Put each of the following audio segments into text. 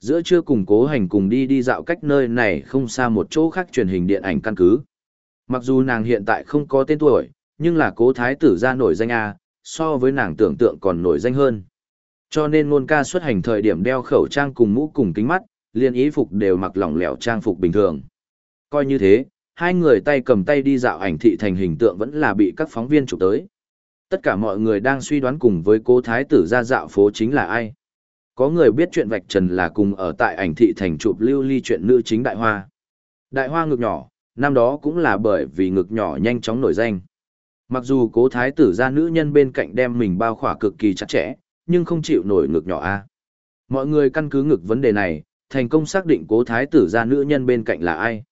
giữa trưa cùng cố hành cùng đi đi dạo cách nơi này không xa một chỗ khác truyền hình điện ảnh căn cứ. Mặc dù nàng hiện tại không có tên tuổi, nhưng là cố thái tử ra nổi danh A, so với nàng tưởng tượng còn nổi danh hơn. Cho nên ngôn ca xuất hành thời điểm đeo khẩu trang cùng mũ cùng kính mắt, liên ý phục đều mặc lỏng lẻo trang phục bình thường. Coi như thế, hai người tay cầm tay đi dạo ảnh thị thành hình tượng vẫn là bị các phóng viên chụp tới. Tất cả mọi người đang suy đoán cùng với cố thái tử ra dạo phố chính là ai. Có người biết chuyện vạch trần là cùng ở tại ảnh thị thành chụp lưu ly chuyện nữ chính đại hoa. Đại hoa ngực nhỏ, năm đó cũng là bởi vì ngực nhỏ nhanh chóng nổi danh. Mặc dù cố thái tử ra nữ nhân bên cạnh đem mình bao khỏa cực kỳ chặt chẽ, nhưng không chịu nổi ngực nhỏ a. Mọi người căn cứ ngực vấn đề này, thành công xác định cố thái tử ra nữ nhân bên cạnh là ai.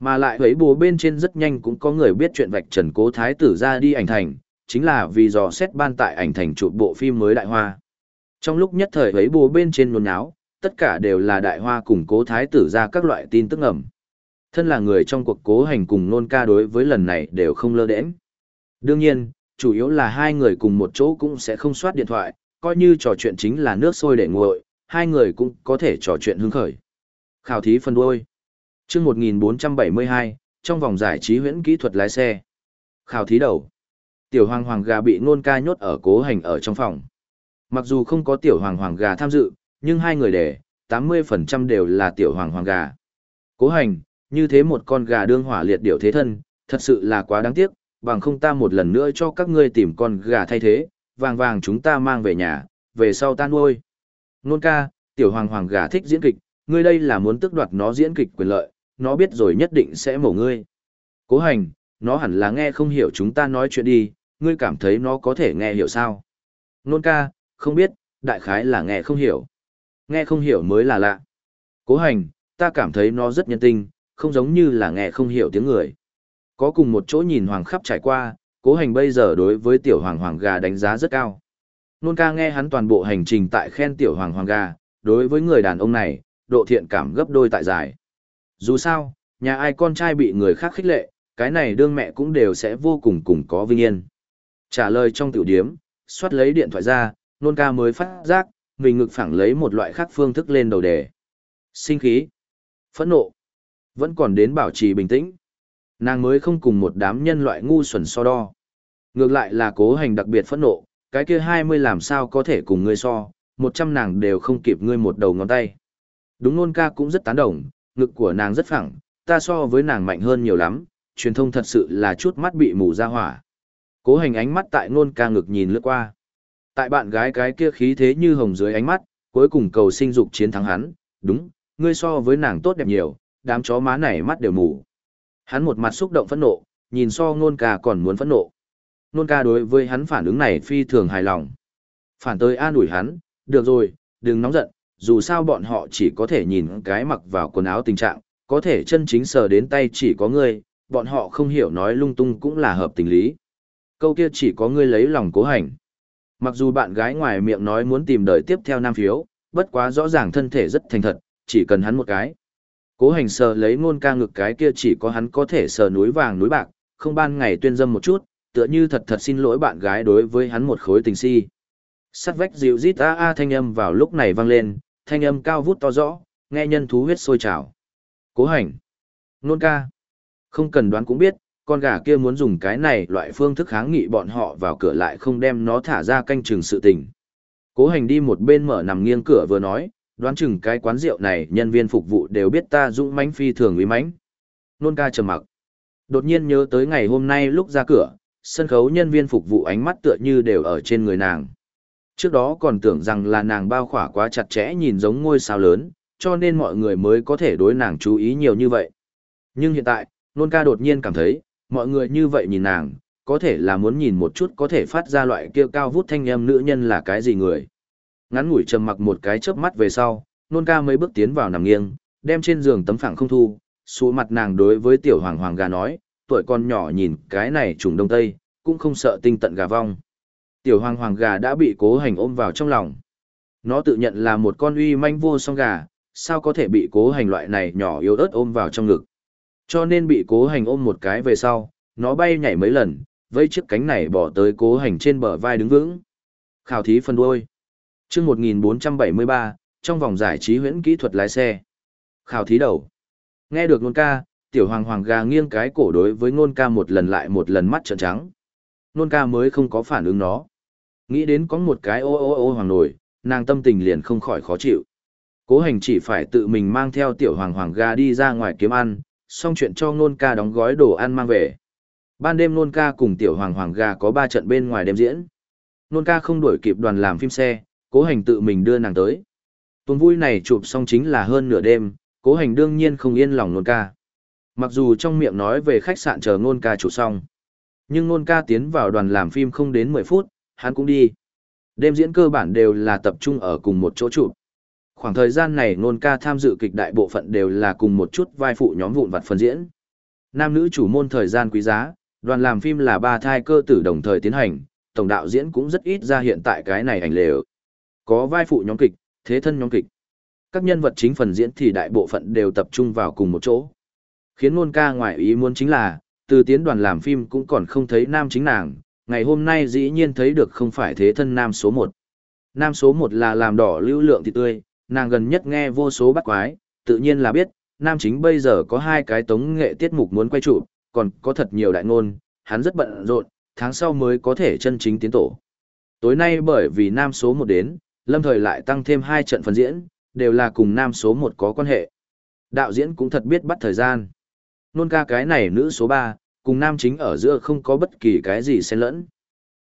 Mà lại thấy bố bên trên rất nhanh cũng có người biết chuyện vạch trần cố thái tử ra đi ảnh thành, chính là vì dò xét ban tại ảnh thành chụp bộ phim mới đại hoa. Trong lúc nhất thời thấy bùa bên trên nôn áo, tất cả đều là đại hoa cùng cố thái tử ra các loại tin tức ẩm. Thân là người trong cuộc cố hành cùng nôn ca đối với lần này đều không lơ đễnh. Đương nhiên, chủ yếu là hai người cùng một chỗ cũng sẽ không soát điện thoại, coi như trò chuyện chính là nước sôi để nguội, hai người cũng có thể trò chuyện hứng khởi. Khảo thí phân đuôi. Chương 1472, trong vòng giải trí huyễn kỹ thuật lái xe. Khảo thí đầu. Tiểu hoàng hoàng gà bị nôn ca nhốt ở cố hành ở trong phòng. Mặc dù không có tiểu hoàng hoàng gà tham dự, nhưng hai người để, 80% đều là tiểu hoàng hoàng gà. Cố hành, như thế một con gà đương hỏa liệt điểu thế thân, thật sự là quá đáng tiếc, bằng không ta một lần nữa cho các ngươi tìm con gà thay thế, vàng vàng chúng ta mang về nhà, về sau ta nuôi. Nôn ca, tiểu hoàng hoàng gà thích diễn kịch, ngươi đây là muốn tước đoạt nó diễn kịch quyền lợi, nó biết rồi nhất định sẽ mổ ngươi. Cố hành, nó hẳn là nghe không hiểu chúng ta nói chuyện đi, ngươi cảm thấy nó có thể nghe hiểu sao? Nôn ca, không biết, đại khái là nghe không hiểu. Nghe không hiểu mới là lạ. Cố hành, ta cảm thấy nó rất nhân tinh, không giống như là nghe không hiểu tiếng người. Có cùng một chỗ nhìn hoàng khắp trải qua, cố hành bây giờ đối với tiểu hoàng hoàng gà đánh giá rất cao. Nôn ca nghe hắn toàn bộ hành trình tại khen tiểu hoàng hoàng gà, đối với người đàn ông này, độ thiện cảm gấp đôi tại giải. Dù sao, nhà ai con trai bị người khác khích lệ, cái này đương mẹ cũng đều sẽ vô cùng cùng có vinh yên. Trả lời trong tiểu điếm, xoát lấy điện thoại ra, nôn ca mới phát giác, mình ngực phẳng lấy một loại khác phương thức lên đầu đề. Sinh khí, phẫn nộ, vẫn còn đến bảo trì bình tĩnh. Nàng mới không cùng một đám nhân loại ngu xuẩn so đo. Ngược lại là cố hành đặc biệt phẫn nộ, cái kia hai mươi làm sao có thể cùng ngươi so, một trăm nàng đều không kịp ngươi một đầu ngón tay. Đúng nôn ca cũng rất tán đồng, ngực của nàng rất phẳng, ta so với nàng mạnh hơn nhiều lắm, truyền thông thật sự là chút mắt bị mù ra hỏa. Cố hành ánh mắt tại nôn ca ngực nhìn lướt qua. Tại bạn gái cái kia khí thế như hồng dưới ánh mắt, cuối cùng cầu sinh dục chiến thắng hắn, đúng, ngươi so với nàng tốt đẹp nhiều, đám chó má này mắt đều mù. Hắn một mặt xúc động phẫn nộ, nhìn so nôn ca còn muốn phẫn nộ. Nôn ca đối với hắn phản ứng này phi thường hài lòng. Phản tới an ủi hắn, được rồi, đừng nóng giận, dù sao bọn họ chỉ có thể nhìn cái mặc vào quần áo tình trạng, có thể chân chính sờ đến tay chỉ có ngươi, bọn họ không hiểu nói lung tung cũng là hợp tình lý. Câu kia chỉ có ngươi lấy lòng cố hành. Mặc dù bạn gái ngoài miệng nói muốn tìm đời tiếp theo nam phiếu, bất quá rõ ràng thân thể rất thành thật, chỉ cần hắn một cái. Cố hành sờ lấy ngôn ca ngực cái kia chỉ có hắn có thể sờ núi vàng núi bạc, không ban ngày tuyên dâm một chút, tựa như thật thật xin lỗi bạn gái đối với hắn một khối tình si. Sắt vách dịu rít a a thanh âm vào lúc này vang lên, thanh âm cao vút to rõ, nghe nhân thú huyết sôi trào. Cố hành. Nôn ca. Không cần đoán cũng biết, con gà kia muốn dùng cái này loại phương thức kháng nghị bọn họ vào cửa lại không đem nó thả ra canh chừng sự tình. Cố hành đi một bên mở nằm nghiêng cửa vừa nói, đoán chừng cái quán rượu này nhân viên phục vụ đều biết ta dũng mãnh phi thường uy mãnh. Nôn ca trầm mặc. Đột nhiên nhớ tới ngày hôm nay lúc ra cửa, sân khấu nhân viên phục vụ ánh mắt tựa như đều ở trên người nàng. Trước đó còn tưởng rằng là nàng bao khỏa quá chặt chẽ nhìn giống ngôi sao lớn, cho nên mọi người mới có thể đối nàng chú ý nhiều như vậy. Nhưng hiện tại, nôn ca đột nhiên cảm thấy, mọi người như vậy nhìn nàng, có thể là muốn nhìn một chút có thể phát ra loại kia cao vút thanh âm nữ nhân là cái gì người. Ngắn ngủi trầm mặc một cái chớp mắt về sau, nôn ca mấy bước tiến vào nằm nghiêng, đem trên giường tấm phẳng không thu, xuống mặt nàng đối với tiểu hoàng hoàng gà nói, tuổi con nhỏ nhìn cái này trùng đông tây, cũng không sợ tinh tận gà vong. Tiểu hoàng hoàng gà đã bị cố hành ôm vào trong lòng. Nó tự nhận là một con uy manh vô song gà, sao có thể bị cố hành loại này nhỏ yếu ớt ôm vào trong ngực. Cho nên bị cố hành ôm một cái về sau, nó bay nhảy mấy lần, vây chiếc cánh này bỏ tới cố hành trên bờ vai đứng vững. Khảo thí phần đuôi. chương 1473, trong vòng giải trí huyễn kỹ thuật lái xe. Khảo thí đầu. Nghe được nôn ca, tiểu hoàng hoàng gà nghiêng cái cổ đối với nôn ca một lần lại một lần mắt trợn trắng. Nôn ca mới không có phản ứng nó. Nghĩ đến có một cái ô ô ô hoàng nổi, nàng tâm tình liền không khỏi khó chịu. Cố hành chỉ phải tự mình mang theo tiểu hoàng hoàng gà đi ra ngoài kiếm ăn, xong chuyện cho nôn ca đóng gói đồ ăn mang về. Ban đêm nôn ca cùng tiểu hoàng hoàng gà có ba trận bên ngoài đêm diễn. Nôn ca không đuổi kịp đoàn làm phim xe, cố hành tự mình đưa nàng tới. Tuần vui này chụp xong chính là hơn nửa đêm, cố hành đương nhiên không yên lòng nôn ca. Mặc dù trong miệng nói về khách sạn chờ nôn ca chụp xong. Nhưng nôn ca tiến vào đoàn làm phim không đến 10 phút, hắn cũng đi. Đêm diễn cơ bản đều là tập trung ở cùng một chỗ chụp. Khoảng thời gian này nôn ca tham dự kịch đại bộ phận đều là cùng một chút vai phụ nhóm vụn vặt phần diễn. Nam nữ chủ môn thời gian quý giá, đoàn làm phim là ba thai cơ tử đồng thời tiến hành, tổng đạo diễn cũng rất ít ra hiện tại cái này ảnh lều. Có vai phụ nhóm kịch, thế thân nhóm kịch. Các nhân vật chính phần diễn thì đại bộ phận đều tập trung vào cùng một chỗ. Khiến nôn ca ngoại ý muốn chính là, từ tiến đoàn làm phim cũng còn không thấy nam chính nàng, ngày hôm nay dĩ nhiên thấy được không phải thế thân nam số một Nam số một là làm đỏ lưu lượng thì tươi, nàng gần nhất nghe vô số bắt quái, tự nhiên là biết, nam chính bây giờ có hai cái tống nghệ tiết mục muốn quay trụ, còn có thật nhiều đại ngôn, hắn rất bận rộn, tháng sau mới có thể chân chính tiến tổ. Tối nay bởi vì nam số 1 đến, lâm thời lại tăng thêm hai trận phần diễn, đều là cùng nam số 1 có quan hệ. Đạo diễn cũng thật biết bắt thời gian. Nôn ca cái này nữ số 3, cùng nam chính ở giữa không có bất kỳ cái gì xen lẫn.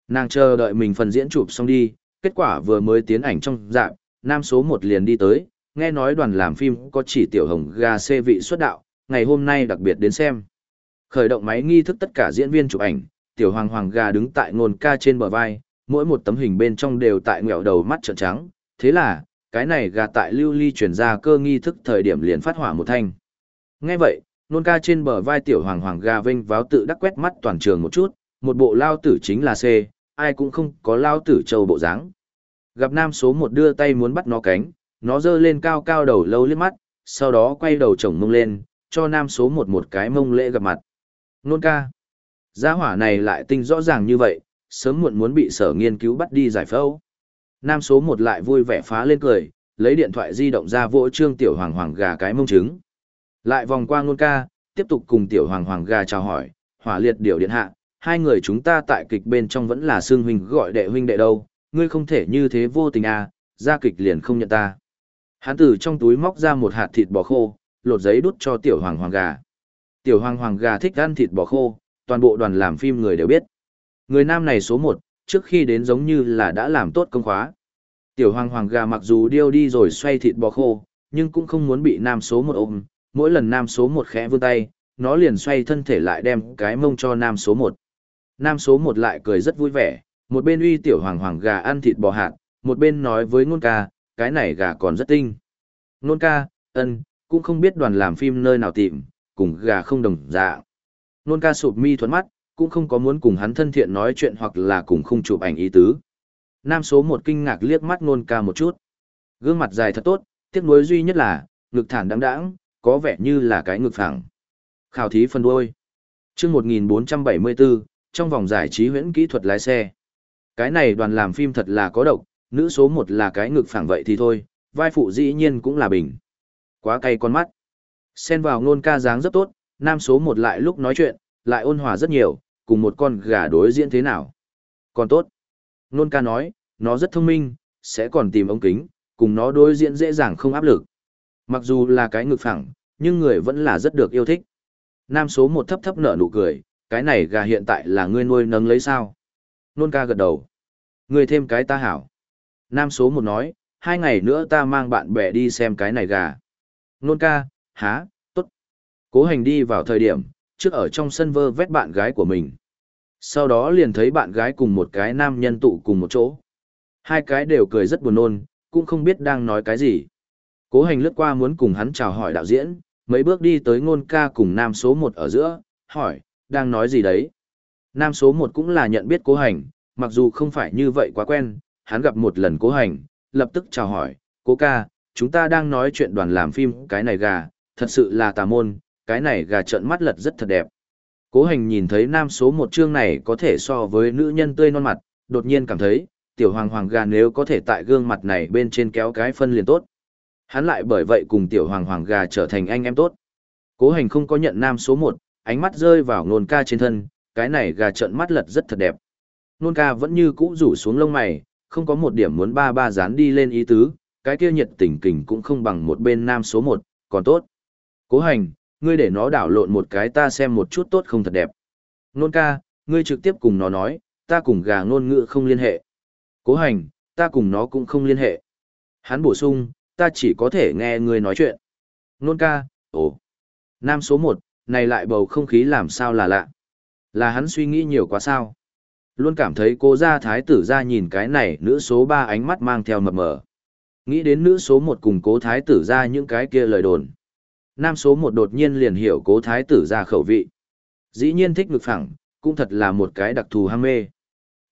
Nàng chờ đợi mình phần diễn chụp xong đi, kết quả vừa mới tiến ảnh trong dạng, nam số 1 liền đi tới, nghe nói đoàn làm phim có chỉ tiểu hồng gà xê vị xuất đạo, ngày hôm nay đặc biệt đến xem. Khởi động máy nghi thức tất cả diễn viên chụp ảnh, tiểu hoàng hoàng gà đứng tại ngôn ca trên bờ vai, mỗi một tấm hình bên trong đều tại ngẹo đầu mắt trợn trắng, thế là, cái này gà tại lưu ly chuyển ra cơ nghi thức thời điểm liền phát hỏa một thanh. Nghe vậy, nôn ca trên bờ vai tiểu hoàng hoàng gà vinh váo tự đắc quét mắt toàn trường một chút, một bộ lao tử chính là C, ai cũng không có lao tử châu bộ dáng. Gặp nam số một đưa tay muốn bắt nó cánh, nó giơ lên cao cao đầu lâu liếc mắt, sau đó quay đầu chồng mông lên, cho nam số một một cái mông lễ gặp mặt. Nôn ca. Gia hỏa này lại tinh rõ ràng như vậy, sớm muộn muốn bị sở nghiên cứu bắt đi giải phẫu. Nam số một lại vui vẻ phá lên cười, lấy điện thoại di động ra vỗ trương tiểu hoàng hoàng gà cái mông trứng. Lại vòng qua nôn ca, tiếp tục cùng tiểu hoàng hoàng gà chào hỏi, hỏa liệt điều điện hạ, hai người chúng ta tại kịch bên trong vẫn là xương huynh gọi đệ huynh đệ đâu, ngươi không thể như thế vô tình à, ra kịch liền không nhận ta. Hắn từ trong túi móc ra một hạt thịt bò khô, lột giấy đút cho tiểu hoàng hoàng gà. Tiểu hoàng hoàng gà thích ăn thịt bò khô, toàn bộ đoàn làm phim người đều biết. Người nam này số một, trước khi đến giống như là đã làm tốt công khóa. Tiểu hoàng hoàng gà mặc dù điêu đi rồi xoay thịt bò khô, nhưng cũng không muốn bị nam số một ôm, mỗi lần nam số một khẽ vươn tay, nó liền xoay thân thể lại đem cái mông cho nam số một. Nam số một lại cười rất vui vẻ, một bên uy tiểu hoàng hoàng gà ăn thịt bò hạt, một bên nói với ngôn ca, cái này gà còn rất tinh. Ngôn ca, ân, cũng không biết đoàn làm phim nơi nào tìm, cùng gà không đồng dạng. Ngôn ca sụp mi thuẫn mắt, cũng không có muốn cùng hắn thân thiện nói chuyện hoặc là cùng không chụp ảnh ý tứ. Nam số một kinh ngạc liếc mắt ngôn ca một chút. Gương mặt dài thật tốt, tiếc nuối duy nhất là, ngực thản đáng đáng, có vẻ như là cái ngực phẳng. Khảo thí phân đuôi. Trước 1474, trong vòng giải trí huyễn kỹ thuật lái xe. Cái này đoàn làm phim thật là có độc, nữ số một là cái ngực phẳng vậy thì thôi, vai phụ dĩ nhiên cũng là bình. Quá cay con mắt. Xen vào nôn ca dáng rất tốt, nam số một lại lúc nói chuyện, lại ôn hòa rất nhiều, cùng một con gà đối diễn thế nào. Còn tốt. Nôn ca nói, nó rất thông minh, sẽ còn tìm ống kính, cùng nó đối diễn dễ dàng không áp lực. Mặc dù là cái ngực phẳng, nhưng người vẫn là rất được yêu thích. Nam số một thấp thấp nở nụ cười, cái này gà hiện tại là ngươi nuôi nấng lấy sao. Nôn ca gật đầu người thêm cái ta hảo. Nam số một nói, hai ngày nữa ta mang bạn bè đi xem cái này gà. Nôn ca, há, tốt. Cố hành đi vào thời điểm, trước ở trong sân vơ vét bạn gái của mình. Sau đó liền thấy bạn gái cùng một cái nam nhân tụ cùng một chỗ. Hai cái đều cười rất buồn nôn, cũng không biết đang nói cái gì. Cố hành lướt qua muốn cùng hắn chào hỏi đạo diễn, mấy bước đi tới ngôn ca cùng nam số một ở giữa, hỏi, đang nói gì đấy? Nam số một cũng là nhận biết cố hành, mặc dù không phải như vậy quá quen, hắn gặp một lần cố hành, lập tức chào hỏi, cố ca, chúng ta đang nói chuyện đoàn làm phim cái này gà, thật sự là tà môn, cái này gà trợn mắt lật rất thật đẹp. Cố hành nhìn thấy nam số một chương này có thể so với nữ nhân tươi non mặt, đột nhiên cảm thấy, tiểu hoàng hoàng gà nếu có thể tại gương mặt này bên trên kéo cái phân liền tốt. Hắn lại bởi vậy cùng tiểu hoàng hoàng gà trở thành anh em tốt. Cố hành không có nhận nam số một, ánh mắt rơi vào nôn ca trên thân, cái này gà trợn mắt lật rất thật đẹp. Nôn ca vẫn như cũ rủ xuống lông mày, không có một điểm muốn ba ba dán đi lên ý tứ, cái kia nhiệt tình kình cũng không bằng một bên nam số một, còn tốt. Cố hành, ngươi để nó đảo lộn một cái ta xem một chút tốt không thật đẹp. Nôn ca, ngươi trực tiếp cùng nó nói, ta cùng gà ngôn ngữ không liên hệ. Cố hành, ta cùng nó cũng không liên hệ. Hắn bổ sung, ta chỉ có thể nghe ngươi nói chuyện. Nôn ca, ồ. Nam số một, này lại bầu không khí làm sao là lạ. Là hắn suy nghĩ nhiều quá sao. Luôn cảm thấy cô gia thái tử ra nhìn cái này nữ số ba ánh mắt mang theo mập mờ. Nghĩ đến nữ số một cùng cố thái tử ra những cái kia lời đồn. Nam số một đột nhiên liền hiểu cố thái tử ra khẩu vị. Dĩ nhiên thích ngực phẳng, cũng thật là một cái đặc thù ham mê.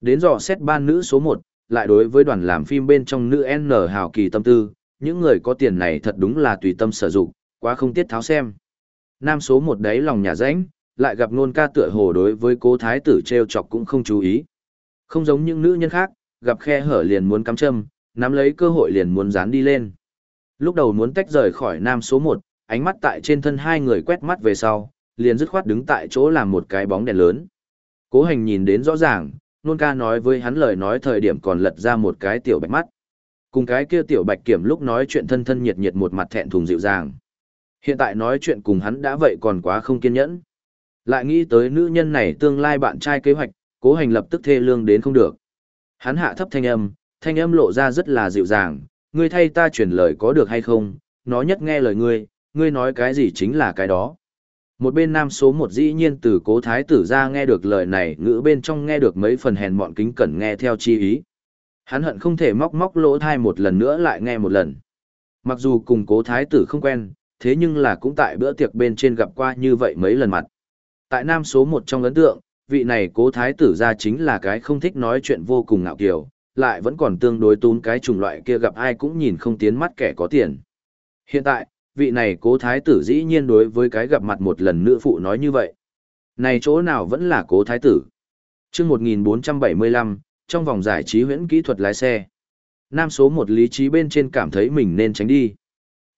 Đến dò xét ban nữ số một, lại đối với đoàn làm phim bên trong nữ N hào kỳ tâm tư, những người có tiền này thật đúng là tùy tâm sử dụng, quá không tiết tháo xem. Nam số một đấy lòng nhà rãnh, lại gặp nôn ca tựa hồ đối với cố thái tử treo chọc cũng không chú ý. Không giống những nữ nhân khác, gặp khe hở liền muốn cắm châm, nắm lấy cơ hội liền muốn dán đi lên. Lúc đầu muốn tách rời khỏi nam số một, ánh mắt tại trên thân hai người quét mắt về sau, liền dứt khoát đứng tại chỗ làm một cái bóng đèn lớn. Cố hành nhìn đến rõ ràng, nôn ca nói với hắn lời nói thời điểm còn lật ra một cái tiểu bạch mắt. Cùng cái kia tiểu bạch kiểm lúc nói chuyện thân thân nhiệt nhiệt một mặt thẹn thùng dịu dàng. Hiện tại nói chuyện cùng hắn đã vậy còn quá không kiên nhẫn. Lại nghĩ tới nữ nhân này tương lai bạn trai kế hoạch, cố hành lập tức thê lương đến không được. Hắn hạ thấp thanh âm, thanh âm lộ ra rất là dịu dàng, ngươi thay ta truyền lời có được hay không, nó nhất nghe lời ngươi, ngươi nói cái gì chính là cái đó. Một bên nam số một dĩ nhiên từ cố thái tử ra nghe được lời này ngữ bên trong nghe được mấy phần hèn mọn kính cẩn nghe theo chi ý. Hắn hận không thể móc móc lỗ thai một lần nữa lại nghe một lần. Mặc dù cùng cố thái tử không quen, thế nhưng là cũng tại bữa tiệc bên trên gặp qua như vậy mấy lần mặt. Tại nam số một trong ấn tượng, vị này cố thái tử ra chính là cái không thích nói chuyện vô cùng ngạo kiều, lại vẫn còn tương đối tún cái chủng loại kia gặp ai cũng nhìn không tiến mắt kẻ có tiền. Hiện tại, vị này cố thái tử dĩ nhiên đối với cái gặp mặt một lần nữ phụ nói như vậy. Này chỗ nào vẫn là cố thái tử. chương 1475, trong vòng giải trí huyễn kỹ thuật lái xe. Nam số một lý trí bên trên cảm thấy mình nên tránh đi.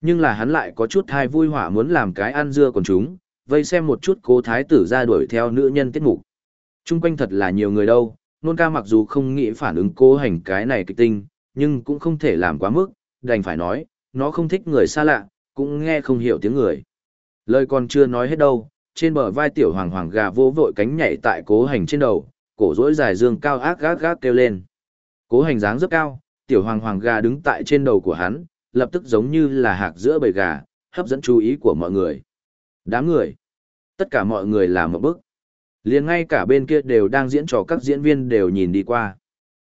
Nhưng là hắn lại có chút thai vui hỏa muốn làm cái ăn dưa còn chúng, vây xem một chút cố thái tử ra đuổi theo nữ nhân tiết mục. Trung quanh thật là nhiều người đâu, nôn ca mặc dù không nghĩ phản ứng cố hành cái này kịch tinh, nhưng cũng không thể làm quá mức, đành phải nói, nó không thích người xa lạ, cũng nghe không hiểu tiếng người. Lời còn chưa nói hết đâu, trên bờ vai tiểu hoàng hoàng gà vô vội cánh nhảy tại cố hành trên đầu, cổ rỗi dài dương cao ác gác gác kêu lên. Cố hành dáng rất cao, tiểu hoàng hoàng gà đứng tại trên đầu của hắn, lập tức giống như là hạc giữa bầy gà, hấp dẫn chú ý của mọi người. Đám người. Tất cả mọi người làm một bức. liền ngay cả bên kia đều đang diễn trò các diễn viên đều nhìn đi qua.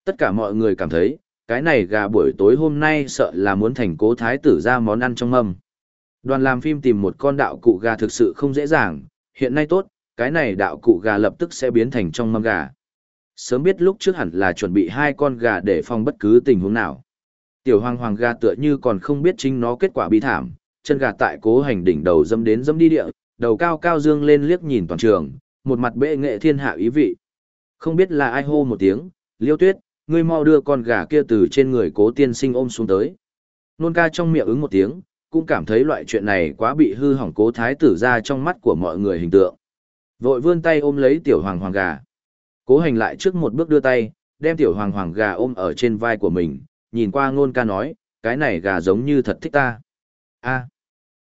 Tất cả mọi người cảm thấy, cái này gà buổi tối hôm nay sợ là muốn thành cố thái tử ra món ăn trong mâm. Đoàn làm phim tìm một con đạo cụ gà thực sự không dễ dàng, hiện nay tốt, cái này đạo cụ gà lập tức sẽ biến thành trong mâm gà. Sớm biết lúc trước hẳn là chuẩn bị hai con gà để phòng bất cứ tình huống nào. Tiểu hoàng hoàng gà tựa như còn không biết chính nó kết quả bi thảm, chân gà tại cố hành đỉnh đầu dâm đến dâm đi địa, đầu cao cao dương lên liếc nhìn toàn trường, một mặt bệ nghệ thiên hạ ý vị. Không biết là ai hô một tiếng, liêu tuyết, ngươi mau đưa con gà kia từ trên người cố tiên sinh ôm xuống tới. Nôn ca trong miệng ứng một tiếng, cũng cảm thấy loại chuyện này quá bị hư hỏng cố thái tử ra trong mắt của mọi người hình tượng. Vội vươn tay ôm lấy tiểu hoàng hoàng gà. Cố hành lại trước một bước đưa tay, đem tiểu hoàng hoàng gà ôm ở trên vai của mình, nhìn qua ngôn ca nói, cái này gà giống như thật thích ta. a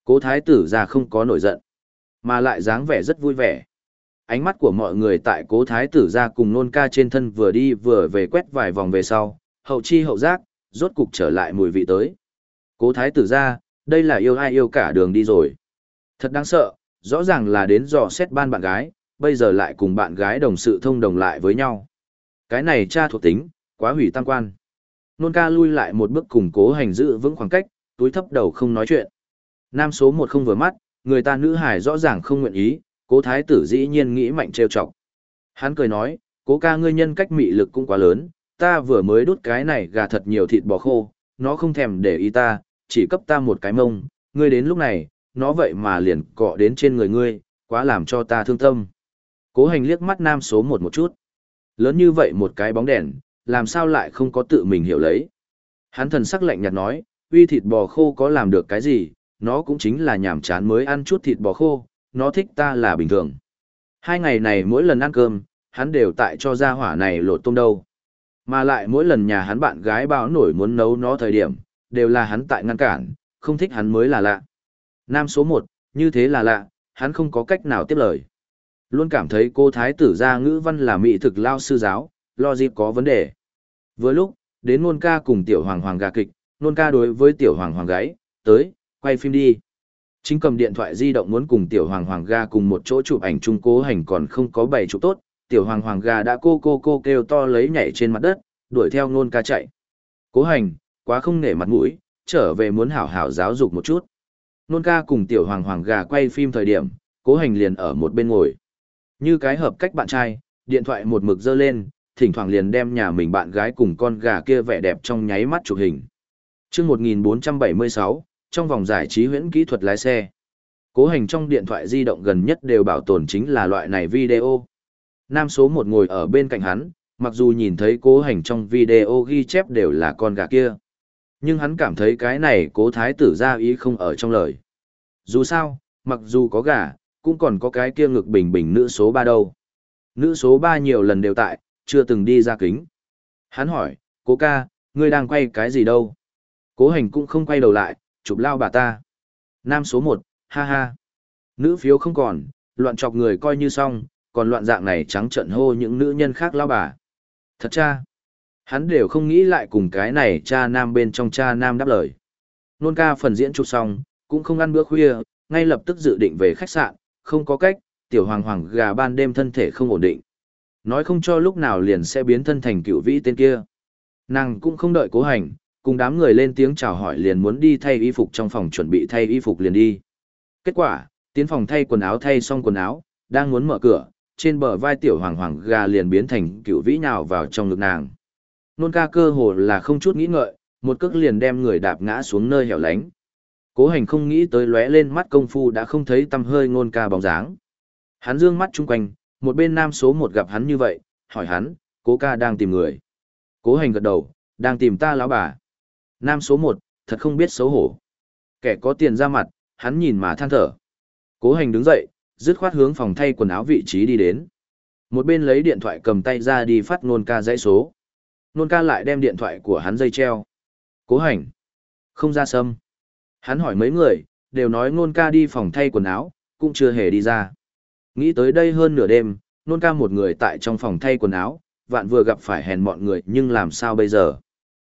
cố thái tử ra không có nổi giận, mà lại dáng vẻ rất vui vẻ. Ánh mắt của mọi người tại cố thái tử ra cùng nôn ca trên thân vừa đi vừa về quét vài vòng về sau, hậu chi hậu giác, rốt cục trở lại mùi vị tới. Cố thái tử ra, đây là yêu ai yêu cả đường đi rồi. Thật đáng sợ, rõ ràng là đến dò xét ban bạn gái, bây giờ lại cùng bạn gái đồng sự thông đồng lại với nhau. Cái này cha thuộc tính, quá hủy tam quan. Nôn ca lui lại một bước củng cố hành giữ vững khoảng cách, túi thấp đầu không nói chuyện. Nam số một không vừa mắt, người ta nữ hải rõ ràng không nguyện ý, cố thái tử dĩ nhiên nghĩ mạnh trêu chọc. Hắn cười nói, cố ca ngươi nhân cách mị lực cũng quá lớn, ta vừa mới đút cái này gà thật nhiều thịt bò khô, nó không thèm để ý ta, chỉ cấp ta một cái mông, ngươi đến lúc này, nó vậy mà liền cọ đến trên người ngươi, quá làm cho ta thương tâm. Cố hành liếc mắt nam số một một chút. Lớn như vậy một cái bóng đèn, làm sao lại không có tự mình hiểu lấy. Hắn thần sắc lạnh nhạt nói, uy thịt bò khô có làm được cái gì, nó cũng chính là nhảm chán mới ăn chút thịt bò khô, nó thích ta là bình thường. Hai ngày này mỗi lần ăn cơm, hắn đều tại cho gia hỏa này lột tôm đâu. Mà lại mỗi lần nhà hắn bạn gái báo nổi muốn nấu nó thời điểm, đều là hắn tại ngăn cản, không thích hắn mới là lạ. Nam số một, như thế là lạ, hắn không có cách nào tiếp lời. Luôn cảm thấy cô thái tử gia ngữ văn là mỹ thực lao sư giáo, lo dịp có vấn đề. Vừa lúc, đến nôn ca cùng tiểu hoàng hoàng gà kịch, nôn ca đối với tiểu hoàng hoàng gái tới, quay phim đi. Chính cầm điện thoại di động muốn cùng tiểu hoàng hoàng ga cùng một chỗ chụp ảnh chung cố hành còn không có bày chụp tốt, tiểu hoàng hoàng ga đã cô cô cô kêu to lấy nhảy trên mặt đất, đuổi theo nôn ca chạy. Cố hành, quá không nể mặt mũi, trở về muốn hảo hảo giáo dục một chút. Nôn ca cùng tiểu hoàng hoàng gà quay phim thời điểm, cố hành liền ở một bên ngồi. Như cái hợp cách bạn trai, điện thoại một mực dơ lên, thỉnh thoảng liền đem nhà mình bạn gái cùng con gà kia vẻ đẹp trong nháy mắt chụp hình. Trước 1476, trong vòng giải trí huyễn kỹ thuật lái xe. Cố hành trong điện thoại di động gần nhất đều bảo tồn chính là loại này video. Nam số một ngồi ở bên cạnh hắn, mặc dù nhìn thấy cố hành trong video ghi chép đều là con gà kia. Nhưng hắn cảm thấy cái này cố thái tử ra ý không ở trong lời. Dù sao, mặc dù có gà, cũng còn có cái kia ngực bình bình nữ số ba đâu. Nữ số ba nhiều lần đều tại, chưa từng đi ra kính. Hắn hỏi, cố ca, ngươi đang quay cái gì đâu? Cố hành cũng không quay đầu lại, chụp lao bà ta. Nam số một, ha ha. Nữ phiếu không còn, loạn chọc người coi như xong, còn loạn dạng này trắng trận hô những nữ nhân khác lao bà. Thật cha. Hắn đều không nghĩ lại cùng cái này cha nam bên trong cha nam đáp lời. Nôn ca phần diễn chụp xong, cũng không ăn bữa khuya, ngay lập tức dự định về khách sạn, không có cách, tiểu hoàng hoàng gà ban đêm thân thể không ổn định. Nói không cho lúc nào liền sẽ biến thân thành cựu vĩ tên kia. Nàng cũng không đợi cố hành, cùng đám người lên tiếng chào hỏi liền muốn đi thay y phục trong phòng chuẩn bị thay y phục liền đi. Kết quả, tiến phòng thay quần áo thay xong quần áo, đang muốn mở cửa, trên bờ vai tiểu hoàng hoàng gà liền biến thành cựu vĩ nhào vào trong ngực nàng. Nôn ca cơ hồ là không chút nghĩ ngợi, một cước liền đem người đạp ngã xuống nơi hẻo lánh. Cố hành không nghĩ tới lóe lên mắt công phu đã không thấy tâm hơi ngôn ca bóng dáng. Hắn dương mắt chung quanh, một bên nam số một gặp hắn như vậy, hỏi hắn, cố ca đang tìm người. Cố hành gật đầu, đang tìm ta lão bà. Nam số một, thật không biết xấu hổ. Kẻ có tiền ra mặt, hắn nhìn mà than thở. Cố hành đứng dậy, dứt khoát hướng phòng thay quần áo vị trí đi đến. Một bên lấy điện thoại cầm tay ra đi phát nôn ca dãy số. Nôn ca lại đem điện thoại của hắn dây treo. Cố hành. Không ra sâm. Hắn hỏi mấy người, đều nói nôn ca đi phòng thay quần áo, cũng chưa hề đi ra. Nghĩ tới đây hơn nửa đêm, nôn ca một người tại trong phòng thay quần áo, vạn vừa gặp phải hèn mọi người nhưng làm sao bây giờ.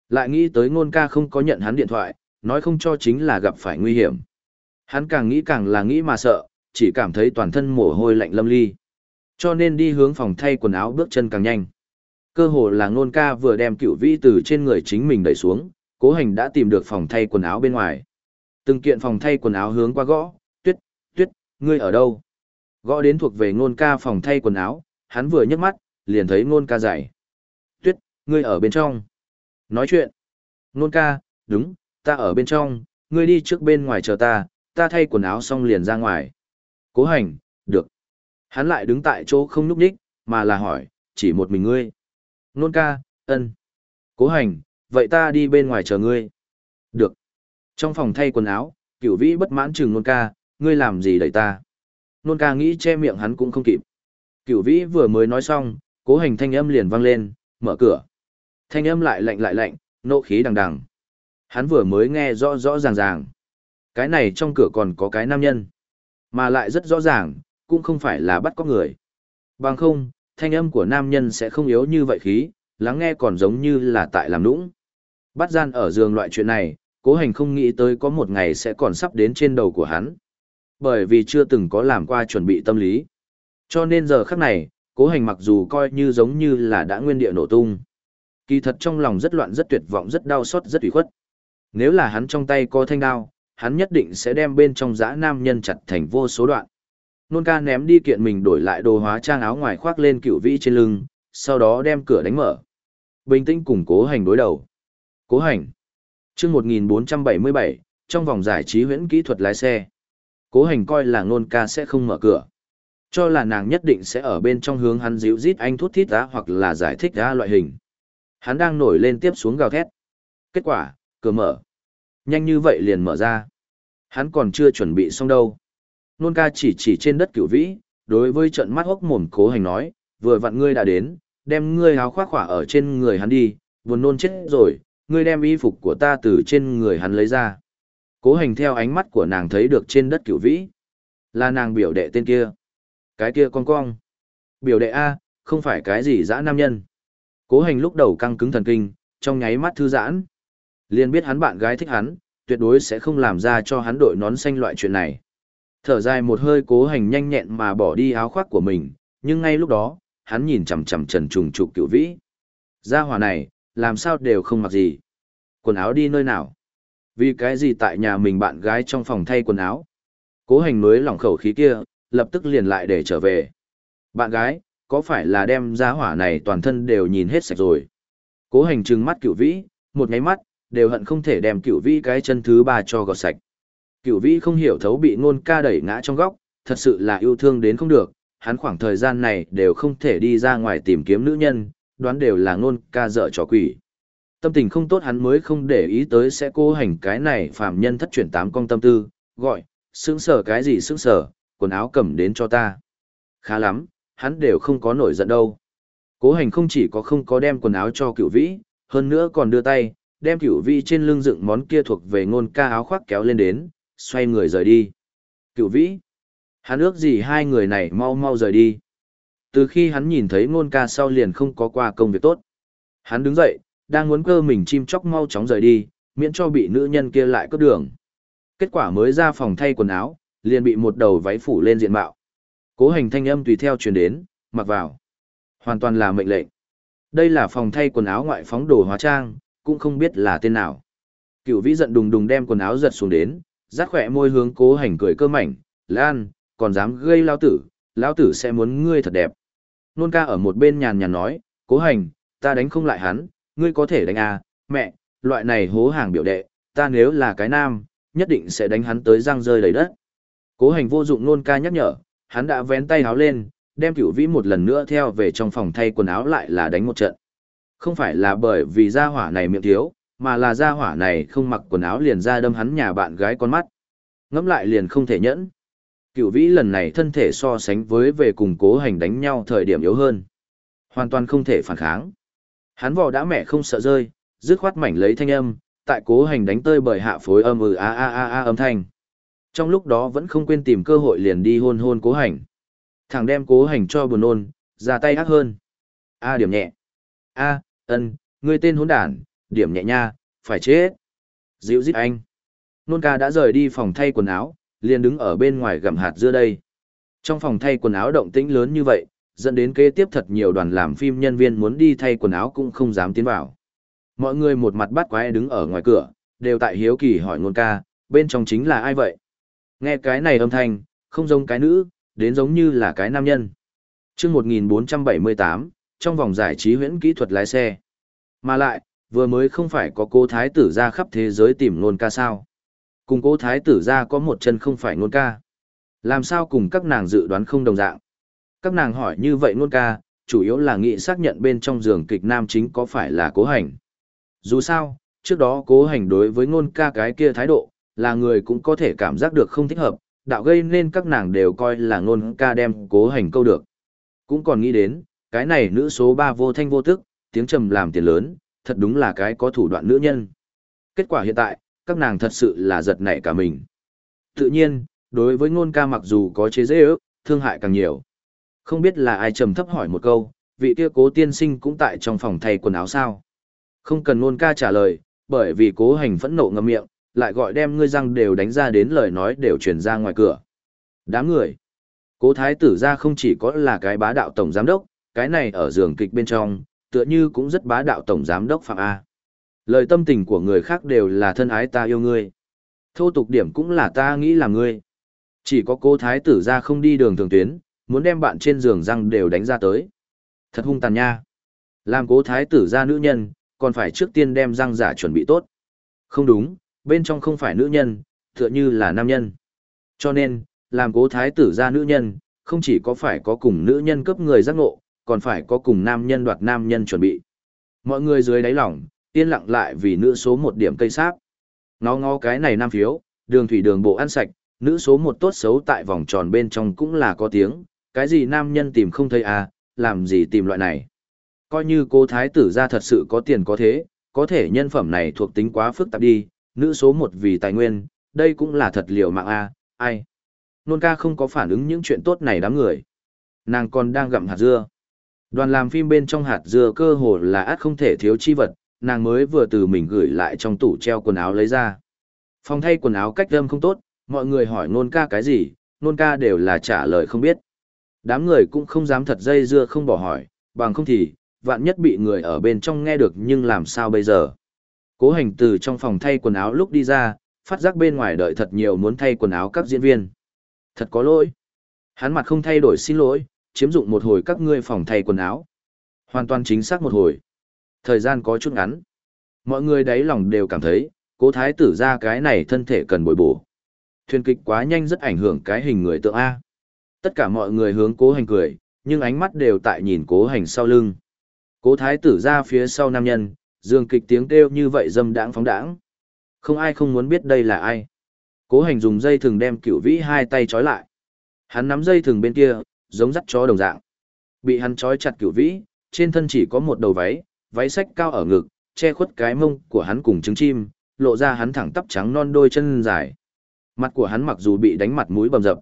Lại nghĩ tới nôn ca không có nhận hắn điện thoại, nói không cho chính là gặp phải nguy hiểm. Hắn càng nghĩ càng là nghĩ mà sợ, chỉ cảm thấy toàn thân mồ hôi lạnh lâm ly. Cho nên đi hướng phòng thay quần áo bước chân càng nhanh. Cơ hồ là nôn ca vừa đem cựu vĩ từ trên người chính mình đẩy xuống, cố hành đã tìm được phòng thay quần áo bên ngoài. Từng kiện phòng thay quần áo hướng qua gõ, tuyết, tuyết, ngươi ở đâu? Gõ đến thuộc về ngôn ca phòng thay quần áo, hắn vừa nhấc mắt, liền thấy ngôn ca dạy. Tuyết, ngươi ở bên trong. Nói chuyện. nôn ca, đúng, ta ở bên trong, ngươi đi trước bên ngoài chờ ta, ta thay quần áo xong liền ra ngoài. Cố hành, được. Hắn lại đứng tại chỗ không núp đích, mà là hỏi, chỉ một mình ngươi. Nôn ca, ân. Cố hành, vậy ta đi bên ngoài chờ ngươi. Được. Trong phòng thay quần áo, cửu vĩ bất mãn chừng nôn ca, ngươi làm gì đẩy ta. Nôn ca nghĩ che miệng hắn cũng không kịp. Cửu vĩ vừa mới nói xong, cố hành thanh âm liền vang lên, mở cửa. Thanh âm lại lạnh lại lạnh, nộ khí đằng đằng. Hắn vừa mới nghe rõ rõ ràng ràng. Cái này trong cửa còn có cái nam nhân. Mà lại rất rõ ràng, cũng không phải là bắt có người. Bằng không, thanh âm của nam nhân sẽ không yếu như vậy khí, lắng nghe còn giống như là tại làm nũng. Bắt gian ở giường loại chuyện này, cố hành không nghĩ tới có một ngày sẽ còn sắp đến trên đầu của hắn. Bởi vì chưa từng có làm qua chuẩn bị tâm lý. Cho nên giờ khắc này, cố hành mặc dù coi như giống như là đã nguyên địa nổ tung. Kỳ thật trong lòng rất loạn rất tuyệt vọng rất đau xót rất ủy khuất. Nếu là hắn trong tay có thanh đao, hắn nhất định sẽ đem bên trong dã nam nhân chặt thành vô số đoạn. Nôn ca ném đi kiện mình đổi lại đồ hóa trang áo ngoài khoác lên cựu vĩ trên lưng, sau đó đem cửa đánh mở. Bình tĩnh cùng cố hành đối đầu. Cố hành. chương 1477, trong vòng giải trí huyễn kỹ thuật lái xe. Cố hành coi là nôn ca sẽ không mở cửa. Cho là nàng nhất định sẽ ở bên trong hướng hắn dịu rít anh thút thít ra hoặc là giải thích ra loại hình. Hắn đang nổi lên tiếp xuống gào thét. Kết quả, cửa mở. Nhanh như vậy liền mở ra. Hắn còn chưa chuẩn bị xong đâu. Nôn ca chỉ chỉ trên đất cửu vĩ, đối với trận mắt hốc mồm cố hành nói, vừa vặn ngươi đã đến, đem ngươi áo khoác khỏa ở trên người hắn đi, buồn nôn chết rồi, ngươi đem y phục của ta từ trên người hắn lấy ra. Cố hành theo ánh mắt của nàng thấy được trên đất cửu vĩ. Là nàng biểu đệ tên kia. Cái kia con cong. Biểu đệ A, không phải cái gì dã nam nhân. Cố hành lúc đầu căng cứng thần kinh, trong nháy mắt thư giãn. liền biết hắn bạn gái thích hắn, tuyệt đối sẽ không làm ra cho hắn đội nón xanh loại chuyện này. Thở dài một hơi cố hành nhanh nhẹn mà bỏ đi áo khoác của mình, nhưng ngay lúc đó, hắn nhìn chằm chằm trần trùng trục cựu vĩ. Gia hỏa này, làm sao đều không mặc gì. Quần áo đi nơi nào? Vì cái gì tại nhà mình bạn gái trong phòng thay quần áo? Cố hành nối lỏng khẩu khí kia, lập tức liền lại để trở về. Bạn gái, có phải là đem giá hỏa này toàn thân đều nhìn hết sạch rồi? Cố hành trừng mắt cửu vĩ, một nháy mắt, đều hận không thể đem cửu vĩ cái chân thứ ba cho gọt sạch. cửu vĩ không hiểu thấu bị ngôn ca đẩy ngã trong góc, thật sự là yêu thương đến không được, hắn khoảng thời gian này đều không thể đi ra ngoài tìm kiếm nữ nhân, đoán đều là ngôn ca dợ trò quỷ. Tâm tình không tốt hắn mới không để ý tới sẽ cố hành cái này phạm nhân thất chuyển tám con tâm tư, gọi, sướng sở cái gì sướng sở, quần áo cầm đến cho ta. Khá lắm, hắn đều không có nổi giận đâu. Cố hành không chỉ có không có đem quần áo cho cửu vĩ, hơn nữa còn đưa tay, đem cửu vĩ trên lưng dựng món kia thuộc về ngôn ca áo khoác kéo lên đến, xoay người rời đi. Cửu vĩ, hắn ước gì hai người này mau mau rời đi. Từ khi hắn nhìn thấy ngôn ca sau liền không có qua công việc tốt. Hắn đứng dậy, đang muốn cơ mình chim chóc mau chóng rời đi, miễn cho bị nữ nhân kia lại cướp đường. Kết quả mới ra phòng thay quần áo, liền bị một đầu váy phủ lên diện mạo. Cố hành thanh âm tùy theo truyền đến, mặc vào. Hoàn toàn là mệnh lệnh. Đây là phòng thay quần áo ngoại phóng đồ hóa trang, cũng không biết là tên nào. Cựu vĩ giận đùng đùng đem quần áo giật xuống đến, rát khỏe môi hướng cố hành cười cơ mảnh, lan, còn dám gây lao tử, lao tử sẽ muốn ngươi thật đẹp. Nôn ca ở một bên nhàn nhàn nói, cố hành, ta đánh không lại hắn, ngươi có thể đánh à, mẹ, loại này hố hàng biểu đệ, ta nếu là cái nam, nhất định sẽ đánh hắn tới răng rơi đầy đất. Cố hành vô dụng nôn ca nhắc nhở, hắn đã vén tay áo lên, đem cửu vĩ một lần nữa theo về trong phòng thay quần áo lại là đánh một trận. Không phải là bởi vì gia hỏa này miệng thiếu, mà là gia hỏa này không mặc quần áo liền ra đâm hắn nhà bạn gái con mắt. Ngẫm lại liền không thể nhẫn. Cửu vĩ lần này thân thể so sánh với về cùng cố hành đánh nhau thời điểm yếu hơn. Hoàn toàn không thể phản kháng. Hắn vò đã mẹ không sợ rơi, dứt khoát mảnh lấy thanh âm, tại cố hành đánh tơi bởi hạ phối âm ừ a a a a âm thanh. Trong lúc đó vẫn không quên tìm cơ hội liền đi hôn hôn cố hành. Thằng đem cố hành cho buồn nôn, ra tay ác hơn. A điểm nhẹ. A, ân, ngươi tên hỗn đản, điểm nhẹ nha, phải chết. Dịu dít anh. Nôn ca đã rời đi phòng thay quần áo, liền đứng ở bên ngoài gặm hạt dưa đây. Trong phòng thay quần áo động tĩnh lớn như vậy, dẫn đến kế tiếp thật nhiều đoàn làm phim nhân viên muốn đi thay quần áo cũng không dám tiến vào. Mọi người một mặt bắt quái đứng ở ngoài cửa, đều tại hiếu kỳ hỏi nôn ca, bên trong chính là ai vậy? Nghe cái này âm thanh, không giống cái nữ, đến giống như là cái nam nhân. chương 1478, trong vòng giải trí huyễn kỹ thuật lái xe. Mà lại, vừa mới không phải có cô thái tử ra khắp thế giới tìm nôn ca sao. Cùng cô thái tử ra có một chân không phải nôn ca. Làm sao cùng các nàng dự đoán không đồng dạng. Các nàng hỏi như vậy nôn ca, chủ yếu là nghĩ xác nhận bên trong giường kịch nam chính có phải là cố hành. Dù sao, trước đó cố hành đối với nôn ca cái kia thái độ, là người cũng có thể cảm giác được không thích hợp, đạo gây nên các nàng đều coi là ngôn ca đem cố hành câu được. Cũng còn nghĩ đến, cái này nữ số 3 vô thanh vô tức, tiếng trầm làm tiền lớn, thật đúng là cái có thủ đoạn nữ nhân. Kết quả hiện tại, các nàng thật sự là giật nảy cả mình. Tự nhiên, đối với ngôn ca mặc dù có chế dễ ước, thương hại càng nhiều. Không biết là ai trầm thấp hỏi một câu, vị kia cố tiên sinh cũng tại trong phòng thay quần áo sao? Không cần ngôn ca trả lời, bởi vì cố hành phẫn nộ ngậm miệng, lại gọi đem ngươi răng đều đánh ra đến lời nói đều truyền ra ngoài cửa. Đám người. Cố thái tử ra không chỉ có là cái bá đạo tổng giám đốc, cái này ở giường kịch bên trong, tựa như cũng rất bá đạo tổng giám đốc Phạm A. Lời tâm tình của người khác đều là thân ái ta yêu ngươi. Thô tục điểm cũng là ta nghĩ là ngươi. Chỉ có cố thái tử ra không đi đường thường tuyến, muốn đem bạn trên giường răng đều đánh ra tới. Thật hung tàn nha. Làm cố thái tử ra nữ nhân, còn phải trước tiên đem răng giả chuẩn bị tốt. Không đúng, bên trong không phải nữ nhân, tựa như là nam nhân. Cho nên, làm cố thái tử ra nữ nhân, không chỉ có phải có cùng nữ nhân cấp người giác ngộ, còn phải có cùng nam nhân đoạt nam nhân chuẩn bị. Mọi người dưới đáy lòng, yên lặng lại vì nữ số một điểm cây sáp. Ngó ngó cái này nam phiếu, đường thủy đường bộ ăn sạch, nữ số một tốt xấu tại vòng tròn bên trong cũng là có tiếng, cái gì nam nhân tìm không thấy à, làm gì tìm loại này. Coi như cô thái tử ra thật sự có tiền có thế, có thể nhân phẩm này thuộc tính quá phức tạp đi, nữ số một vì tài nguyên, đây cũng là thật liều mạng a ai. Nôn ca không có phản ứng những chuyện tốt này đám người. Nàng còn đang gặm hạt dưa. Đoàn làm phim bên trong hạt dưa cơ hồ là át không thể thiếu chi vật, nàng mới vừa từ mình gửi lại trong tủ treo quần áo lấy ra. Phòng thay quần áo cách âm không tốt, mọi người hỏi nôn ca cái gì, nôn ca đều là trả lời không biết. Đám người cũng không dám thật dây dưa không bỏ hỏi, bằng không thì, vạn nhất bị người ở bên trong nghe được nhưng làm sao bây giờ. Cố hành từ trong phòng thay quần áo lúc đi ra, phát giác bên ngoài đợi thật nhiều muốn thay quần áo các diễn viên. Thật có lỗi. Hắn mặt không thay đổi xin lỗi, chiếm dụng một hồi các ngươi phòng thay quần áo. Hoàn toàn chính xác một hồi. Thời gian có chút ngắn. Mọi người đáy lòng đều cảm thấy, cố thái tử ra cái này thân thể cần bồi bổ. Thuyền kịch quá nhanh rất ảnh hưởng cái hình người tượng A. Tất cả mọi người hướng cố hành cười, nhưng ánh mắt đều tại nhìn cố hành sau lưng. Cố thái tử ra phía sau nam nhân, dương kịch tiếng kêu như vậy dâm đãng phóng đãng. Không ai không muốn biết đây là ai. Cố hành dùng dây thừng đem cửu vĩ hai tay trói lại. Hắn nắm dây thừng bên kia, giống dắt chó đồng dạng. Bị hắn trói chặt cửu vĩ, trên thân chỉ có một đầu váy, váy sách cao ở ngực, che khuất cái mông của hắn cùng trứng chim, lộ ra hắn thẳng tắp trắng non đôi chân dài. Mặt của hắn mặc dù bị đánh mặt mũi bầm dập,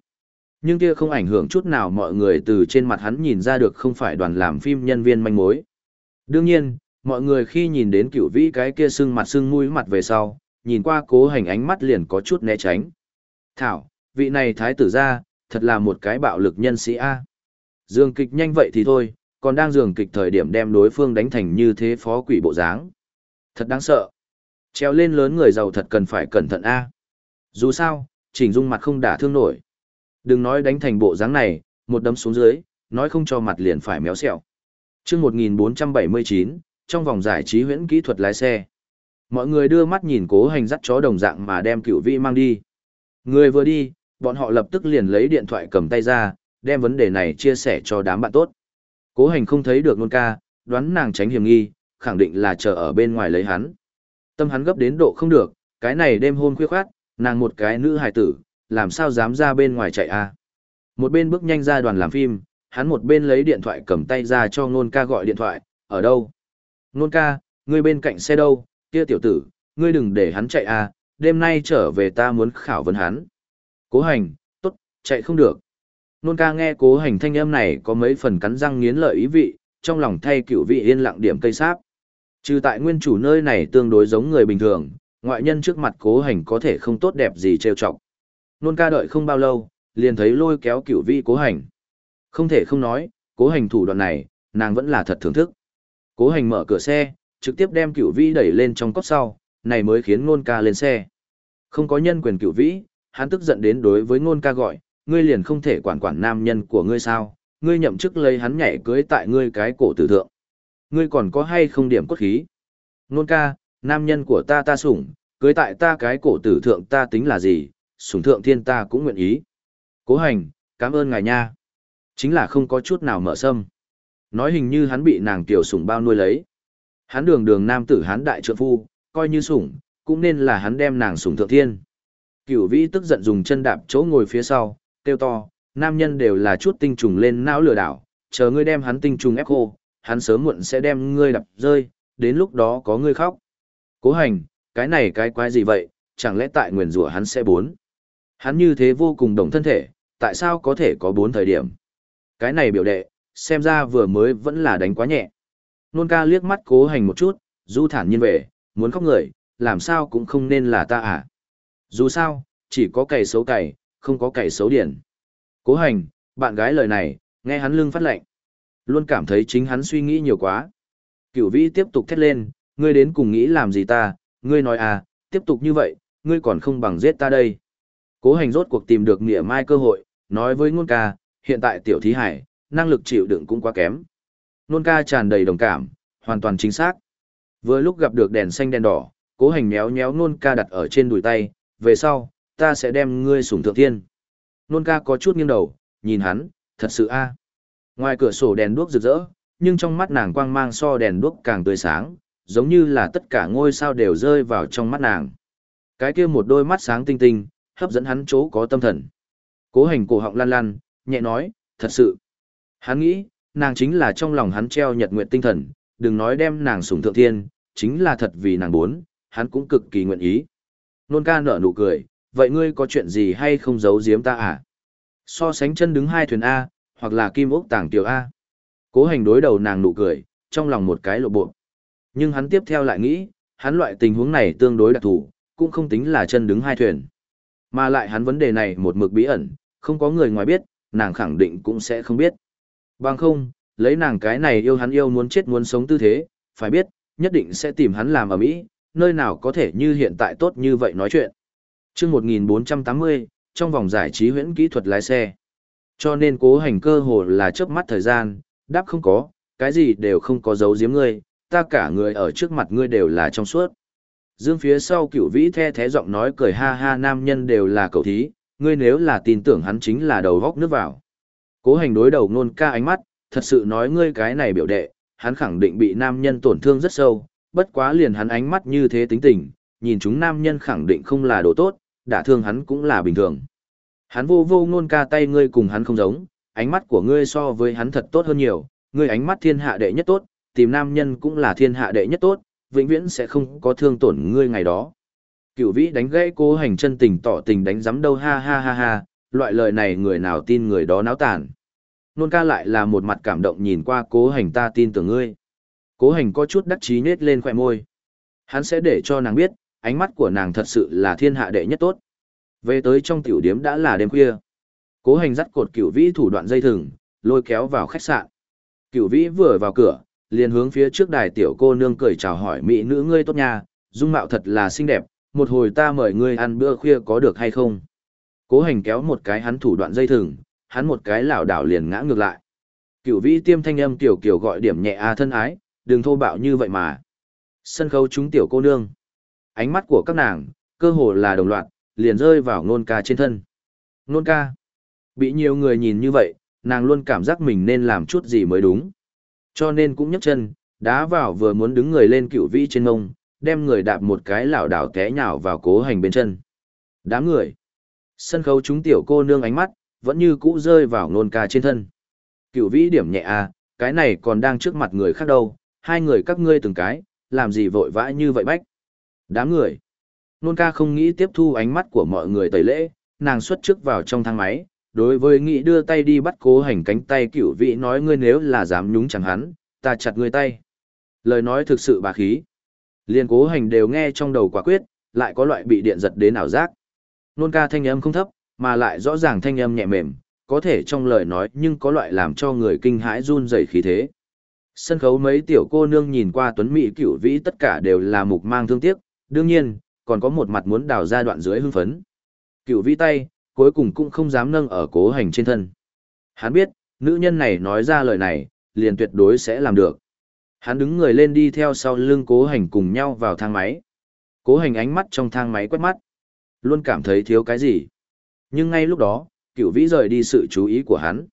nhưng kia không ảnh hưởng chút nào mọi người từ trên mặt hắn nhìn ra được không phải đoàn làm phim nhân viên manh mối. Đương nhiên, mọi người khi nhìn đến cửu vĩ cái kia sưng mặt sưng mũi mặt về sau, nhìn qua cố hành ánh mắt liền có chút né tránh. Thảo, vị này thái tử ra, thật là một cái bạo lực nhân sĩ A. Dương kịch nhanh vậy thì thôi, còn đang dường kịch thời điểm đem đối phương đánh thành như thế phó quỷ bộ dáng. Thật đáng sợ. Treo lên lớn người giàu thật cần phải cẩn thận A. Dù sao, chỉnh dung mặt không đả thương nổi. Đừng nói đánh thành bộ dáng này, một đấm xuống dưới, nói không cho mặt liền phải méo xẹo. Trước 1479, trong vòng giải trí huyễn kỹ thuật lái xe. Mọi người đưa mắt nhìn cố hành dắt chó đồng dạng mà đem cựu vị mang đi. Người vừa đi, bọn họ lập tức liền lấy điện thoại cầm tay ra, đem vấn đề này chia sẻ cho đám bạn tốt. Cố hành không thấy được nôn ca, đoán nàng tránh hiểm nghi, khẳng định là chờ ở bên ngoài lấy hắn. Tâm hắn gấp đến độ không được, cái này đêm hôm khuya khoát, nàng một cái nữ hài tử, làm sao dám ra bên ngoài chạy a? Một bên bước nhanh ra đoàn làm phim, hắn một bên lấy điện thoại cầm tay ra cho nôn ca gọi điện thoại, ở đâu? Nôn ca, ngươi bên cạnh xe đâu, kia tiểu tử, ngươi đừng để hắn chạy à? đêm nay trở về ta muốn khảo vấn hắn. Cố hành, tốt, chạy không được. Nôn ca nghe cố hành thanh âm này có mấy phần cắn răng nghiến lợi ý vị, trong lòng thay cựu vị yên lặng điểm cây sáp. Trừ tại nguyên chủ nơi này tương đối giống người bình thường, ngoại nhân trước mặt cố hành có thể không tốt đẹp gì trêu chọc. Nôn ca đợi không bao lâu, liền thấy lôi kéo cựu vị cố hành. Không thể không nói, cố hành thủ đoạn này, nàng vẫn là thật thưởng thức. Cố hành mở cửa xe, trực tiếp đem cửu vĩ đẩy lên trong cốc sau, này mới khiến ngôn ca lên xe. Không có nhân quyền cửu vĩ, hắn tức giận đến đối với ngôn ca gọi, ngươi liền không thể quản quản nam nhân của ngươi sao, ngươi nhậm chức lấy hắn nhảy cưới tại ngươi cái cổ tử thượng. Ngươi còn có hay không điểm cốt khí? Ngôn ca, nam nhân của ta ta sủng, cưới tại ta cái cổ tử thượng ta tính là gì, sủng thượng thiên ta cũng nguyện ý. Cố hành, cảm ơn ngài nha. Chính là không có chút nào mở sâm. Nói hình như hắn bị nàng tiểu sủng bao nuôi lấy. Hắn đường đường nam tử hắn đại trượng phu, coi như sủng, cũng nên là hắn đem nàng sủng thượng thiên. Cửu vĩ tức giận dùng chân đạp chỗ ngồi phía sau, kêu to, nam nhân đều là chút tinh trùng lên não lừa đảo, chờ ngươi đem hắn tinh trùng ép khô, hắn sớm muộn sẽ đem ngươi đập rơi, đến lúc đó có ngươi khóc. Cố hành, cái này cái quái gì vậy, chẳng lẽ tại nguyền rủa hắn sẽ bốn. Hắn như thế vô cùng đồng thân thể, tại sao có thể có bốn thời điểm. Cái này biểu đệ, xem ra vừa mới vẫn là đánh quá nhẹ. Nôn ca liếc mắt cố hành một chút, du thản nhiên về, muốn khóc người, làm sao cũng không nên là ta à. Dù sao, chỉ có cày xấu cày, không có cày xấu điển. Cố hành, bạn gái lời này, nghe hắn lưng phát lệnh. Luôn cảm thấy chính hắn suy nghĩ nhiều quá. Cửu vĩ tiếp tục thét lên, ngươi đến cùng nghĩ làm gì ta, ngươi nói à, tiếp tục như vậy, ngươi còn không bằng giết ta đây. Cố hành rốt cuộc tìm được nghĩa mai cơ hội, nói với ngôn ca, hiện tại tiểu thí hải, năng lực chịu đựng cũng quá kém. Nôn ca tràn đầy đồng cảm, hoàn toàn chính xác. Vừa lúc gặp được đèn xanh đèn đỏ, cố hành méo méo nôn ca đặt ở trên đùi tay, về sau, ta sẽ đem ngươi sủng thượng thiên. Nôn ca có chút nghiêng đầu, nhìn hắn, thật sự a. Ngoài cửa sổ đèn đuốc rực rỡ, nhưng trong mắt nàng quang mang so đèn đuốc càng tươi sáng, giống như là tất cả ngôi sao đều rơi vào trong mắt nàng. Cái kia một đôi mắt sáng tinh tinh, hấp dẫn hắn chỗ có tâm thần. Cố hành cổ họng lăn lăn, nhẹ nói, thật sự. Hắn nghĩ, nàng chính là trong lòng hắn treo nhật nguyện tinh thần, đừng nói đem nàng sủng thượng thiên, chính là thật vì nàng muốn, hắn cũng cực kỳ nguyện ý. Nôn ca nở nụ cười, vậy ngươi có chuyện gì hay không giấu giếm ta à? So sánh chân đứng hai thuyền A, hoặc là kim ốc tàng tiểu A. Cố hành đối đầu nàng nụ cười, trong lòng một cái lộ bộ. Nhưng hắn tiếp theo lại nghĩ, hắn loại tình huống này tương đối đặc thù, cũng không tính là chân đứng hai thuyền. Mà lại hắn vấn đề này một mực bí ẩn, không có người ngoài biết, nàng khẳng định cũng sẽ không biết. Bằng không, lấy nàng cái này yêu hắn yêu muốn chết muốn sống tư thế, phải biết, nhất định sẽ tìm hắn làm ở mỹ, nơi nào có thể như hiện tại tốt như vậy nói chuyện. Trước 1480, trong vòng giải trí huyễn kỹ thuật lái xe. Cho nên cố hành cơ hồ là chớp mắt thời gian, đáp không có, cái gì đều không có giấu giếm ngươi, ta cả người ở trước mặt ngươi đều là trong suốt. Dương phía sau cửu vĩ the thế giọng nói cười ha ha nam nhân đều là cầu thí, ngươi nếu là tin tưởng hắn chính là đầu góc nước vào. Cố hành đối đầu nôn ca ánh mắt, thật sự nói ngươi cái này biểu đệ, hắn khẳng định bị nam nhân tổn thương rất sâu, bất quá liền hắn ánh mắt như thế tính tình, nhìn chúng nam nhân khẳng định không là đồ tốt, đả thương hắn cũng là bình thường. Hắn vô vô nôn ca tay ngươi cùng hắn không giống, ánh mắt của ngươi so với hắn thật tốt hơn nhiều, ngươi ánh mắt thiên hạ đệ nhất tốt, tìm nam nhân cũng là thiên hạ đệ nhất tốt, vĩnh viễn sẽ không có thương tổn ngươi ngày đó. Cửu vĩ đánh gãy cố hành chân tình tỏ tình đánh giấm đâu ha ha ha ha, loại lời này người nào tin người đó náo tàn. Nôn ca lại là một mặt cảm động nhìn qua cố hành ta tin tưởng ngươi. Cố hành có chút đắc chí nết lên khỏe môi. Hắn sẽ để cho nàng biết, ánh mắt của nàng thật sự là thiên hạ đệ nhất tốt. Về tới trong tiểu điếm đã là đêm khuya. Cố hành dắt cột cửu vĩ thủ đoạn dây thừng, lôi kéo vào khách sạn. Cửu vĩ vừa vào cửa, liền hướng phía trước đài tiểu cô nương cười chào hỏi mỹ nữ ngươi tốt nha, dung mạo thật là xinh đẹp, một hồi ta mời ngươi ăn bữa khuya có được hay không? Cố hành kéo một cái hắn thủ đoạn dây thừng, hắn một cái lảo đảo liền ngã ngược lại. Cửu vĩ tiêm thanh âm tiểu kiểu gọi điểm nhẹ a thân ái, đừng thô bạo như vậy mà. Sân khấu chúng tiểu cô nương. Ánh mắt của các nàng, cơ hồ là đồng loạt, liền rơi vào nôn ca trên thân. Nôn ca. Bị nhiều người nhìn như vậy, nàng luôn cảm giác mình nên làm chút gì mới đúng. Cho nên cũng nhấc chân, đá vào vừa muốn đứng người lên cựu vĩ trên ngông, đem người đạp một cái lảo đảo té nhào vào cố hành bên chân. Đám người. Sân khấu chúng tiểu cô nương ánh mắt, vẫn như cũ rơi vào nôn ca trên thân. Cựu vĩ điểm nhẹ à, cái này còn đang trước mặt người khác đâu, hai người các ngươi từng cái, làm gì vội vã như vậy bách. Đám người. Nôn ca không nghĩ tiếp thu ánh mắt của mọi người tẩy lễ, nàng xuất trước vào trong thang máy, đối với nghĩ đưa tay đi bắt cố hành cánh tay cựu vị nói ngươi nếu là dám nhúng chẳng hắn, ta chặt ngươi tay. Lời nói thực sự bà khí. Liên cố hành đều nghe trong đầu quả quyết, lại có loại bị điện giật đến ảo giác. Nôn ca thanh âm không thấp, mà lại rõ ràng thanh âm nhẹ mềm, có thể trong lời nói nhưng có loại làm cho người kinh hãi run rẩy khí thế. Sân khấu mấy tiểu cô nương nhìn qua tuấn mỹ cửu vĩ tất cả đều là mục mang thương tiếc, đương nhiên, còn có một mặt muốn đào ra đoạn dưới hưng phấn. Cửu vĩ tay, cuối cùng cũng không dám nâng ở cố hành trên thân. Hắn biết, nữ nhân này nói ra lời này, liền tuyệt đối sẽ làm được. Hắn đứng người lên đi theo sau lưng cố hành cùng nhau vào thang máy. Cố hành ánh mắt trong thang máy quét mắt. Luôn cảm thấy thiếu cái gì. Nhưng ngay lúc đó, cửu vĩ rời đi sự chú ý của hắn.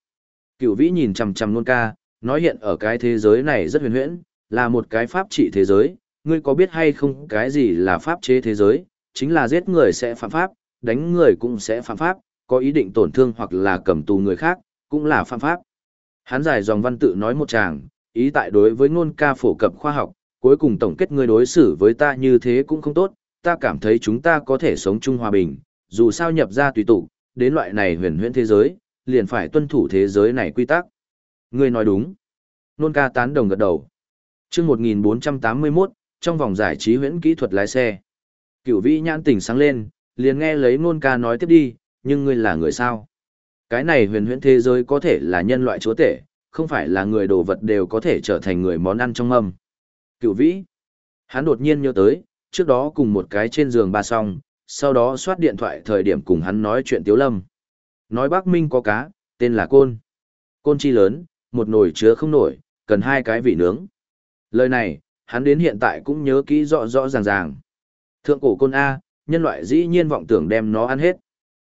Cửu vĩ nhìn chằm chằm nôn ca, nói hiện ở cái thế giới này rất huyền huyễn, là một cái pháp trị thế giới. Ngươi có biết hay không cái gì là pháp chế thế giới, chính là giết người sẽ phạm pháp, đánh người cũng sẽ phạm pháp, có ý định tổn thương hoặc là cầm tù người khác, cũng là phạm pháp. Hắn giải dòng văn tự nói một chàng, ý tại đối với ngôn ca phổ cập khoa học, cuối cùng tổng kết ngươi đối xử với ta như thế cũng không tốt, ta cảm thấy chúng ta có thể sống chung hòa bình, dù sao nhập ra tùy tụ, đến loại này huyền huyễn thế giới, liền phải tuân thủ thế giới này quy tắc. Ngươi nói đúng. Nôn ca tán đồng gật đầu. Trước 1481, trong vòng giải trí huyễn kỹ thuật lái xe. Cửu vĩ nhãn tỉnh sáng lên, liền nghe lấy nôn ca nói tiếp đi, nhưng ngươi là người sao? Cái này huyền huyễn thế giới có thể là nhân loại chúa tể, không phải là người đồ vật đều có thể trở thành người món ăn trong mâm. Cựu vĩ. Hắn đột nhiên nhớ tới, trước đó cùng một cái trên giường ba song, sau đó soát điện thoại thời điểm cùng hắn nói chuyện tiếu lâm. Nói bác Minh có cá, tên là Côn. Côn chi lớn, một nồi chứa không nổi, cần hai cái vị nướng. Lời này, hắn đến hiện tại cũng nhớ kỹ rõ rõ ràng ràng. Thượng cổ Côn A, nhân loại dĩ nhiên vọng tưởng đem nó ăn hết.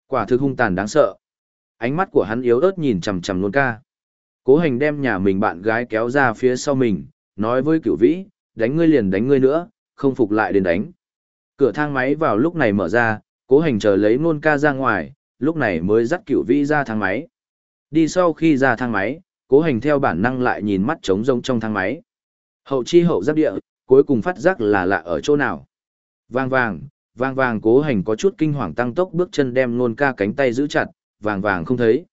Quả thực hung tàn đáng sợ. Ánh mắt của hắn yếu ớt nhìn chằm chằm luôn ca. Cố hành đem nhà mình bạn gái kéo ra phía sau mình, nói với cửu vĩ, đánh ngươi liền đánh ngươi nữa, không phục lại đến đánh. Cửa thang máy vào lúc này mở ra, cố hành chờ lấy nôn ca ra ngoài, lúc này mới dắt cửu vĩ ra thang máy. Đi sau khi ra thang máy, cố hành theo bản năng lại nhìn mắt trống rông trong thang máy. Hậu chi hậu giáp địa, cuối cùng phát giác là lạ ở chỗ nào. vàng vàng, vàng vàng cố hành có chút kinh hoàng tăng tốc bước chân đem nôn ca cánh tay giữ chặt, vàng vàng không thấy.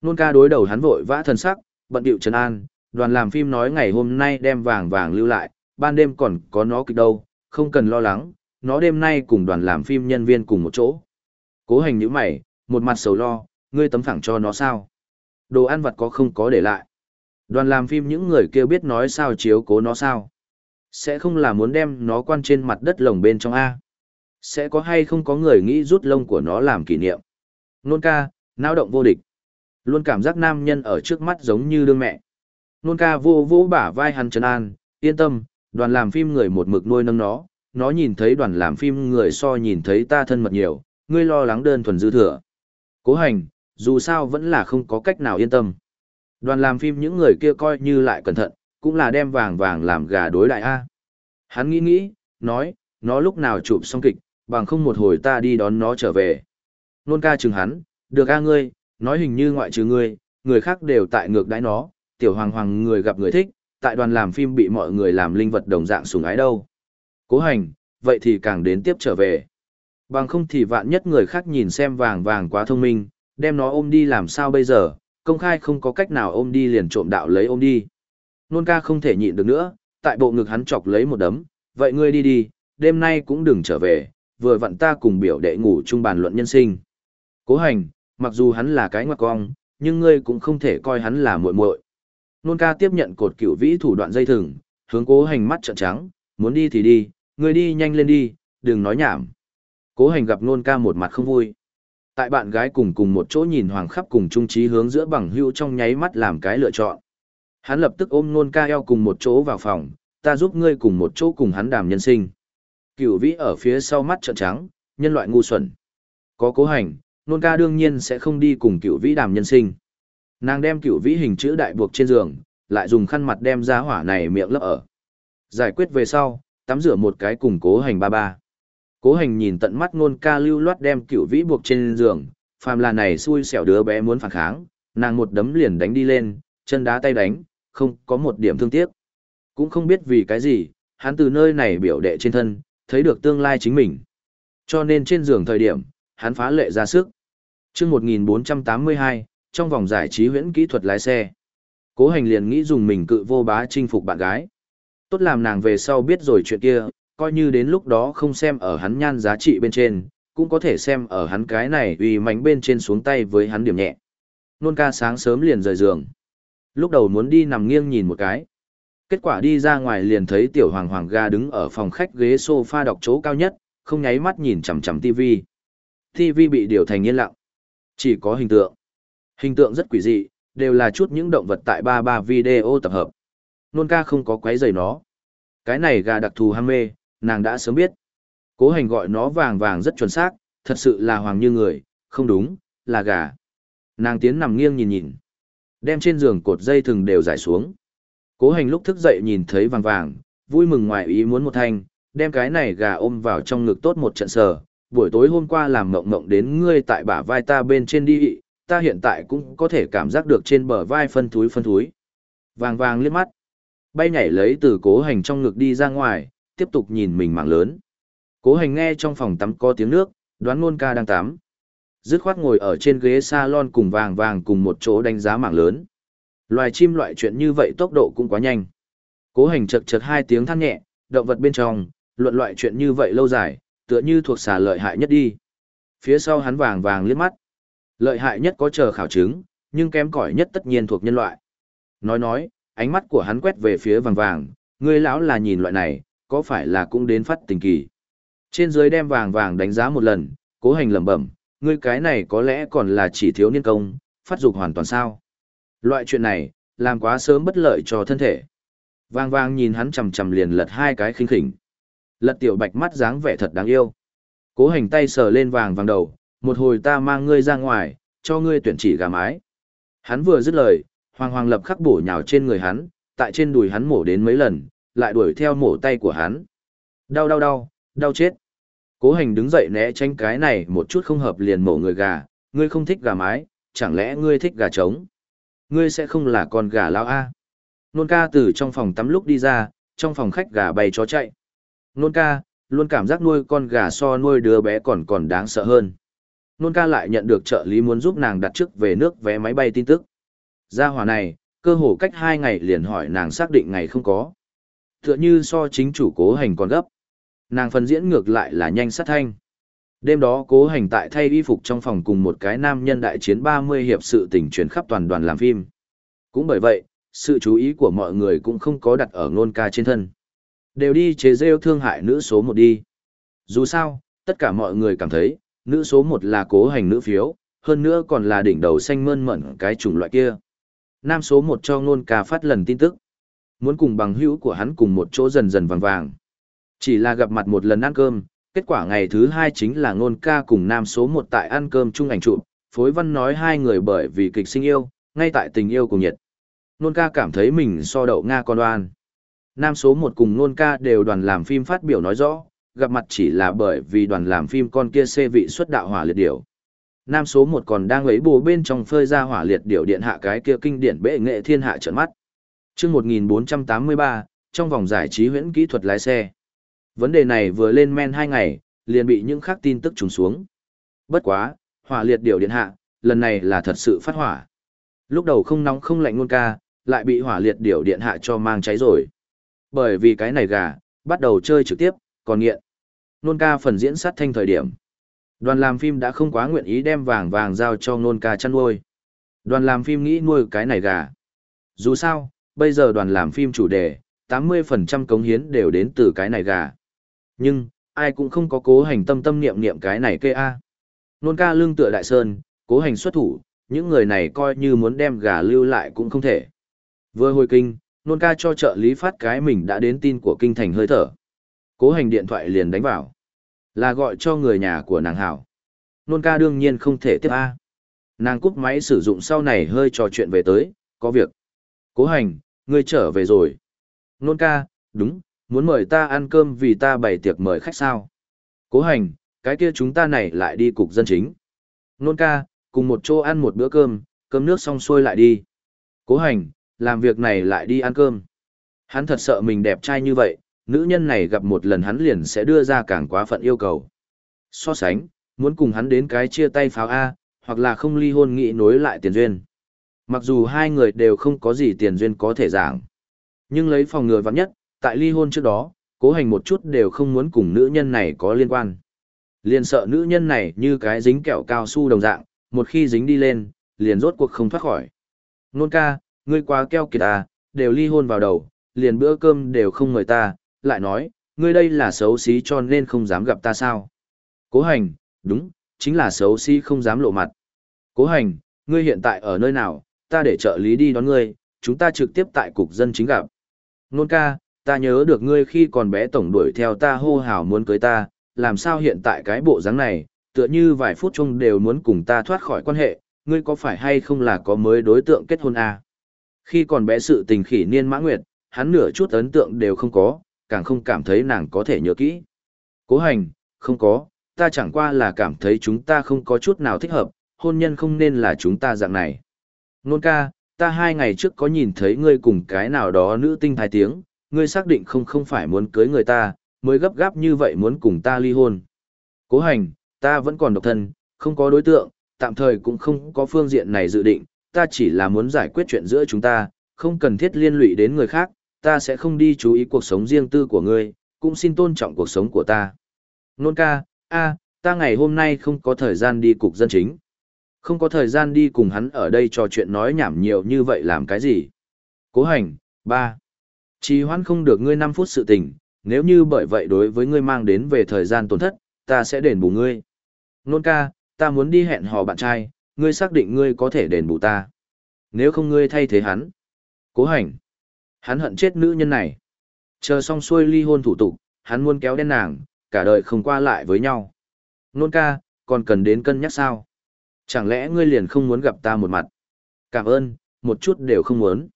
Nôn ca đối đầu hắn vội vã thần sắc, bận điệu trấn an, đoàn làm phim nói ngày hôm nay đem vàng vàng lưu lại, ban đêm còn có nó kịch đâu, không cần lo lắng, nó đêm nay cùng đoàn làm phim nhân viên cùng một chỗ. Cố hành nhíu mày, một mặt sầu lo, ngươi tấm phẳng cho nó sao? Đồ ăn vặt có không có để lại. Đoàn làm phim những người kia biết nói sao chiếu cố nó sao. Sẽ không là muốn đem nó quan trên mặt đất lồng bên trong A. Sẽ có hay không có người nghĩ rút lông của nó làm kỷ niệm. Nôn ca, náo động vô địch. Luôn cảm giác nam nhân ở trước mắt giống như đương mẹ. Nôn ca vô vô bả vai hắn trấn an, yên tâm, đoàn làm phim người một mực nuôi nâng nó, nó nhìn thấy đoàn làm phim người so nhìn thấy ta thân mật nhiều, ngươi lo lắng đơn thuần dư thừa. Cố hành, dù sao vẫn là không có cách nào yên tâm. Đoàn làm phim những người kia coi như lại cẩn thận, cũng là đem vàng vàng làm gà đối đại A. Hắn nghĩ nghĩ, nói, nó lúc nào chụp xong kịch, bằng không một hồi ta đi đón nó trở về. Nôn ca chừng hắn, được A ngươi, nói hình như ngoại trừ ngươi, người khác đều tại ngược đãi nó, tiểu hoàng hoàng người gặp người thích, tại đoàn làm phim bị mọi người làm linh vật đồng dạng sùng ái đâu. Cố hành, vậy thì càng đến tiếp trở về. Bằng không thì vạn nhất người khác nhìn xem vàng vàng quá thông minh, đem nó ôm đi làm sao bây giờ, công khai không có cách nào ôm đi liền trộm đạo lấy ôm đi. Nôn ca không thể nhịn được nữa, tại bộ ngực hắn chọc lấy một đấm, vậy ngươi đi đi, đêm nay cũng đừng trở về, vừa vặn ta cùng biểu đệ ngủ chung bàn luận nhân sinh. Cố hành, mặc dù hắn là cái ngoặc cong, nhưng ngươi cũng không thể coi hắn là muội muội. Nôn ca tiếp nhận cột cửu vĩ thủ đoạn dây thừng, hướng cố hành mắt trợn trắng, muốn đi thì đi, người đi nhanh lên đi, đừng nói nhảm. Cố hành gặp nôn ca một mặt không vui. Tại bạn gái cùng cùng một chỗ nhìn hoàng khắp cùng trung trí hướng giữa bằng hưu trong nháy mắt làm cái lựa chọn. Hắn lập tức ôm nôn ca eo cùng một chỗ vào phòng, ta giúp ngươi cùng một chỗ cùng hắn đàm nhân sinh. Cửu vĩ ở phía sau mắt trợn trắng, nhân loại ngu xuẩn. Có cố hành, nôn ca đương nhiên sẽ không đi cùng cửu vĩ đàm nhân sinh. Nàng đem cửu vĩ hình chữ đại buộc trên giường, lại dùng khăn mặt đem ra hỏa này miệng lấp ở. Giải quyết về sau, tắm rửa một cái cùng cố hành ba ba. Cố hành nhìn tận mắt nôn ca lưu loát đem cửu vĩ buộc trên giường, phàm là này xui xẻo đứa bé muốn phản kháng, nàng một đấm liền đánh đi lên, chân đá tay đánh, không có một điểm thương tiếc. Cũng không biết vì cái gì, hắn từ nơi này biểu đệ trên thân, thấy được tương lai chính mình. Cho nên trên giường thời điểm, hắn phá lệ ra sức. chương 1482, trong vòng giải trí huyễn kỹ thuật lái xe. Cố hành liền nghĩ dùng mình cự vô bá chinh phục bạn gái. Tốt làm nàng về sau biết rồi chuyện kia, coi như đến lúc đó không xem ở hắn nhan giá trị bên trên, cũng có thể xem ở hắn cái này uy mánh bên trên xuống tay với hắn điểm nhẹ. Nôn ca sáng sớm liền rời giường. Lúc đầu muốn đi nằm nghiêng nhìn một cái. Kết quả đi ra ngoài liền thấy tiểu hoàng hoàng ga đứng ở phòng khách ghế sofa đọc chỗ cao nhất, không nháy mắt nhìn chằm chằm TV. TV bị điều thành yên lặng. Chỉ có hình tượng. Hình tượng rất quỷ dị, đều là chút những động vật tại ba ba video tập hợp. Nôn ca không có quấy rầy nó. Cái này gà đặc thù ham mê, nàng đã sớm biết. Cố hành gọi nó vàng vàng rất chuẩn xác, thật sự là hoàng như người, không đúng, là gà. Nàng tiến nằm nghiêng nhìn nhìn. Đem trên giường cột dây thừng đều giải xuống. Cố hành lúc thức dậy nhìn thấy vàng vàng, vui mừng ngoài ý muốn một thanh, đem cái này gà ôm vào trong ngực tốt một trận sờ. Buổi tối hôm qua làm mộng mộng đến ngươi tại bả vai ta bên trên đi, ta hiện tại cũng có thể cảm giác được trên bờ vai phân túi phân túi. Vàng vàng liếc mắt. Bay nhảy lấy từ cố hành trong ngực đi ra ngoài, tiếp tục nhìn mình mạng lớn. Cố hành nghe trong phòng tắm có tiếng nước, đoán ngôn ca đang tắm. Dứt khoát ngồi ở trên ghế salon cùng vàng vàng cùng một chỗ đánh giá mạng lớn. Loài chim loại chuyện như vậy tốc độ cũng quá nhanh. Cố hành chật chật hai tiếng than nhẹ, động vật bên trong, luận loại chuyện như vậy lâu dài, tựa như thuộc xà lợi hại nhất đi. Phía sau hắn vàng vàng liếc mắt. Lợi hại nhất có chờ khảo chứng, nhưng kém cỏi nhất tất nhiên thuộc nhân loại. Nói nói, ánh mắt của hắn quét về phía vàng vàng, ngươi lão là nhìn loại này, có phải là cũng đến phát tình kỳ. Trên dưới đem vàng vàng đánh giá một lần, cố hành lẩm bẩm, ngươi cái này có lẽ còn là chỉ thiếu niên công, phát dục hoàn toàn sao. Loại chuyện này, làm quá sớm bất lợi cho thân thể. Vàng vàng nhìn hắn chầm chầm liền lật hai cái khinh khỉnh. Lật tiểu bạch mắt dáng vẻ thật đáng yêu. Cố hành tay sờ lên vàng vàng đầu, một hồi ta mang ngươi ra ngoài, cho ngươi tuyển chỉ gà mái. Hắn vừa dứt lời, hoàng hoàng lập khắc bổ nhào trên người hắn, tại trên đùi hắn mổ đến mấy lần, lại đuổi theo mổ tay của hắn. Đau đau đau, đau chết. Cố hành đứng dậy né tránh cái này một chút không hợp liền mổ người gà, ngươi không thích gà mái, chẳng lẽ ngươi thích gà trống? Ngươi sẽ không là con gà lao A. Nôn ca từ trong phòng tắm lúc đi ra, trong phòng khách gà bay chó chạy. Nôn ca, luôn cảm giác nuôi con gà so nuôi đứa bé còn còn đáng sợ hơn. Nôn ca lại nhận được trợ lý muốn giúp nàng đặt trước về nước vé máy bay tin tức. Gia hỏa này, cơ hồ cách hai ngày liền hỏi nàng xác định ngày không có. Tựa như so chính chủ cố hành còn gấp. Nàng phần diễn ngược lại là nhanh sát thanh. Đêm đó cố hành tại thay y phục trong phòng cùng một cái nam nhân đại chiến 30 hiệp sự tình truyền khắp toàn đoàn làm phim. Cũng bởi vậy, sự chú ý của mọi người cũng không có đặt ở ngôn ca trên thân. Đều đi chế rêu thương hại nữ số một đi. Dù sao, tất cả mọi người cảm thấy, nữ số một là cố hành nữ phiếu, hơn nữa còn là đỉnh đầu xanh mơn mẩn cái chủng loại kia. Nam số một cho ngôn ca phát lần tin tức. Muốn cùng bằng hữu của hắn cùng một chỗ dần dần vàng vàng. Chỉ là gặp mặt một lần ăn cơm, kết quả ngày thứ hai chính là ngôn ca cùng nam số một tại ăn cơm chung ảnh chụp phối văn nói hai người bởi vì kịch sinh yêu, ngay tại tình yêu cùng nhiệt. Nôn ca cảm thấy mình so đậu Nga con đoan. Nam số một cùng nôn ca đều đoàn làm phim phát biểu nói rõ, gặp mặt chỉ là bởi vì đoàn làm phim con kia xê vị xuất đạo hỏa liệt điểu. Nam số một còn đang ấy bù bên trong phơi ra hỏa liệt điểu điện hạ cái kia kinh điển bệ nghệ thiên hạ trận mắt. chương 1483, trong vòng giải trí huyễn kỹ thuật lái xe. Vấn đề này vừa lên men hai ngày, liền bị những khác tin tức trùng xuống. Bất quá, hỏa liệt điểu điện hạ, lần này là thật sự phát hỏa. Lúc đầu không nóng không lạnh luôn ca, lại bị hỏa liệt điểu điện hạ cho mang cháy rồi. Bởi vì cái này gà, bắt đầu chơi trực tiếp, còn nghiện. Nôn ca phần diễn sát thanh thời điểm. Đoàn làm phim đã không quá nguyện ý đem vàng vàng giao cho nôn ca chăn nuôi. Đoàn làm phim nghĩ nuôi cái này gà. Dù sao, bây giờ đoàn làm phim chủ đề, 80% cống hiến đều đến từ cái này gà. Nhưng, ai cũng không có cố hành tâm tâm niệm niệm cái này kê a. Nôn ca lương tựa đại sơn, cố hành xuất thủ, những người này coi như muốn đem gà lưu lại cũng không thể. Vừa hồi kinh, nôn ca cho trợ lý phát cái mình đã đến tin của kinh thành hơi thở. Cố hành điện thoại liền đánh vào. Là gọi cho người nhà của nàng hảo. Nôn ca đương nhiên không thể tiếp A. Nàng cúp máy sử dụng sau này hơi trò chuyện về tới, có việc. Cố hành, ngươi trở về rồi. Nôn ca, đúng, muốn mời ta ăn cơm vì ta bày tiệc mời khách sao. Cố hành, cái kia chúng ta này lại đi cục dân chính. Nôn ca, cùng một chỗ ăn một bữa cơm, cơm nước xong xuôi lại đi. Cố hành, làm việc này lại đi ăn cơm. Hắn thật sợ mình đẹp trai như vậy, nữ nhân này gặp một lần hắn liền sẽ đưa ra càng quá phận yêu cầu. So sánh, muốn cùng hắn đến cái chia tay pháo A, hoặc là không ly hôn nghị nối lại tiền duyên. Mặc dù hai người đều không có gì tiền duyên có thể giảng. Nhưng lấy phòng ngừa vắng nhất, tại ly hôn trước đó, cố hành một chút đều không muốn cùng nữ nhân này có liên quan. Liền sợ nữ nhân này như cái dính kẹo cao su đồng dạng, một khi dính đi lên, liền rốt cuộc không thoát khỏi. Nôn ca, ngươi quá keo kiệt à, đều ly hôn vào đầu, liền bữa cơm đều không mời ta, lại nói, ngươi đây là xấu xí cho nên không dám gặp ta sao. Cố hành, đúng, chính là xấu xí không dám lộ mặt. Cố hành, ngươi hiện tại ở nơi nào, ta để trợ lý đi đón ngươi, chúng ta trực tiếp tại cục dân chính gặp. Nôn ca, ta nhớ được ngươi khi còn bé tổng đuổi theo ta hô hào muốn cưới ta, làm sao hiện tại cái bộ dáng này, tựa như vài phút chung đều muốn cùng ta thoát khỏi quan hệ, ngươi có phải hay không là có mới đối tượng kết hôn à? Khi còn bé sự tình khỉ niên mã nguyệt, hắn nửa chút ấn tượng đều không có, càng không cảm thấy nàng có thể nhớ kỹ. Cố hành, không có, ta chẳng qua là cảm thấy chúng ta không có chút nào thích hợp, hôn nhân không nên là chúng ta dạng này. Nôn ca, ta hai ngày trước có nhìn thấy ngươi cùng cái nào đó nữ tinh thái tiếng, ngươi xác định không không phải muốn cưới người ta, mới gấp gáp như vậy muốn cùng ta ly hôn. Cố hành, ta vẫn còn độc thân, không có đối tượng, tạm thời cũng không có phương diện này dự định, ta chỉ là muốn giải quyết chuyện giữa chúng ta, không cần thiết liên lụy đến người khác, ta sẽ không đi chú ý cuộc sống riêng tư của ngươi, cũng xin tôn trọng cuộc sống của ta. Nôn ca, a, ta ngày hôm nay không có thời gian đi cục dân chính. Không có thời gian đi cùng hắn ở đây trò chuyện nói nhảm nhiều như vậy làm cái gì. Cố hành, ba. Trì hoãn không được ngươi 5 phút sự tình, nếu như bởi vậy đối với ngươi mang đến về thời gian tổn thất, ta sẽ đền bù ngươi. Nôn ca, ta muốn đi hẹn hò bạn trai, ngươi xác định ngươi có thể đền bù ta. Nếu không ngươi thay thế hắn. Cố hành. Hắn hận chết nữ nhân này. Chờ xong xuôi ly hôn thủ tục, hắn muốn kéo đen nàng, cả đời không qua lại với nhau. Nôn ca, còn cần đến cân nhắc sao? Chẳng lẽ ngươi liền không muốn gặp ta một mặt? Cảm ơn, một chút đều không muốn.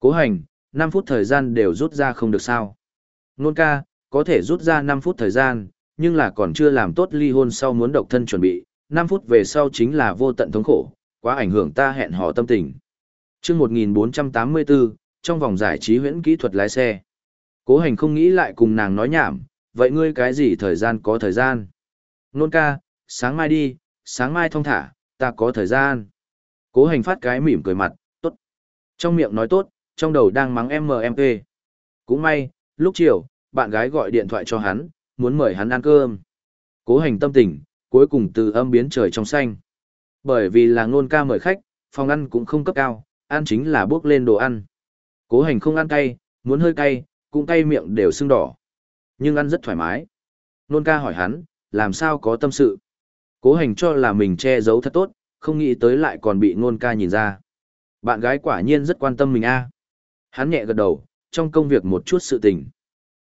Cố hành, 5 phút thời gian đều rút ra không được sao? Nôn ca, có thể rút ra 5 phút thời gian, nhưng là còn chưa làm tốt ly hôn sau muốn độc thân chuẩn bị, 5 phút về sau chính là vô tận thống khổ, quá ảnh hưởng ta hẹn hò tâm tình. Trước 1484, trong vòng giải trí huyễn kỹ thuật lái xe. Cố hành không nghĩ lại cùng nàng nói nhảm, vậy ngươi cái gì thời gian có thời gian? Nôn ca, sáng mai đi, sáng mai thông thả, ta có thời gian. Cố hành phát cái mỉm cười mặt, tốt. Trong miệng nói tốt, trong đầu đang mắng MMP. Cũng may, lúc chiều, bạn gái gọi điện thoại cho hắn, muốn mời hắn ăn cơm. Cố hành tâm tình, cuối cùng từ âm biến trời trong xanh. Bởi vì là ngôn ca mời khách, phòng ăn cũng không cấp cao, ăn chính là bước lên đồ ăn. Cố hành không ăn cay, muốn hơi cay, cũng cay miệng đều sưng đỏ. Nhưng ăn rất thoải mái. Nôn ca hỏi hắn, làm sao có tâm sự. Cố hành cho là mình che giấu thật tốt, không nghĩ tới lại còn bị nôn ca nhìn ra. Bạn gái quả nhiên rất quan tâm mình a. Hắn nhẹ gật đầu, trong công việc một chút sự tình.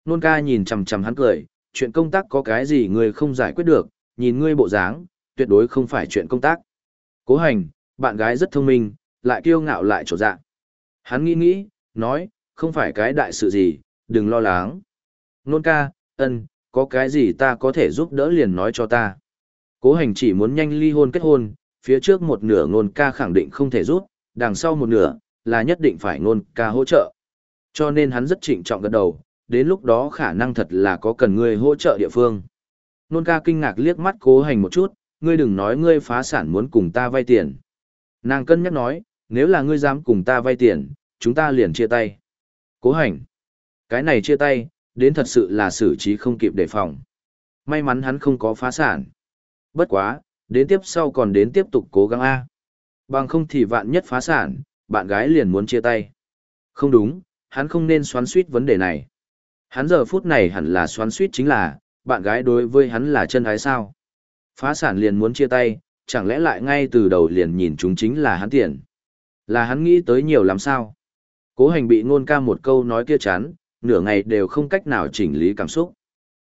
Nôn ca nhìn chằm chằm hắn cười, chuyện công tác có cái gì người không giải quyết được, nhìn ngươi bộ dáng, tuyệt đối không phải chuyện công tác. Cố hành, bạn gái rất thông minh, lại kiêu ngạo lại trổ dạ. Hắn nghĩ nghĩ, nói, không phải cái đại sự gì, đừng lo lắng. Nôn ca, ân, có cái gì ta có thể giúp đỡ liền nói cho ta. Cố hành chỉ muốn nhanh ly hôn kết hôn, phía trước một nửa nôn ca khẳng định không thể giúp, đằng sau một nửa, là nhất định phải nôn ca hỗ trợ. Cho nên hắn rất trịnh trọng gật đầu, đến lúc đó khả năng thật là có cần người hỗ trợ địa phương. Nôn ca kinh ngạc liếc mắt cố hành một chút, ngươi đừng nói ngươi phá sản muốn cùng ta vay tiền. Nàng cân nhắc nói, nếu là ngươi dám cùng ta vay tiền, chúng ta liền chia tay. Cố hành. Cái này chia tay, đến thật sự là xử trí không kịp đề phòng. May mắn hắn không có phá sản. Bất quá, đến tiếp sau còn đến tiếp tục cố gắng A. Bằng không thì vạn nhất phá sản, bạn gái liền muốn chia tay. Không đúng, hắn không nên xoắn suýt vấn đề này. Hắn giờ phút này hẳn là xoắn suýt chính là, bạn gái đối với hắn là chân ái sao. Phá sản liền muốn chia tay, chẳng lẽ lại ngay từ đầu liền nhìn chúng chính là hắn tiền. Là hắn nghĩ tới nhiều lắm sao. Cố hành bị Nôn ca một câu nói kia chán, nửa ngày đều không cách nào chỉnh lý cảm xúc.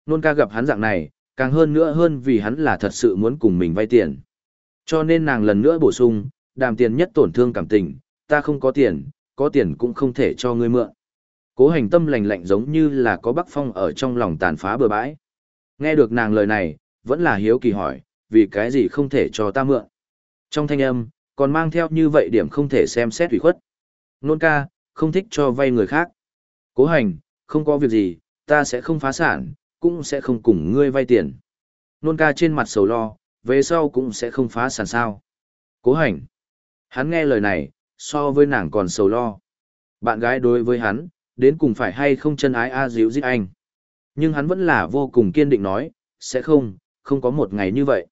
Nôn ca gặp hắn dạng này, càng hơn nữa hơn vì hắn là thật sự muốn cùng mình vay tiền. Cho nên nàng lần nữa bổ sung, đàm tiền nhất tổn thương cảm tình, ta không có tiền, có tiền cũng không thể cho ngươi mượn. Cố hành tâm lành lạnh giống như là có bắc phong ở trong lòng tàn phá bờ bãi. Nghe được nàng lời này, vẫn là hiếu kỳ hỏi, vì cái gì không thể cho ta mượn. Trong thanh âm, còn mang theo như vậy điểm không thể xem xét ủy khuất. Nôn ca, không thích cho vay người khác. Cố hành, không có việc gì, ta sẽ không phá sản, cũng sẽ không cùng ngươi vay tiền. Nôn ca trên mặt sầu lo, về sau cũng sẽ không phá sản sao. Cố hành. Hắn nghe lời này, so với nàng còn sầu lo. Bạn gái đối với hắn, đến cùng phải hay không chân ái a à dịu giết anh. Nhưng hắn vẫn là vô cùng kiên định nói, sẽ không, không có một ngày như vậy.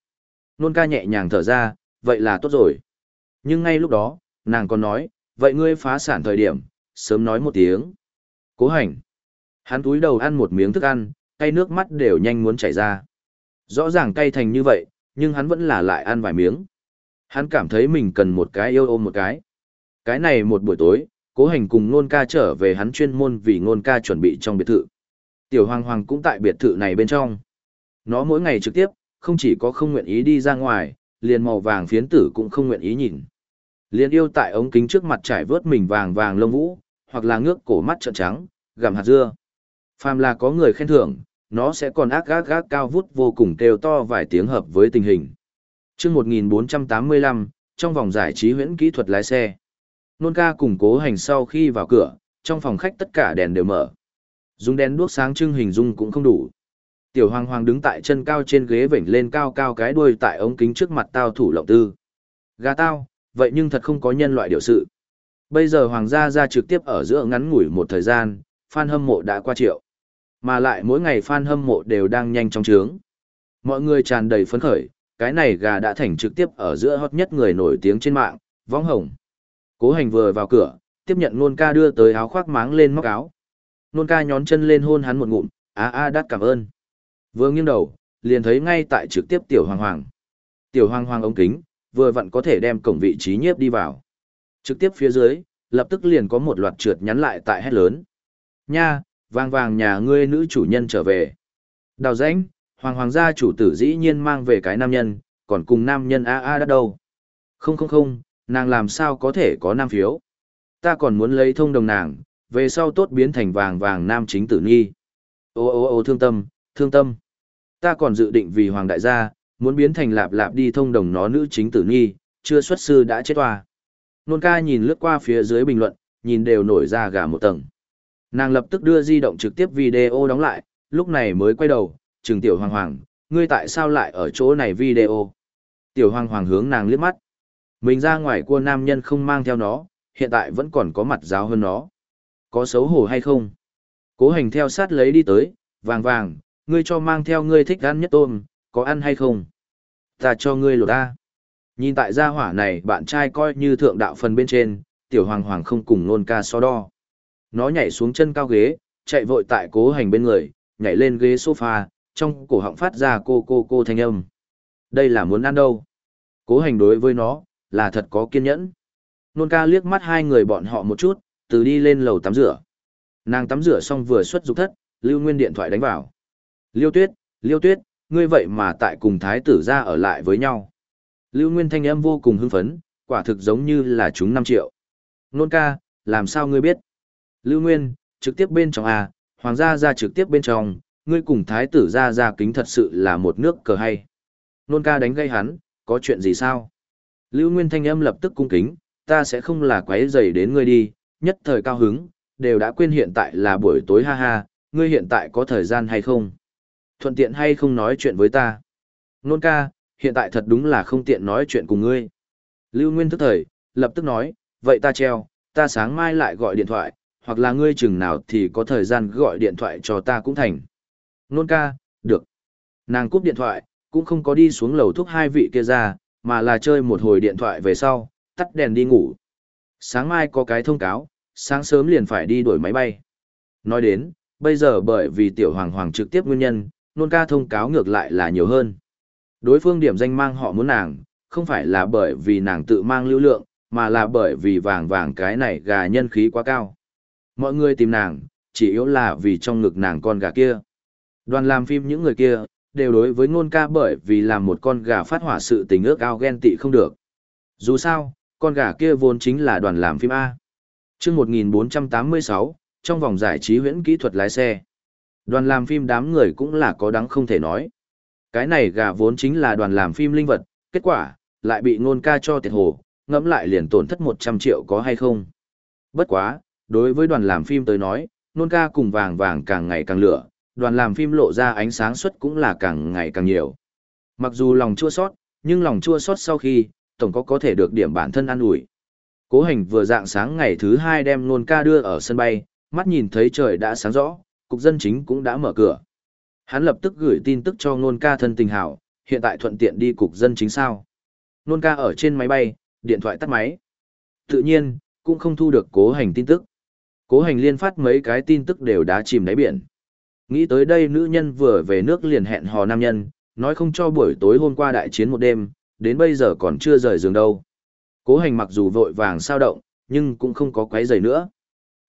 Nôn ca nhẹ nhàng thở ra, vậy là tốt rồi. Nhưng ngay lúc đó, nàng còn nói, vậy ngươi phá sản thời điểm, sớm nói một tiếng. Cố hành. Hắn túi đầu ăn một miếng thức ăn, cay nước mắt đều nhanh muốn chảy ra. Rõ ràng cay thành như vậy, nhưng hắn vẫn là lại ăn vài miếng. Hắn cảm thấy mình cần một cái yêu ôm một cái. Cái này một buổi tối, cố hành cùng nôn ca trở về hắn chuyên môn vì nôn ca chuẩn bị trong biệt thự. Tiểu hoàng hoàng cũng tại biệt thự này bên trong. Nó mỗi ngày trực tiếp, không chỉ có không nguyện ý đi ra ngoài, liền màu vàng phiến tử cũng không nguyện ý nhìn. Liền yêu tại ống kính trước mặt trải vớt mình vàng vàng lông vũ, hoặc là ngước cổ mắt trợn trắng, gặm hạt dưa. Phàm là có người khen thưởng, nó sẽ còn ác gác gác cao vút vô cùng kêu to vài tiếng hợp với tình hình. Trước 1485, trong vòng giải trí huyễn kỹ thuật lái xe. Nôn ca cùng cố hành sau khi vào cửa, trong phòng khách tất cả đèn đều mở. Dùng đèn đuốc sáng trưng hình dung cũng không đủ. Tiểu hoàng hoàng đứng tại chân cao trên ghế vểnh lên cao cao cái đuôi tại ống kính trước mặt tao thủ lộng tư. Gà tao, vậy nhưng thật không có nhân loại điều sự. Bây giờ Hoàng gia ra trực tiếp ở giữa ngắn ngủi một thời gian, fan hâm mộ đã qua triệu. Mà lại mỗi ngày fan hâm mộ đều đang nhanh chóng trướng. Mọi người tràn đầy phấn khởi, cái này gà đã thành trực tiếp ở giữa hot nhất người nổi tiếng trên mạng, vong hồng. Cố hành vừa vào cửa, tiếp nhận nôn ca đưa tới áo khoác máng lên móc áo. Nôn ca nhón chân lên hôn hắn một ngụm, á a đắt cảm ơn. Vừa nghiêng đầu, liền thấy ngay tại trực tiếp tiểu hoàng hoàng. Tiểu hoàng hoàng ống kính, vừa vặn có thể đem cổng vị trí nhiếp đi vào. Trực tiếp phía dưới, lập tức liền có một loạt trượt nhắn lại tại hét lớn. Nha, vàng vàng nhà ngươi nữ chủ nhân trở về. Đào rãnh, hoàng hoàng gia chủ tử dĩ nhiên mang về cái nam nhân, còn cùng nam nhân a a đã đâu. Không không không, nàng làm sao có thể có nam phiếu. Ta còn muốn lấy thông đồng nàng, về sau tốt biến thành vàng vàng nam chính tử nghi. Ô ô ô thương tâm, thương tâm. Ta còn dự định vì hoàng đại gia, muốn biến thành lạp lạp đi thông đồng nó nữ chính tử nghi, chưa xuất sư đã chết toa. Nôn ca nhìn lướt qua phía dưới bình luận, nhìn đều nổi ra gà một tầng. Nàng lập tức đưa di động trực tiếp video đóng lại, lúc này mới quay đầu, trừng tiểu hoàng hoàng, ngươi tại sao lại ở chỗ này video? Tiểu hoàng hoàng hướng nàng liếc mắt. Mình ra ngoài cua nam nhân không mang theo nó, hiện tại vẫn còn có mặt giáo hơn nó. Có xấu hổ hay không? Cố hành theo sát lấy đi tới, vàng vàng, ngươi cho mang theo ngươi thích ăn nhất tôm, có ăn hay không? Ta cho ngươi lột ta. Nhìn tại gia hỏa này bạn trai coi như thượng đạo phần bên trên, tiểu hoàng hoàng không cùng nôn ca so đo. Nó nhảy xuống chân cao ghế, chạy vội tại cố hành bên người, nhảy lên ghế sofa, trong cổ họng phát ra cô cô cô thanh âm. Đây là muốn ăn đâu? Cố hành đối với nó, là thật có kiên nhẫn. Nôn ca liếc mắt hai người bọn họ một chút, từ đi lên lầu tắm rửa. Nàng tắm rửa xong vừa xuất dục thất, Lưu Nguyên điện thoại đánh vào. Liêu Tuyết, Liêu Tuyết, ngươi vậy mà tại cùng thái tử ra ở lại với nhau. Lưu Nguyên thanh âm vô cùng hưng phấn, quả thực giống như là chúng 5 triệu. Nôn ca, làm sao ngươi biết? Lưu Nguyên, trực tiếp bên trong à, hoàng gia ra trực tiếp bên trong, ngươi cùng thái tử ra ra kính thật sự là một nước cờ hay. Nôn ca đánh gây hắn, có chuyện gì sao? Lưu Nguyên thanh âm lập tức cung kính, ta sẽ không là quấy rầy đến ngươi đi, nhất thời cao hứng, đều đã quên hiện tại là buổi tối ha ha, ngươi hiện tại có thời gian hay không? Thuận tiện hay không nói chuyện với ta? Nôn ca, hiện tại thật đúng là không tiện nói chuyện cùng ngươi. Lưu Nguyên thức thời, lập tức nói, vậy ta treo, ta sáng mai lại gọi điện thoại, hoặc là ngươi chừng nào thì có thời gian gọi điện thoại cho ta cũng thành. Nôn ca, được. Nàng cúp điện thoại, cũng không có đi xuống lầu thuốc hai vị kia ra, mà là chơi một hồi điện thoại về sau, tắt đèn đi ngủ. Sáng mai có cái thông cáo, sáng sớm liền phải đi đổi máy bay. Nói đến, bây giờ bởi vì tiểu hoàng hoàng trực tiếp nguyên nhân, nôn ca thông cáo ngược lại là nhiều hơn. Đối phương điểm danh mang họ muốn nàng, không phải là bởi vì nàng tự mang lưu lượng, mà là bởi vì vàng vàng cái này gà nhân khí quá cao. Mọi người tìm nàng, chỉ yếu là vì trong ngực nàng con gà kia. Đoàn làm phim những người kia, đều đối với ngôn ca bởi vì làm một con gà phát hỏa sự tình ước ao ghen tị không được. Dù sao, con gà kia vốn chính là đoàn làm phim A. Trước 1486, trong vòng giải trí huyễn kỹ thuật lái xe. Đoàn làm phim đám người cũng là có đáng không thể nói. Cái này gà vốn chính là đoàn làm phim linh vật, kết quả, lại bị ngôn ca cho tiệt hồ, ngẫm lại liền tổn thất 100 triệu có hay không. Bất quá, đối với đoàn làm phim tới nói, ngôn ca cùng vàng vàng càng ngày càng lửa, đoàn làm phim lộ ra ánh sáng suất cũng là càng ngày càng nhiều. Mặc dù lòng chua sót, nhưng lòng chua sót sau khi, tổng có có thể được điểm bản thân an ủi. Cố hành vừa dạng sáng ngày thứ hai đem nôn ca đưa ở sân bay, mắt nhìn thấy trời đã sáng rõ, cục dân chính cũng đã mở cửa. Hắn lập tức gửi tin tức cho nôn ca thân tình hảo, hiện tại thuận tiện đi cục dân chính sao. Nôn ca ở trên máy bay, điện thoại tắt máy. Tự nhiên, cũng không thu được cố hành tin tức. Cố hành liên phát mấy cái tin tức đều đã chìm đáy biển. Nghĩ tới đây nữ nhân vừa về nước liền hẹn hò nam nhân, nói không cho buổi tối hôm qua đại chiến một đêm, đến bây giờ còn chưa rời giường đâu. Cố hành mặc dù vội vàng sao động, nhưng cũng không có quấy giày nữa.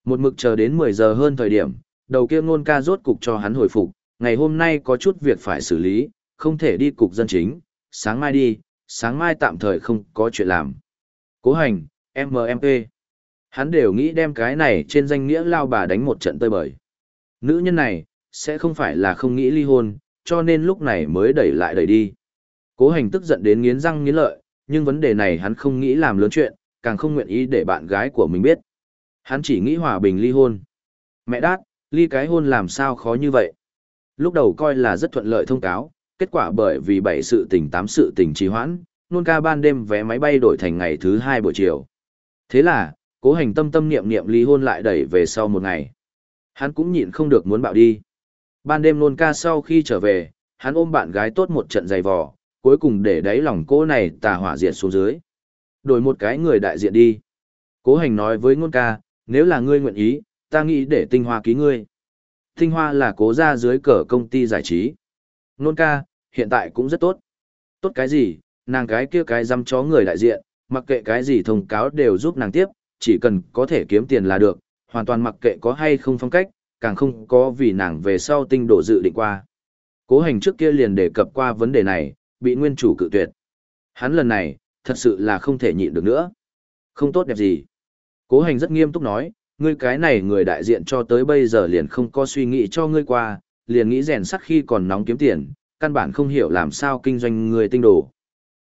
Một mực chờ đến 10 giờ hơn thời điểm, đầu kia ngôn ca rốt cục cho hắn hồi phục, ngày hôm nay có chút việc phải xử lý, không thể đi cục dân chính, sáng mai đi, sáng mai tạm thời không có chuyện làm. Cố hành, MMP. Hắn đều nghĩ đem cái này trên danh nghĩa lao bà đánh một trận tơi bời. Nữ nhân này, sẽ không phải là không nghĩ ly hôn, cho nên lúc này mới đẩy lại đẩy đi. Cố hành tức giận đến nghiến răng nghiến lợi, nhưng vấn đề này hắn không nghĩ làm lớn chuyện, càng không nguyện ý để bạn gái của mình biết. Hắn chỉ nghĩ hòa bình ly hôn. Mẹ đát, ly cái hôn làm sao khó như vậy. Lúc đầu coi là rất thuận lợi thông cáo, kết quả bởi vì bảy sự tình tám sự tình trì hoãn, nôn ca ban đêm vé máy bay đổi thành ngày thứ hai buổi chiều. Thế là, cố hành tâm tâm niệm niệm ly hôn lại đẩy về sau một ngày. Hắn cũng nhịn không được muốn bạo đi. Ban đêm nôn ca sau khi trở về, hắn ôm bạn gái tốt một trận dày vò, cuối cùng để đáy lòng cô này tà hỏa diệt xuống dưới. Đổi một cái người đại diện đi. Cố hành nói với ngôn ca, nếu là ngươi nguyện ý, ta nghĩ để tinh hoa ký ngươi. Tinh hoa là cố ra dưới cờ công ty giải trí. nôn ca, hiện tại cũng rất tốt. Tốt cái gì, nàng cái kia cái dăm chó người đại diện, mặc kệ cái gì thông cáo đều giúp nàng tiếp, chỉ cần có thể kiếm tiền là được, hoàn toàn mặc kệ có hay không phong cách, càng không có vì nàng về sau tinh độ dự định qua. Cố hành trước kia liền đề cập qua vấn đề này, bị nguyên chủ cự tuyệt. Hắn lần này, thật sự là không thể nhịn được nữa. Không tốt đẹp gì. Cố hành rất nghiêm túc nói, ngươi cái này người đại diện cho tới bây giờ liền không có suy nghĩ cho ngươi qua, liền nghĩ rèn sắt khi còn nóng kiếm tiền, căn bản không hiểu làm sao kinh doanh người tinh đồ.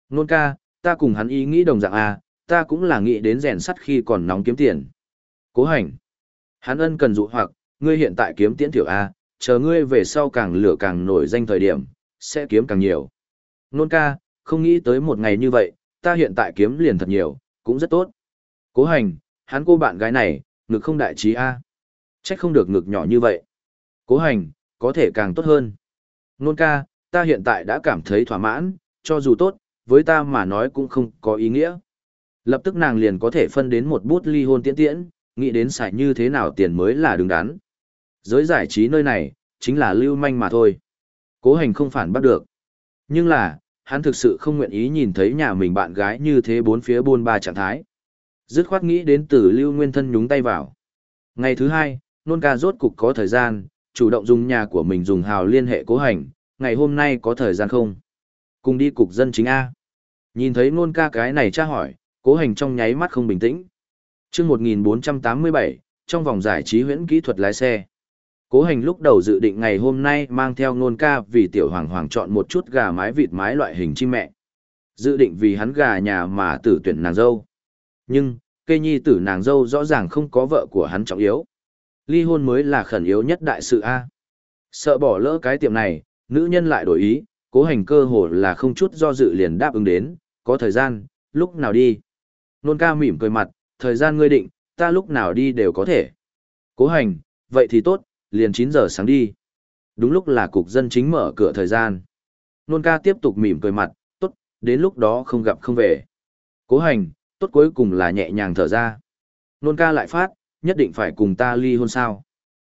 Nôn ca, ta cùng hắn ý nghĩ đồng dạng à, ta cũng là nghĩ đến rèn sắt khi còn nóng kiếm tiền. Cố hành. Hắn ân cần dụ hoặc, ngươi hiện tại kiếm tiễn tiểu A, chờ ngươi về sau càng lửa càng nổi danh thời điểm, sẽ kiếm càng nhiều. Nôn ca, không nghĩ tới một ngày như vậy, ta hiện tại kiếm liền thật nhiều, cũng rất tốt. Cố hành, hắn cô bạn gái này, ngực không đại trí A. Trách không được ngực nhỏ như vậy. Cố hành, có thể càng tốt hơn. Nôn ca, ta hiện tại đã cảm thấy thỏa mãn, cho dù tốt, với ta mà nói cũng không có ý nghĩa. Lập tức nàng liền có thể phân đến một bút ly hôn tiễn tiễn, nghĩ đến xài như thế nào tiền mới là đứng đắn. Giới giải trí nơi này, chính là lưu manh mà thôi. Cố hành không phản bắt được. Nhưng là, hắn thực sự không nguyện ý nhìn thấy nhà mình bạn gái như thế bốn phía buôn ba trạng thái. Dứt khoát nghĩ đến từ lưu nguyên thân nhúng tay vào. Ngày thứ hai, nôn ca rốt cục có thời gian, chủ động dùng nhà của mình dùng hào liên hệ cố hành, ngày hôm nay có thời gian không? Cùng đi cục dân chính A. Nhìn thấy nôn ca cái này tra hỏi, cố hành trong nháy mắt không bình tĩnh. chương 1487, trong vòng giải trí huyễn kỹ thuật lái xe. Cố hành lúc đầu dự định ngày hôm nay mang theo nôn ca vì tiểu hoàng hoàng chọn một chút gà mái vịt mái loại hình chim mẹ. Dự định vì hắn gà nhà mà tử tuyển nàng dâu. Nhưng, cây nhi tử nàng dâu rõ ràng không có vợ của hắn trọng yếu. Ly hôn mới là khẩn yếu nhất đại sự A. Sợ bỏ lỡ cái tiệm này, nữ nhân lại đổi ý, cố hành cơ hồ là không chút do dự liền đáp ứng đến, có thời gian, lúc nào đi. Nôn ca mỉm cười mặt, thời gian ngươi định, ta lúc nào đi đều có thể. Cố hành, vậy thì tốt, liền 9 giờ sáng đi. Đúng lúc là cục dân chính mở cửa thời gian. Nôn ca tiếp tục mỉm cười mặt, tốt, đến lúc đó không gặp không về. Cố hành, tốt cuối cùng là nhẹ nhàng thở ra. Nôn ca lại phát, nhất định phải cùng ta ly hôn sao.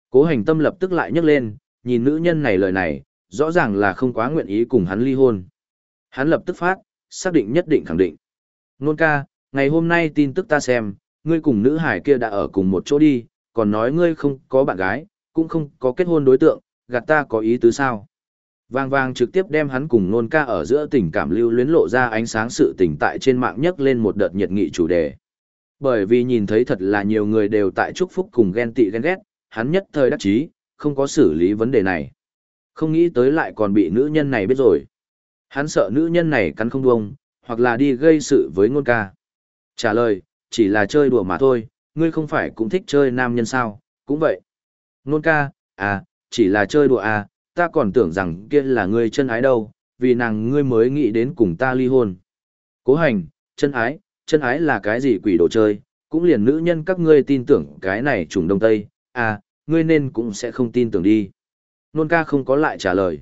Cố hành tâm lập tức lại nhấc lên, nhìn nữ nhân này lời này, rõ ràng là không quá nguyện ý cùng hắn ly hôn. Hắn lập tức phát, xác định nhất định khẳng định. Nôn ca, ngày hôm nay tin tức ta xem, ngươi cùng nữ hải kia đã ở cùng một chỗ đi, còn nói ngươi không có bạn gái, cũng không có kết hôn đối tượng, gạt ta có ý tứ sao. Vang vang trực tiếp đem hắn cùng nôn ca ở giữa tình cảm lưu luyến lộ ra ánh sáng sự tình tại trên mạng nhấc lên một đợt nhiệt nghị chủ đề. Bởi vì nhìn thấy thật là nhiều người đều tại chúc phúc cùng ghen tị ghen ghét, hắn nhất thời đắc chí, không có xử lý vấn đề này. Không nghĩ tới lại còn bị nữ nhân này biết rồi. Hắn sợ nữ nhân này cắn không buông, hoặc là đi gây sự với ngôn ca. Trả lời, chỉ là chơi đùa mà thôi, ngươi không phải cũng thích chơi nam nhân sao, cũng vậy. Ngôn ca, à, chỉ là chơi đùa à, ta còn tưởng rằng kia là ngươi chân ái đâu, vì nàng ngươi mới nghĩ đến cùng ta ly hôn. Cố hành, chân ái, chân ái là cái gì quỷ đồ chơi, cũng liền nữ nhân các ngươi tin tưởng cái này trùng đông tây, à, ngươi nên cũng sẽ không tin tưởng đi. Nôn ca không có lại trả lời.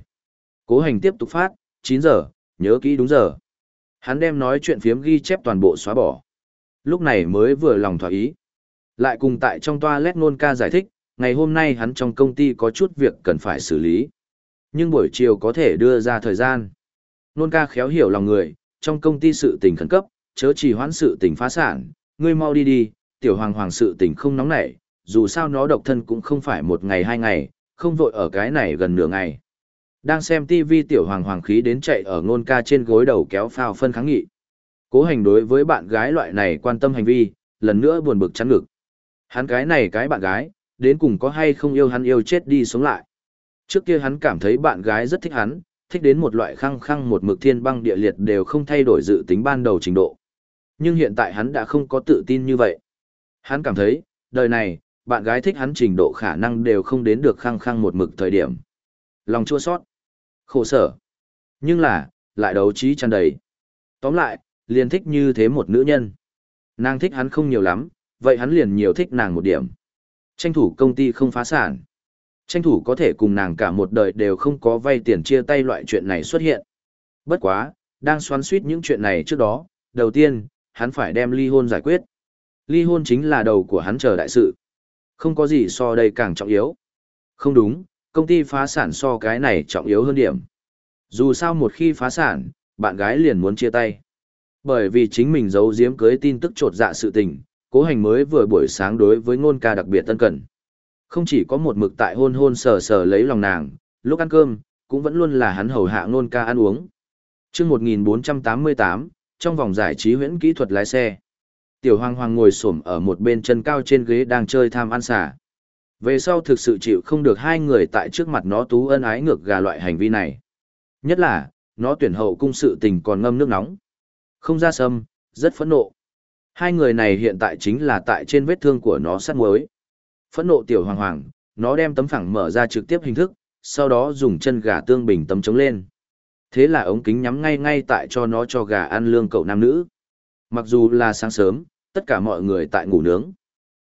Cố hành tiếp tục phát, 9 giờ, nhớ kỹ đúng giờ. Hắn đem nói chuyện phiếm ghi chép toàn bộ xóa bỏ. Lúc này mới vừa lòng thỏa ý. Lại cùng tại trong toa lét nôn ca giải thích, ngày hôm nay hắn trong công ty có chút việc cần phải xử lý. Nhưng buổi chiều có thể đưa ra thời gian. Nôn ca khéo hiểu lòng người, trong công ty sự tình khẩn cấp, chớ chỉ hoãn sự tình phá sản, ngươi mau đi đi, tiểu hoàng hoàng sự tình không nóng nảy, dù sao nó độc thân cũng không phải một ngày hai ngày, không vội ở cái này gần nửa ngày. Đang xem TV tiểu hoàng hoàng khí đến chạy ở nôn ca trên gối đầu kéo phao phân kháng nghị. Cố hành đối với bạn gái loại này quan tâm hành vi, lần nữa buồn bực chắn ngực. Hắn cái này cái bạn gái, đến cùng có hay không yêu hắn yêu chết đi sống lại. Trước kia hắn cảm thấy bạn gái rất thích hắn, thích đến một loại khăng khăng một mực thiên băng địa liệt đều không thay đổi dự tính ban đầu trình độ. Nhưng hiện tại hắn đã không có tự tin như vậy. Hắn cảm thấy, đời này, bạn gái thích hắn trình độ khả năng đều không đến được khăng khăng một mực thời điểm. Lòng chua sót, khổ sở. Nhưng là, lại đấu trí tràn đầy. Tóm lại, liền thích như thế một nữ nhân. Nàng thích hắn không nhiều lắm, vậy hắn liền nhiều thích nàng một điểm. Tranh thủ công ty không phá sản. Tranh thủ có thể cùng nàng cả một đời đều không có vay tiền chia tay loại chuyện này xuất hiện. Bất quá, đang xoắn suýt những chuyện này trước đó, đầu tiên, hắn phải đem ly hôn giải quyết. Ly hôn chính là đầu của hắn chờ đại sự. Không có gì so đây càng trọng yếu. Không đúng, công ty phá sản so cái này trọng yếu hơn điểm. Dù sao một khi phá sản, bạn gái liền muốn chia tay. Bởi vì chính mình giấu giếm cưới tin tức trột dạ sự tình, cố hành mới vừa buổi sáng đối với ngôn ca đặc biệt tân cẩn. Không chỉ có một mực tại hôn hôn sờ sờ lấy lòng nàng, lúc ăn cơm, cũng vẫn luôn là hắn hầu hạ nôn ca ăn uống. chương 1488, trong vòng giải trí huyễn kỹ thuật lái xe. Tiểu hoàng hoàng ngồi xổm ở một bên chân cao trên ghế đang chơi tham ăn xả. Về sau thực sự chịu không được hai người tại trước mặt nó tú ân ái ngược gà loại hành vi này. Nhất là, nó tuyển hậu cung sự tình còn ngâm nước nóng. Không ra sâm, rất phẫn nộ. Hai người này hiện tại chính là tại trên vết thương của nó sát muối. Phẫn nộ tiểu hoàng hoàng, nó đem tấm phẳng mở ra trực tiếp hình thức, sau đó dùng chân gà tương bình tấm chống lên. Thế là ống kính nhắm ngay ngay tại cho nó cho gà ăn lương cậu nam nữ. Mặc dù là sáng sớm, tất cả mọi người tại ngủ nướng.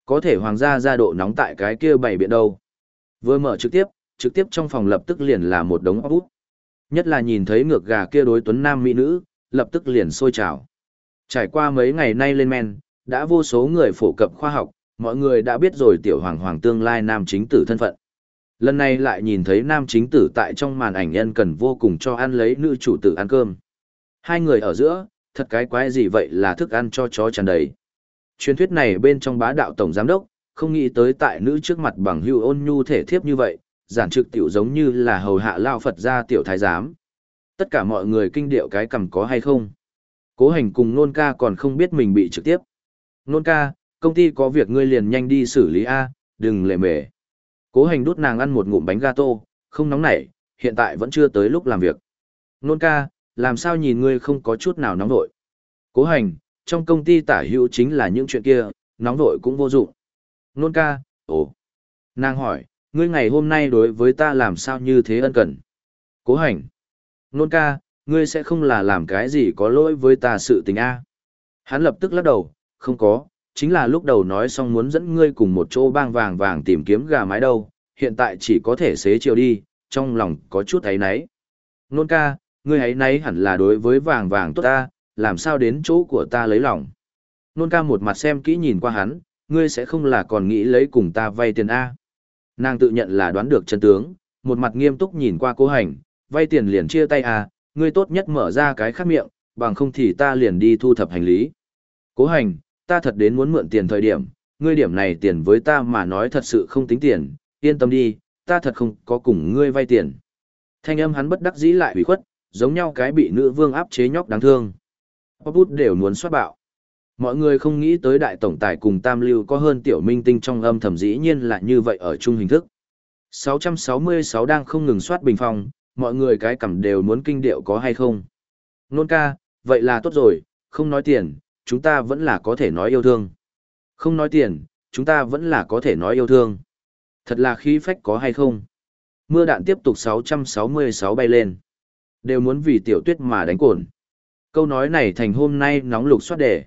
Có thể hoàng gia ra độ nóng tại cái kia bảy biện đâu. Vừa mở trực tiếp, trực tiếp trong phòng lập tức liền là một đống ốc Nhất là nhìn thấy ngược gà kia đối tuấn nam mỹ nữ, lập tức liền sôi trào. Trải qua mấy ngày nay lên men, đã vô số người phổ cập khoa học, mọi người đã biết rồi tiểu hoàng hoàng tương lai nam chính tử thân phận. Lần này lại nhìn thấy nam chính tử tại trong màn ảnh nhân cần vô cùng cho ăn lấy nữ chủ tử ăn cơm. Hai người ở giữa, thật cái quái gì vậy là thức ăn cho chó tràn đầy. Truyền thuyết này bên trong bá đạo tổng giám đốc, không nghĩ tới tại nữ trước mặt bằng hưu ôn nhu thể thiếp như vậy, giản trực tiểu giống như là hầu hạ lao Phật gia tiểu thái giám. Tất cả mọi người kinh điệu cái cầm có hay không. Cố hành cùng nôn ca còn không biết mình bị trực tiếp. Nôn ca, công ty có việc ngươi liền nhanh đi xử lý A, đừng lệ mề. Cố hành đút nàng ăn một ngụm bánh gato, không nóng nảy, hiện tại vẫn chưa tới lúc làm việc. Nôn ca, làm sao nhìn ngươi không có chút nào nóng vội. Cố hành, trong công ty tả hữu chính là những chuyện kia, nóng vội cũng vô dụng. Nôn ca, ồ. Nàng hỏi, ngươi ngày hôm nay đối với ta làm sao như thế ân cần. Cố hành. Nôn ca, ngươi sẽ không là làm cái gì có lỗi với ta sự tình a Hắn lập tức lắc đầu, không có, chính là lúc đầu nói xong muốn dẫn ngươi cùng một chỗ bang vàng vàng tìm kiếm gà mái đâu, hiện tại chỉ có thể xế chiều đi, trong lòng có chút ấy náy. Nôn ca, ngươi ấy náy hẳn là đối với vàng vàng tốt ta, làm sao đến chỗ của ta lấy lòng. Nôn ca một mặt xem kỹ nhìn qua hắn, ngươi sẽ không là còn nghĩ lấy cùng ta vay tiền A. Nàng tự nhận là đoán được chân tướng, một mặt nghiêm túc nhìn qua cố hành, vay tiền liền chia tay A, ngươi tốt nhất mở ra cái khác miệng, bằng không thì ta liền đi thu thập hành lý. Cố hành, ta thật đến muốn mượn tiền thời điểm, ngươi điểm này tiền với ta mà nói thật sự không tính tiền, yên tâm đi, ta thật không có cùng ngươi vay tiền. Thanh âm hắn bất đắc dĩ lại bị khuất, giống nhau cái bị nữ vương áp chế nhóc đáng thương. Bóp bút đều muốn xoát bạo. Mọi người không nghĩ tới đại tổng tài cùng tam lưu có hơn tiểu minh tinh trong âm thầm dĩ nhiên là như vậy ở chung hình thức. 666 đang không ngừng soát bình phong, mọi người cái cầm đều muốn kinh điệu có hay không. Nôn ca, vậy là tốt rồi, không nói tiền, chúng ta vẫn là có thể nói yêu thương. Không nói tiền, chúng ta vẫn là có thể nói yêu thương. Thật là khí phách có hay không? Mưa đạn tiếp tục 666 bay lên. Đều muốn vì tiểu tuyết mà đánh cồn. Câu nói này thành hôm nay nóng lục xoát đề.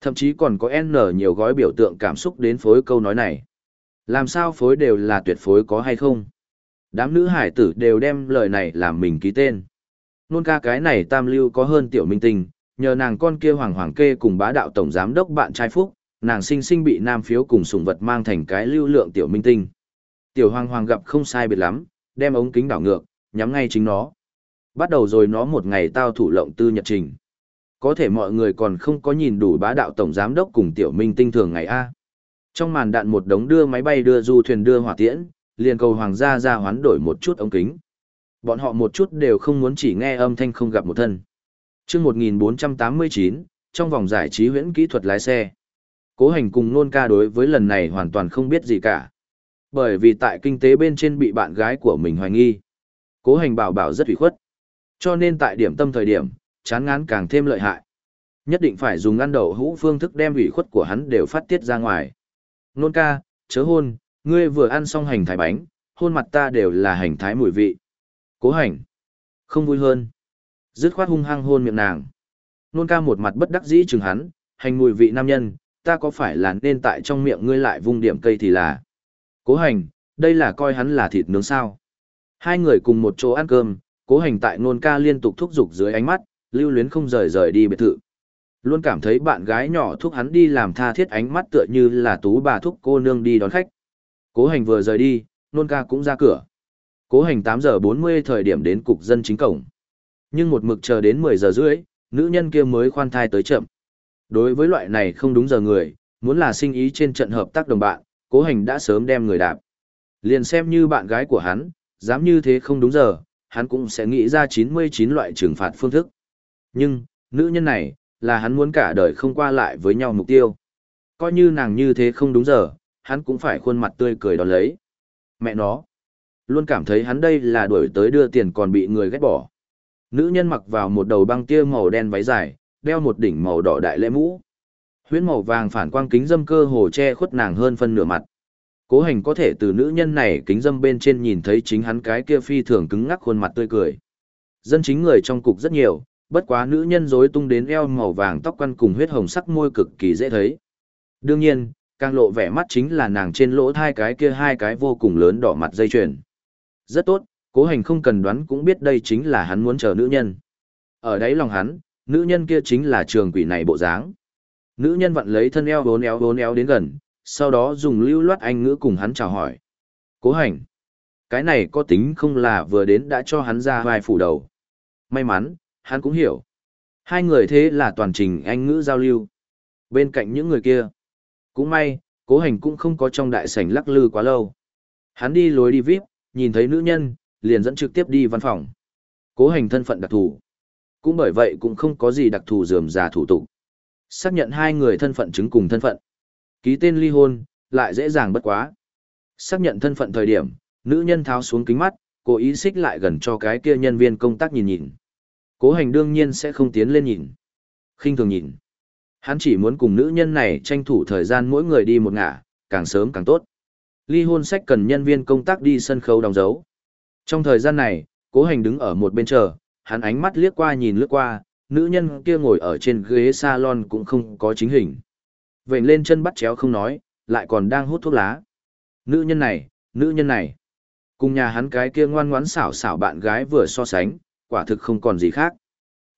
Thậm chí còn có N nhiều gói biểu tượng cảm xúc đến phối câu nói này. Làm sao phối đều là tuyệt phối có hay không? Đám nữ hải tử đều đem lời này làm mình ký tên. Nôn ca cái này tam lưu có hơn tiểu minh tinh, nhờ nàng con kia hoàng hoàng kê cùng bá đạo tổng giám đốc bạn trai phúc, nàng sinh sinh bị nam phiếu cùng sùng vật mang thành cái lưu lượng tiểu minh tinh. Tiểu hoàng hoàng gặp không sai biệt lắm, đem ống kính đảo ngược, nhắm ngay chính nó. Bắt đầu rồi nó một ngày tao thủ lộng tư nhật trình. Có thể mọi người còn không có nhìn đủ bá đạo tổng giám đốc cùng tiểu minh tinh thường ngày A. Trong màn đạn một đống đưa máy bay đưa du thuyền đưa hỏa tiễn, liền cầu hoàng gia ra hoán đổi một chút ống kính. Bọn họ một chút đều không muốn chỉ nghe âm thanh không gặp một thân chương 1489, trong vòng giải trí huyễn kỹ thuật lái xe. Cố hành cùng nôn ca đối với lần này hoàn toàn không biết gì cả. Bởi vì tại kinh tế bên trên bị bạn gái của mình hoài nghi. Cố hành bảo bảo rất ủy khuất. Cho nên tại điểm tâm thời điểm, chán ngán càng thêm lợi hại. Nhất định phải dùng ăn đậu hũ phương thức đem ủy khuất của hắn đều phát tiết ra ngoài. Nôn ca, chớ hôn, ngươi vừa ăn xong hành thái bánh, hôn mặt ta đều là hành thái mùi vị. Cố hành. Không vui hơn. Dứt khoát hung hăng hôn miệng nàng. Nôn ca một mặt bất đắc dĩ chừng hắn, hành mùi vị nam nhân, ta có phải là nên tại trong miệng ngươi lại vung điểm cây thì là. Cố hành, đây là coi hắn là thịt nướng sao. Hai người cùng một chỗ ăn cơm, cố hành tại nôn ca liên tục thúc giục dưới ánh mắt, lưu luyến không rời rời đi biệt thự. Luôn cảm thấy bạn gái nhỏ thúc hắn đi làm tha thiết ánh mắt tựa như là tú bà thúc cô nương đi đón khách. Cố hành vừa rời đi, nôn ca cũng ra cửa. Cố hành tám giờ 40 thời điểm đến cục dân chính cổng. Nhưng một mực chờ đến 10 giờ rưỡi, nữ nhân kia mới khoan thai tới chậm. Đối với loại này không đúng giờ người, muốn là sinh ý trên trận hợp tác đồng bạn, cố hành đã sớm đem người đạp. Liền xem như bạn gái của hắn, dám như thế không đúng giờ, hắn cũng sẽ nghĩ ra 99 loại trừng phạt phương thức. Nhưng, nữ nhân này, là hắn muốn cả đời không qua lại với nhau mục tiêu. Coi như nàng như thế không đúng giờ, hắn cũng phải khuôn mặt tươi cười đón lấy. Mẹ nó, luôn cảm thấy hắn đây là đuổi tới đưa tiền còn bị người ghét bỏ. Nữ nhân mặc vào một đầu băng tia màu đen váy dài, đeo một đỉnh màu đỏ đại lễ mũ. Huyễn màu vàng phản quang kính dâm cơ hồ che khuất nàng hơn phân nửa mặt. Cố hành có thể từ nữ nhân này kính dâm bên trên nhìn thấy chính hắn cái kia phi thường cứng ngắc khuôn mặt tươi cười. Dân chính người trong cục rất nhiều, bất quá nữ nhân rối tung đến eo màu vàng tóc quăn cùng huyết hồng sắc môi cực kỳ dễ thấy. Đương nhiên, càng lộ vẻ mắt chính là nàng trên lỗ thai cái kia hai cái vô cùng lớn đỏ mặt dây chuyền. Rất tốt, cố hành không cần đoán cũng biết đây chính là hắn muốn chờ nữ nhân. Ở đấy lòng hắn, nữ nhân kia chính là trường quỷ này bộ dáng. Nữ nhân vặn lấy thân eo vốn éo vốn éo đến gần, sau đó dùng lưu loát anh ngữ cùng hắn chào hỏi. Cố hành. Cái này có tính không là vừa đến đã cho hắn ra vai phủ đầu. May mắn, hắn cũng hiểu. Hai người thế là toàn trình anh ngữ giao lưu. Bên cạnh những người kia. Cũng may, cố hành cũng không có trong đại sảnh lắc lư quá lâu. Hắn đi lối đi VIP, nhìn thấy nữ nhân, liền dẫn trực tiếp đi văn phòng. Cố hành thân phận đặc thù. Cũng bởi vậy cũng không có gì đặc thù dườm già thủ tục. Xác nhận hai người thân phận chứng cùng thân phận. Ký tên ly hôn, lại dễ dàng bất quá. Xác nhận thân phận thời điểm, nữ nhân tháo xuống kính mắt, cố ý xích lại gần cho cái kia nhân viên công tác nhìn nhìn. Cố hành đương nhiên sẽ không tiến lên nhìn. khinh thường nhìn. Hắn chỉ muốn cùng nữ nhân này tranh thủ thời gian mỗi người đi một ngả, càng sớm càng tốt. Ly hôn sách cần nhân viên công tác đi sân khấu đóng dấu. Trong thời gian này, cố hành đứng ở một bên chờ, hắn ánh mắt liếc qua nhìn lướt qua, nữ nhân kia ngồi ở trên ghế salon cũng không có chính hình. Vệnh lên chân bắt chéo không nói, lại còn đang hút thuốc lá. Nữ nhân này, nữ nhân này. Cùng nhà hắn cái kia ngoan ngoãn xảo xảo bạn gái vừa so sánh, quả thực không còn gì khác.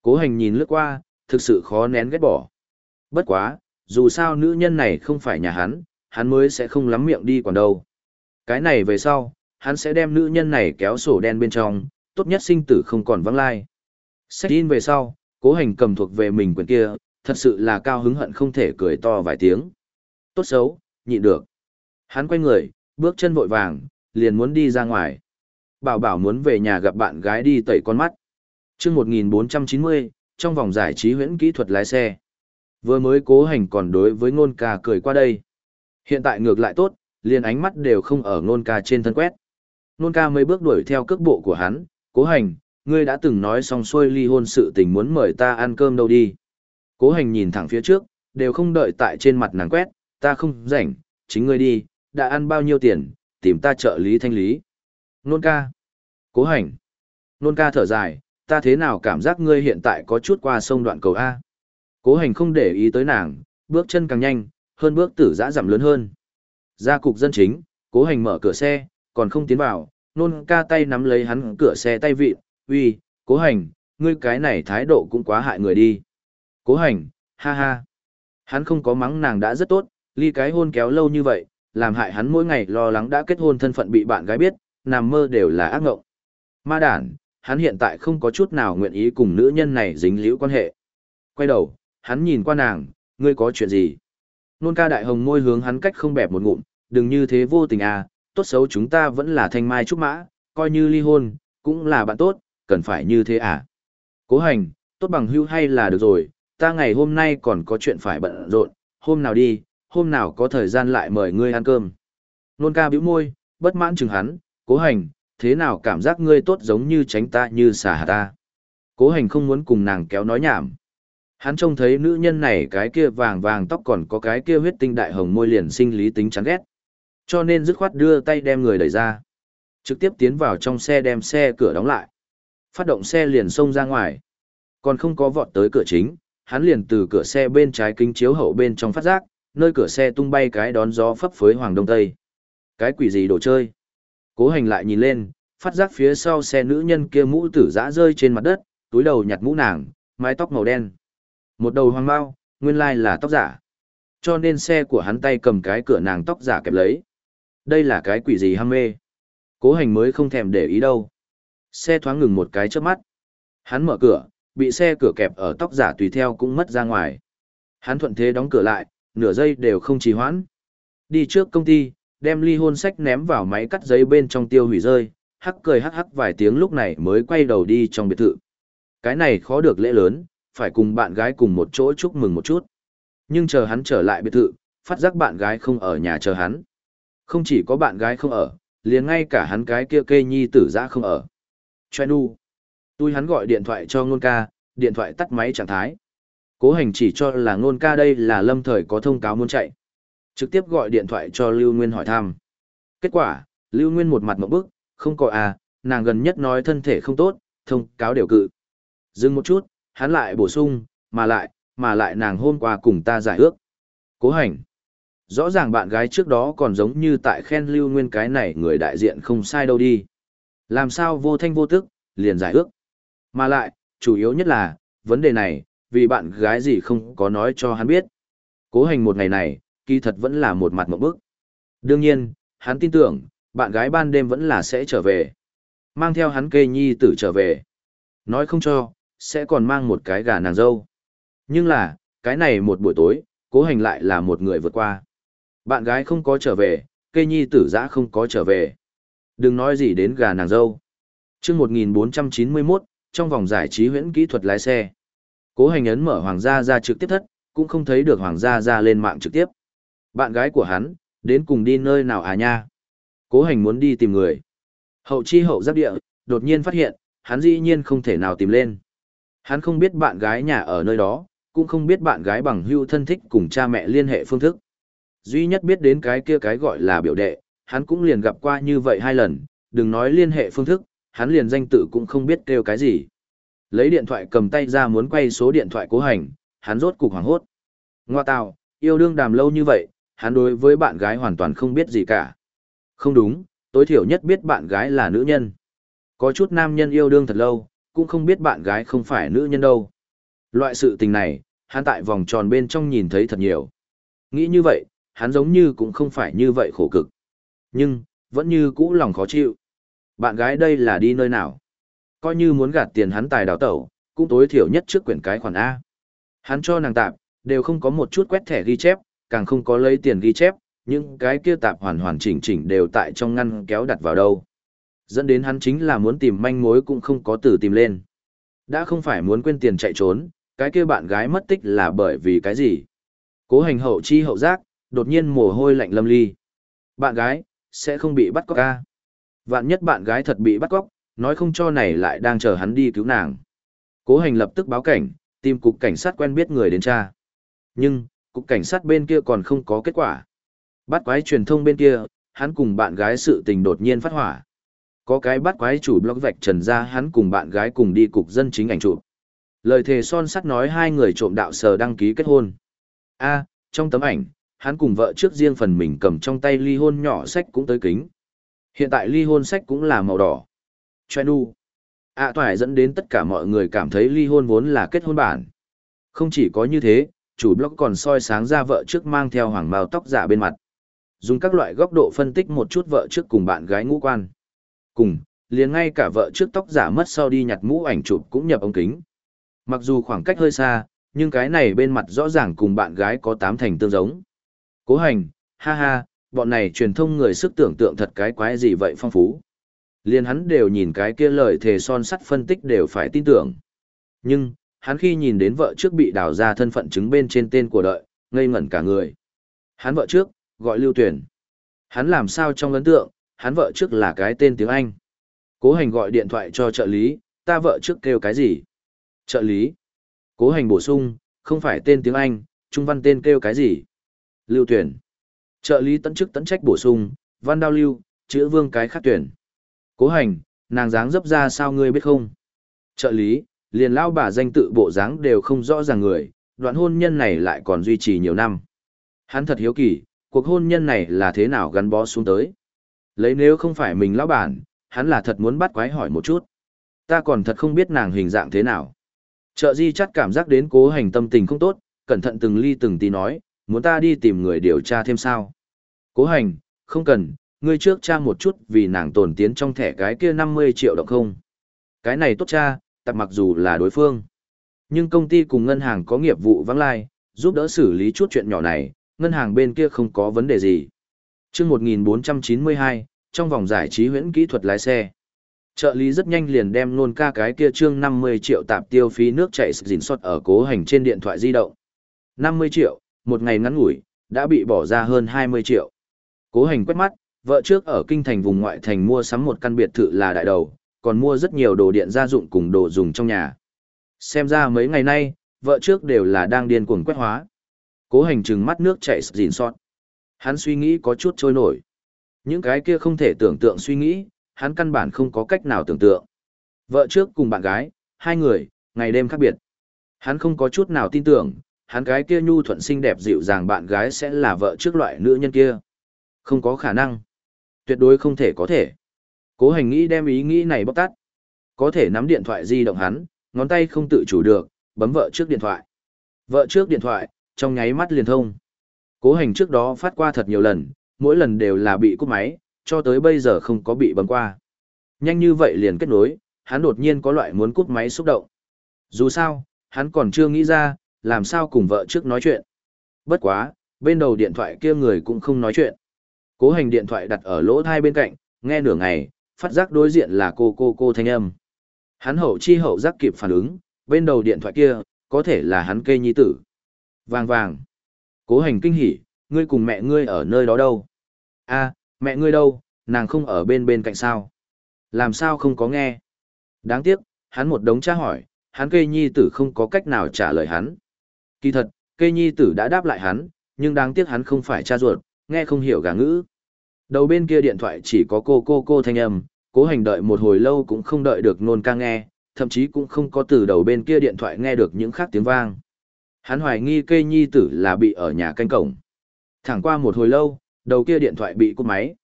Cố hành nhìn lướt qua, thực sự khó nén ghét bỏ. Bất quá, dù sao nữ nhân này không phải nhà hắn, hắn mới sẽ không lắm miệng đi còn đâu. Cái này về sau, hắn sẽ đem nữ nhân này kéo sổ đen bên trong, tốt nhất sinh tử không còn vắng lai. Xét in về sau, cố hành cầm thuộc về mình quyển kia, thật sự là cao hứng hận không thể cười to vài tiếng. Tốt xấu, nhịn được. Hắn quay người, bước chân vội vàng, liền muốn đi ra ngoài. Bảo bảo muốn về nhà gặp bạn gái đi tẩy con mắt. chương 1490, trong vòng giải trí huyễn kỹ thuật lái xe. Vừa mới cố hành còn đối với ngôn ca cười qua đây. Hiện tại ngược lại tốt, liền ánh mắt đều không ở ngôn ca trên thân quét. Nôn ca mấy bước đuổi theo cước bộ của hắn, cố hành, ngươi đã từng nói xong xuôi ly hôn sự tình muốn mời ta ăn cơm đâu đi. Cố hành nhìn thẳng phía trước, đều không đợi tại trên mặt nàng quét, ta không rảnh, chính ngươi đi, đã ăn bao nhiêu tiền, tìm ta trợ lý thanh lý. Nôn ca. Cố hành. Nôn ca thở dài, ta thế nào cảm giác ngươi hiện tại có chút qua sông đoạn cầu A. Cố hành không để ý tới nàng, bước chân càng nhanh, hơn bước tử giã giảm lớn hơn. Ra cục dân chính, cố hành mở cửa xe, còn không tiến vào, nôn ca tay nắm lấy hắn cửa xe tay vịt, uy, cố hành, ngươi cái này thái độ cũng quá hại người đi. Cố hành, ha ha. Hắn không có mắng nàng đã rất tốt, ly cái hôn kéo lâu như vậy, làm hại hắn mỗi ngày lo lắng đã kết hôn thân phận bị bạn gái biết, nằm mơ đều là ác ngộng. Ma đản, hắn hiện tại không có chút nào nguyện ý cùng nữ nhân này dính liễu quan hệ. Quay đầu, hắn nhìn qua nàng, ngươi có chuyện gì? Nôn ca đại hồng môi hướng hắn cách không bẹp một ngụm, đừng như thế vô tình à, tốt xấu chúng ta vẫn là thanh mai trúc mã, coi như ly hôn, cũng là bạn tốt, cần phải như thế à? Cố hành, tốt bằng hưu hay là được rồi, ta ngày hôm nay còn có chuyện phải bận rộn, hôm nào đi, hôm nào có thời gian lại mời ngươi ăn cơm. Nôn ca bĩu môi, bất mãn chừng hắn, cố hành, thế nào cảm giác ngươi tốt giống như tránh ta như xà hà ta. Cố hành không muốn cùng nàng kéo nói nhảm. Hắn trông thấy nữ nhân này cái kia vàng vàng tóc còn có cái kia huyết tinh đại hồng môi liền sinh lý tính chán ghét. Cho nên dứt khoát đưa tay đem người đẩy ra. Trực tiếp tiến vào trong xe đem xe cửa đóng lại. Phát động xe liền xông ra ngoài. Còn không có vọt tới cửa chính, hắn liền từ cửa xe bên trái kính chiếu hậu bên trong phát giác, nơi cửa xe tung bay cái đón gió phấp phới hoàng đông tây. Cái quỷ gì đồ chơi? Cố hành lại nhìn lên, phát giác phía sau xe nữ nhân kia mũ tử dã rơi trên mặt đất, túi đầu nhặt mũ nàng, mái tóc màu đen. Một đầu hoang mau, nguyên lai là tóc giả. Cho nên xe của hắn tay cầm cái cửa nàng tóc giả kẹp lấy. Đây là cái quỷ gì ham mê. Cố hành mới không thèm để ý đâu. Xe thoáng ngừng một cái trước mắt. Hắn mở cửa, bị xe cửa kẹp ở tóc giả tùy theo cũng mất ra ngoài. Hắn thuận thế đóng cửa lại, nửa giây đều không trì hoãn. Đi trước công ty, đem ly hôn sách ném vào máy cắt giấy bên trong tiêu hủy rơi, hắc cười hắc hắc vài tiếng lúc này mới quay đầu đi trong biệt thự. Cái này khó được lễ lớn, phải cùng bạn gái cùng một chỗ chúc mừng một chút. Nhưng chờ hắn trở lại biệt thự, phát giác bạn gái không ở nhà chờ hắn. Không chỉ có bạn gái không ở, liền ngay cả hắn cái kia kê nhi tử ra không ở. Choe nu. Tôi hắn gọi điện thoại cho ngôn ca, điện thoại tắt máy trạng thái. Cố hành chỉ cho là ngôn ca đây là lâm thời có thông cáo muốn chạy. Trực tiếp gọi điện thoại cho Lưu Nguyên hỏi thăm. Kết quả, Lưu Nguyên một mặt một bức, không có à, nàng gần nhất nói thân thể không tốt, thông cáo đều cự. Dừng một chút, hắn lại bổ sung, mà lại, mà lại nàng hôm qua cùng ta giải ước. Cố hành. Rõ ràng bạn gái trước đó còn giống như tại khen Lưu Nguyên cái này người đại diện không sai đâu đi. Làm sao vô thanh vô tức, liền giải ước. Mà lại, chủ yếu nhất là, vấn đề này, vì bạn gái gì không có nói cho hắn biết. Cố hành một ngày này, kỳ thật vẫn là một mặt một bức. Đương nhiên, hắn tin tưởng, bạn gái ban đêm vẫn là sẽ trở về. Mang theo hắn kê nhi tử trở về. Nói không cho, sẽ còn mang một cái gà nàng dâu. Nhưng là, cái này một buổi tối, cố hành lại là một người vượt qua. Bạn gái không có trở về, cây nhi tử giã không có trở về. Đừng nói gì đến gà nàng dâu. chương 1491, trong vòng giải trí huyễn kỹ thuật lái xe. Cố hành ấn mở hoàng gia ra trực tiếp thất, cũng không thấy được hoàng gia ra lên mạng trực tiếp. Bạn gái của hắn, đến cùng đi nơi nào à nha? Cố hành muốn đi tìm người. Hậu chi hậu giáp địa, đột nhiên phát hiện, hắn dĩ nhiên không thể nào tìm lên. Hắn không biết bạn gái nhà ở nơi đó, cũng không biết bạn gái bằng hưu thân thích cùng cha mẹ liên hệ phương thức. Duy nhất biết đến cái kia cái gọi là biểu đệ, hắn cũng liền gặp qua như vậy hai lần, đừng nói liên hệ phương thức, hắn liền danh tự cũng không biết kêu cái gì. Lấy điện thoại cầm tay ra muốn quay số điện thoại cố hành, hắn rốt cục hoảng hốt. Ngoa tào, yêu đương đàm lâu như vậy, hắn đối với bạn gái hoàn toàn không biết gì cả. Không đúng, tối thiểu nhất biết bạn gái là nữ nhân. Có chút nam nhân yêu đương thật lâu, cũng không biết bạn gái không phải nữ nhân đâu. Loại sự tình này, hắn tại vòng tròn bên trong nhìn thấy thật nhiều. Nghĩ như vậy, hắn giống như cũng không phải như vậy khổ cực. Nhưng, vẫn như cũ lòng khó chịu. Bạn gái đây là đi nơi nào? Coi như muốn gạt tiền hắn tài đào tẩu, cũng tối thiểu nhất trước quyển cái khoản A. Hắn cho nàng tạp, đều không có một chút quét thẻ ghi chép, càng không có lấy tiền ghi chép, những cái kia tạp hoàn hoàn chỉnh chỉnh đều tại trong ngăn kéo đặt vào đâu. Dẫn đến hắn chính là muốn tìm manh mối cũng không có từ tìm lên. Đã không phải muốn quên tiền chạy trốn, cái kia bạn gái mất tích là bởi vì cái gì? Cố hành hậu chi hậu giác, đột nhiên mồ hôi lạnh lâm ly. Bạn gái, sẽ không bị bắt cóc ca. Vạn nhất bạn gái thật bị bắt cóc, nói không cho này lại đang chờ hắn đi cứu nàng. Cố hành lập tức báo cảnh, tìm cục cảnh sát quen biết người đến tra. Nhưng, cục cảnh sát bên kia còn không có kết quả. Bắt quái truyền thông bên kia, hắn cùng bạn gái sự tình đột nhiên phát hỏa. Có cái bắt quái chủ blog vạch trần ra hắn cùng bạn gái cùng đi cục dân chính ảnh chụp. Lời thề son sắt nói hai người trộm đạo sờ đăng ký kết hôn. A, trong tấm ảnh, hắn cùng vợ trước riêng phần mình cầm trong tay ly hôn nhỏ sách cũng tới kính. Hiện tại ly hôn sách cũng là màu đỏ. Chenu. À toài dẫn đến tất cả mọi người cảm thấy ly hôn vốn là kết hôn bản. Không chỉ có như thế, chủ blog còn soi sáng ra vợ trước mang theo hoàng màu tóc giả bên mặt. Dùng các loại góc độ phân tích một chút vợ trước cùng bạn gái ngũ quan. Cùng, liền ngay cả vợ trước tóc giả mất sau đi nhặt mũ ảnh chụp cũng nhập ống kính. Mặc dù khoảng cách hơi xa, nhưng cái này bên mặt rõ ràng cùng bạn gái có tám thành tương giống. Cố hành, ha ha, bọn này truyền thông người sức tưởng tượng thật cái quái gì vậy phong phú. Liên hắn đều nhìn cái kia lời thề son sắt phân tích đều phải tin tưởng. Nhưng, hắn khi nhìn đến vợ trước bị đào ra thân phận chứng bên trên tên của đợi, ngây ngẩn cả người. Hắn vợ trước, gọi Lưu Tuyển. Hắn làm sao trong ấn tượng, hắn vợ trước là cái tên tiếng Anh. Cố hành gọi điện thoại cho trợ lý, ta vợ trước kêu cái gì? Trợ lý. Cố hành bổ sung, không phải tên tiếng Anh, trung văn tên kêu cái gì? Lưu tuyển. Trợ lý tấn chức tấn trách bổ sung, văn đao lưu, chữ vương cái khác tuyển. Cố hành, nàng dáng dấp ra sao ngươi biết không? Trợ lý, liền lao bà danh tự bộ dáng đều không rõ ràng người, đoạn hôn nhân này lại còn duy trì nhiều năm. Hắn thật hiếu kỳ, cuộc hôn nhân này là thế nào gắn bó xuống tới. Lấy nếu không phải mình lão bản, hắn là thật muốn bắt quái hỏi một chút. Ta còn thật không biết nàng hình dạng thế nào. Trợ di chắt cảm giác đến cố hành tâm tình không tốt, cẩn thận từng ly từng tí nói, muốn ta đi tìm người điều tra thêm sao. Cố hành, không cần, ngươi trước tra một chút vì nàng tồn tiến trong thẻ cái kia 50 triệu động không. Cái này tốt cha, tập mặc dù là đối phương. Nhưng công ty cùng ngân hàng có nghiệp vụ vắng lai, giúp đỡ xử lý chút chuyện nhỏ này, ngân hàng bên kia không có vấn đề gì. chương 1492, trong vòng giải trí huyễn kỹ thuật lái xe. Trợ lý rất nhanh liền đem luôn ca cái kia chương 50 triệu tạp tiêu phí nước chảy dình xuất ở cố hành trên điện thoại di động. 50 triệu, một ngày ngắn ngủi, đã bị bỏ ra hơn 20 triệu. Cố hành quét mắt, vợ trước ở kinh thành vùng ngoại thành mua sắm một căn biệt thự là đại đầu, còn mua rất nhiều đồ điện gia dụng cùng đồ dùng trong nhà. Xem ra mấy ngày nay, vợ trước đều là đang điên cuồng quét hóa. Cố hành trừng mắt nước chảy rỉn sót. Hắn suy nghĩ có chút trôi nổi. Những cái kia không thể tưởng tượng suy nghĩ, hắn căn bản không có cách nào tưởng tượng. Vợ trước cùng bạn gái, hai người, ngày đêm khác biệt. Hắn không có chút nào tin tưởng, hắn cái kia nhu thuận xinh đẹp dịu dàng bạn gái sẽ là vợ trước loại nữ nhân kia. Không có khả năng. Tuyệt đối không thể có thể. Cố hành nghĩ đem ý nghĩ này bóc tắt. Có thể nắm điện thoại di động hắn, ngón tay không tự chủ được, bấm vợ trước điện thoại. Vợ trước điện thoại, trong nháy mắt liền thông. Cố hành trước đó phát qua thật nhiều lần, mỗi lần đều là bị cúp máy, cho tới bây giờ không có bị bấm qua. Nhanh như vậy liền kết nối, hắn đột nhiên có loại muốn cúp máy xúc động. Dù sao, hắn còn chưa nghĩ ra, làm sao cùng vợ trước nói chuyện. Bất quá, bên đầu điện thoại kia người cũng không nói chuyện. Cố hành điện thoại đặt ở lỗ thai bên cạnh, nghe nửa ngày, phát giác đối diện là cô cô cô thanh âm. Hắn hậu chi hậu giác kịp phản ứng, bên đầu điện thoại kia, có thể là hắn kê nhi tử. Vàng vàng. Cố hành kinh hỉ, ngươi cùng mẹ ngươi ở nơi đó đâu? a mẹ ngươi đâu, nàng không ở bên bên cạnh sao? Làm sao không có nghe? Đáng tiếc, hắn một đống tra hỏi, hắn kê nhi tử không có cách nào trả lời hắn. Kỳ thật, cây nhi tử đã đáp lại hắn, nhưng đáng tiếc hắn không phải cha ruột, nghe không hiểu gà ngữ. Đầu bên kia điện thoại chỉ có cô cô cô thanh âm, cố hành đợi một hồi lâu cũng không đợi được nôn ca nghe, thậm chí cũng không có từ đầu bên kia điện thoại nghe được những khác tiếng vang. Hắn hoài nghi cây nhi tử là bị ở nhà canh cổng. Thẳng qua một hồi lâu, đầu kia điện thoại bị cúp máy.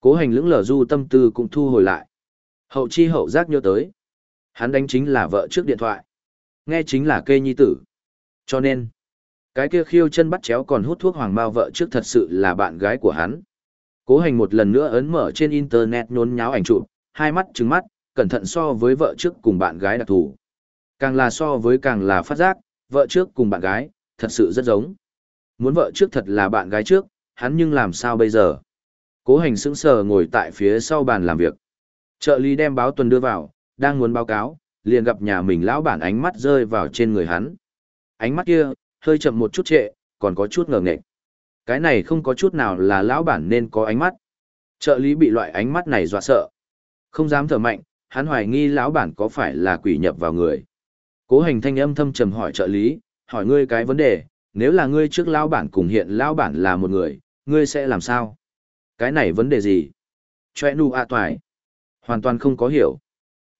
Cố hành lững lờ du tâm tư cũng thu hồi lại. Hậu chi hậu giác nhớ tới. Hắn đánh chính là vợ trước điện thoại. Nghe chính là cây nhi tử. Cho nên, cái kia khiêu chân bắt chéo còn hút thuốc hoàng bao vợ trước thật sự là bạn gái của hắn. Cố hành một lần nữa ấn mở trên internet nhốn nháo ảnh chụp, hai mắt trứng mắt, cẩn thận so với vợ trước cùng bạn gái đặc thù. Càng là so với càng là phát giác, vợ trước cùng bạn gái, thật sự rất giống. Muốn vợ trước thật là bạn gái trước, hắn nhưng làm sao bây giờ? Cố hành sững sờ ngồi tại phía sau bàn làm việc. Trợ lý đem báo tuần đưa vào, đang muốn báo cáo, liền gặp nhà mình lão bản ánh mắt rơi vào trên người hắn. Ánh mắt kia, hơi chậm một chút trệ, còn có chút ngờ nghệch. Cái này không có chút nào là lão bản nên có ánh mắt. Trợ lý bị loại ánh mắt này dọa sợ. Không dám thở mạnh, hắn hoài nghi lão bản có phải là quỷ nhập vào người. Cố hành thanh âm thâm trầm hỏi trợ lý, hỏi ngươi cái vấn đề, nếu là ngươi trước lão bản cùng hiện lão bản là một người, ngươi sẽ làm sao? Cái này vấn đề gì? Chòe nu a toài. Hoàn toàn không có hiểu.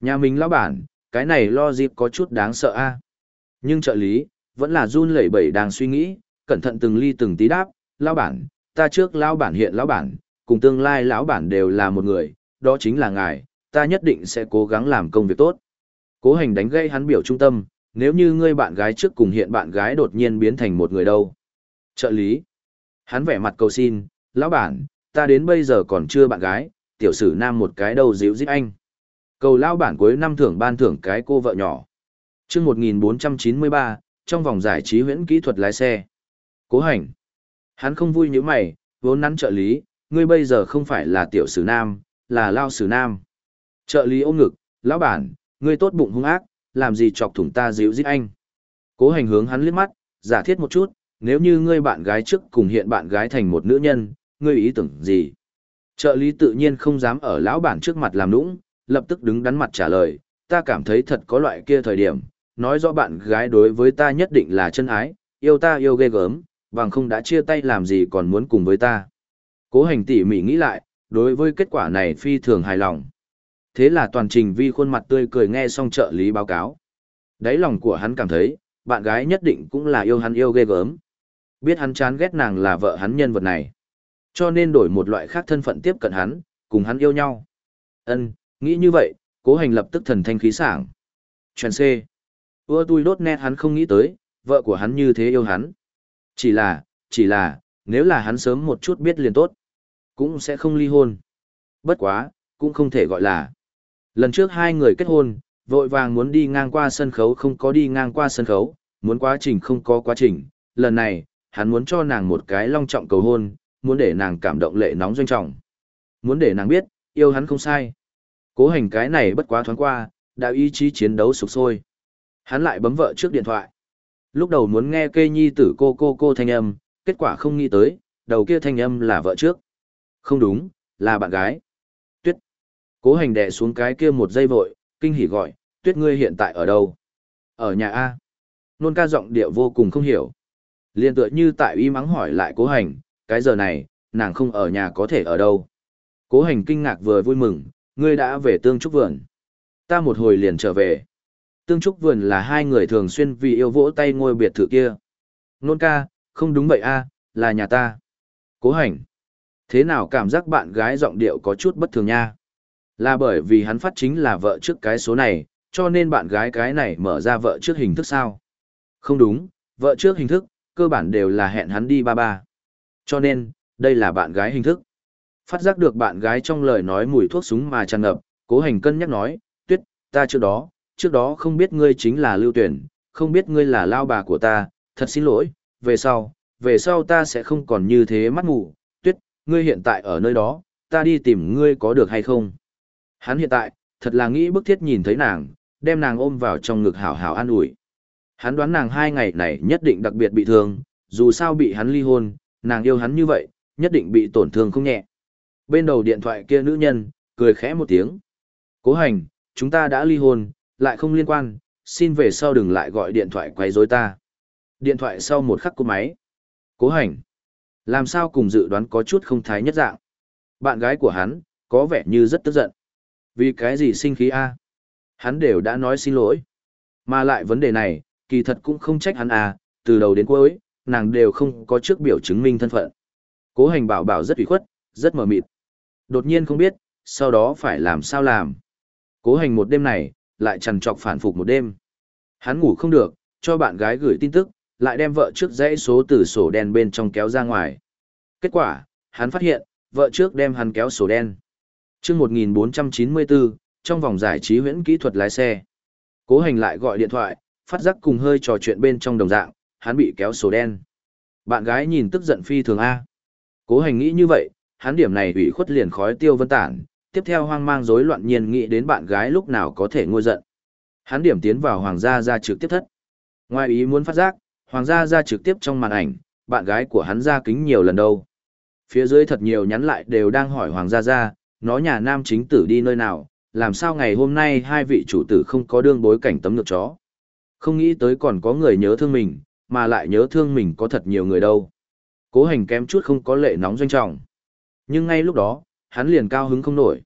Nhà mình lão bản, cái này lo dịp có chút đáng sợ a. Nhưng trợ lý, vẫn là run lẩy bẩy đang suy nghĩ, cẩn thận từng ly từng tí đáp, lão bản, ta trước lão bản hiện lão bản, cùng tương lai lão bản đều là một người, đó chính là ngài, ta nhất định sẽ cố gắng làm công việc tốt. Cố hành đánh gây hắn biểu trung tâm, nếu như ngươi bạn gái trước cùng hiện bạn gái đột nhiên biến thành một người đâu. Trợ lý. Hắn vẻ mặt cầu xin, lão bản, ta đến bây giờ còn chưa bạn gái, tiểu sử nam một cái đầu dịu dít anh. Cầu lão bản cuối năm thưởng ban thưởng cái cô vợ nhỏ. chương 1493, trong vòng giải trí huyễn kỹ thuật lái xe. Cố hành. Hắn không vui như mày, vốn nắn trợ lý, ngươi bây giờ không phải là tiểu sử nam, là lao sử nam. Trợ lý ôm ngực, lão bản, ngươi tốt bụng hung ác, làm gì chọc thủng ta dịu giết anh. Cố hành hướng hắn liếc mắt, giả thiết một chút, nếu như ngươi bạn gái trước cùng hiện bạn gái thành một nữ nhân, ngươi ý tưởng gì? Trợ lý tự nhiên không dám ở lão bản trước mặt làm nũng, lập tức đứng đắn mặt trả lời, ta cảm thấy thật có loại kia thời điểm, nói rõ bạn gái đối với ta nhất định là chân ái, yêu ta yêu ghê gớm, bằng không đã chia tay làm gì còn muốn cùng với ta. Cố hành tỉ mỉ nghĩ lại, đối với kết quả này phi thường hài lòng. Thế là toàn trình vi khuôn mặt tươi cười nghe xong trợ lý báo cáo. Đáy lòng của hắn cảm thấy, bạn gái nhất định cũng là yêu hắn yêu ghê gớm. Biết hắn chán ghét nàng là vợ hắn nhân vật này. Cho nên đổi một loại khác thân phận tiếp cận hắn, cùng hắn yêu nhau. Ân, nghĩ như vậy, cố hành lập tức thần thanh khí sảng. Chuyện C. Ưa tui đốt nét hắn không nghĩ tới, vợ của hắn như thế yêu hắn. Chỉ là, chỉ là, nếu là hắn sớm một chút biết liền tốt, cũng sẽ không ly hôn. Bất quá, cũng không thể gọi là. Lần trước hai người kết hôn, vội vàng muốn đi ngang qua sân khấu không có đi ngang qua sân khấu, muốn quá trình không có quá trình. Lần này, hắn muốn cho nàng một cái long trọng cầu hôn, muốn để nàng cảm động lệ nóng doanh trọng. Muốn để nàng biết, yêu hắn không sai. Cố hành cái này bất quá thoáng qua, đạo ý chí chiến đấu sục sôi. Hắn lại bấm vợ trước điện thoại. Lúc đầu muốn nghe cây nhi tử cô cô cô thanh âm, kết quả không nghĩ tới, đầu kia thanh âm là vợ trước. Không đúng, là bạn gái. tuyết Cố hành đè xuống cái kia một giây vội, kinh hỉ gọi, tuyết ngươi hiện tại ở đâu? Ở nhà A. Nôn ca giọng điệu vô cùng không hiểu. Liên tựa như tại y mắng hỏi lại cố hành, cái giờ này, nàng không ở nhà có thể ở đâu. Cố hành kinh ngạc vừa vui mừng, ngươi đã về tương trúc vườn. Ta một hồi liền trở về. Tương trúc vườn là hai người thường xuyên vì yêu vỗ tay ngôi biệt thự kia. Nôn ca, không đúng vậy a, là nhà ta. Cố hành. Thế nào cảm giác bạn gái giọng điệu có chút bất thường nha? Là bởi vì hắn phát chính là vợ trước cái số này, cho nên bạn gái cái này mở ra vợ trước hình thức sao? Không đúng, vợ trước hình thức, cơ bản đều là hẹn hắn đi ba ba. Cho nên, đây là bạn gái hình thức. Phát giác được bạn gái trong lời nói mùi thuốc súng mà tràn ngập, cố hành cân nhắc nói, tuyết, ta trước đó, trước đó không biết ngươi chính là lưu tuyển, không biết ngươi là lao bà của ta, thật xin lỗi, về sau, về sau ta sẽ không còn như thế mắt ngủ, tuyết, ngươi hiện tại ở nơi đó, ta đi tìm ngươi có được hay không? Hắn hiện tại, thật là nghĩ bức thiết nhìn thấy nàng, đem nàng ôm vào trong ngực hảo hảo an ủi. Hắn đoán nàng hai ngày này nhất định đặc biệt bị thương, dù sao bị hắn ly hôn, nàng yêu hắn như vậy, nhất định bị tổn thương không nhẹ. Bên đầu điện thoại kia nữ nhân, cười khẽ một tiếng. Cố hành, chúng ta đã ly hôn, lại không liên quan, xin về sau đừng lại gọi điện thoại quấy rối ta. Điện thoại sau một khắc cô máy. Cố hành. Làm sao cùng dự đoán có chút không thái nhất dạng. Bạn gái của hắn, có vẻ như rất tức giận. Vì cái gì sinh khí a? Hắn đều đã nói xin lỗi. Mà lại vấn đề này, kỳ thật cũng không trách hắn à, từ đầu đến cuối, nàng đều không có trước biểu chứng minh thân phận. Cố hành bảo bảo rất ủy khuất, rất mờ mịt. Đột nhiên không biết, sau đó phải làm sao làm. Cố hành một đêm này, lại trằn trọc phản phục một đêm. Hắn ngủ không được, cho bạn gái gửi tin tức, lại đem vợ trước dãy số từ sổ đen bên trong kéo ra ngoài. Kết quả, hắn phát hiện, vợ trước đem hắn kéo sổ đen. chương 1494, trong vòng giải trí huyễn kỹ thuật lái xe. Cố hành lại gọi điện thoại, phát giác cùng hơi trò chuyện bên trong đồng dạng, hắn bị kéo sổ đen. Bạn gái nhìn tức giận phi thường A. Cố hành nghĩ như vậy, hắn điểm này ủy khuất liền khói tiêu vân tản, tiếp theo hoang mang rối loạn nhiên nghĩ đến bạn gái lúc nào có thể ngôi giận. Hắn điểm tiến vào hoàng gia ra trực tiếp thất. Ngoài ý muốn phát giác, hoàng gia ra trực tiếp trong màn ảnh, bạn gái của hắn ra kính nhiều lần đâu. Phía dưới thật nhiều nhắn lại đều đang hỏi hoàng gia ra, nó nhà nam chính tử đi nơi nào, làm sao ngày hôm nay hai vị chủ tử không có đương bối cảnh tấm ngược chó. Không nghĩ tới còn có người nhớ thương mình, mà lại nhớ thương mình có thật nhiều người đâu. Cố hành kém chút không có lệ nóng doanh trọng. Nhưng ngay lúc đó, hắn liền cao hứng không nổi.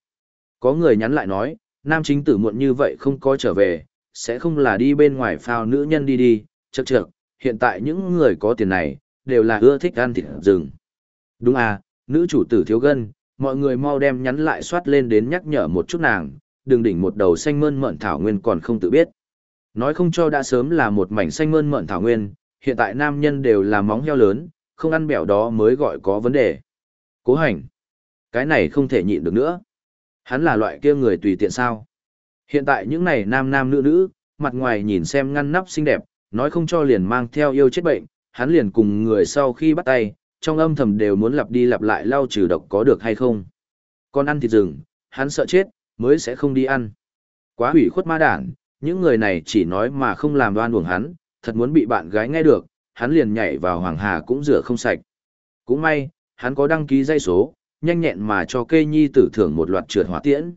Có người nhắn lại nói, nam chính tử muộn như vậy không có trở về, sẽ không là đi bên ngoài phao nữ nhân đi đi, chậc chậc, hiện tại những người có tiền này, đều là ưa thích ăn thịt rừng. Đúng à, nữ chủ tử thiếu gân, mọi người mau đem nhắn lại soát lên đến nhắc nhở một chút nàng, đừng đỉnh một đầu xanh mơn mận thảo nguyên còn không tự biết. Nói không cho đã sớm là một mảnh xanh mơn mận thảo nguyên, hiện tại nam nhân đều là móng heo lớn, không ăn bẻo đó mới gọi có vấn đề. Cố hành. Cái này không thể nhịn được nữa. Hắn là loại kia người tùy tiện sao. Hiện tại những này nam nam nữ nữ, mặt ngoài nhìn xem ngăn nắp xinh đẹp, nói không cho liền mang theo yêu chết bệnh, hắn liền cùng người sau khi bắt tay, trong âm thầm đều muốn lặp đi lặp lại lau trừ độc có được hay không. Còn ăn thịt rừng, hắn sợ chết, mới sẽ không đi ăn. Quá hủy khuất ma đản, những người này chỉ nói mà không làm đoan uổng hắn, thật muốn bị bạn gái nghe được, hắn liền nhảy vào hoàng hà cũng rửa không sạch. Cũng may, hắn có đăng ký dây số, nhanh nhẹn mà cho kê nhi tử thưởng một loạt trượt hỏa tiễn.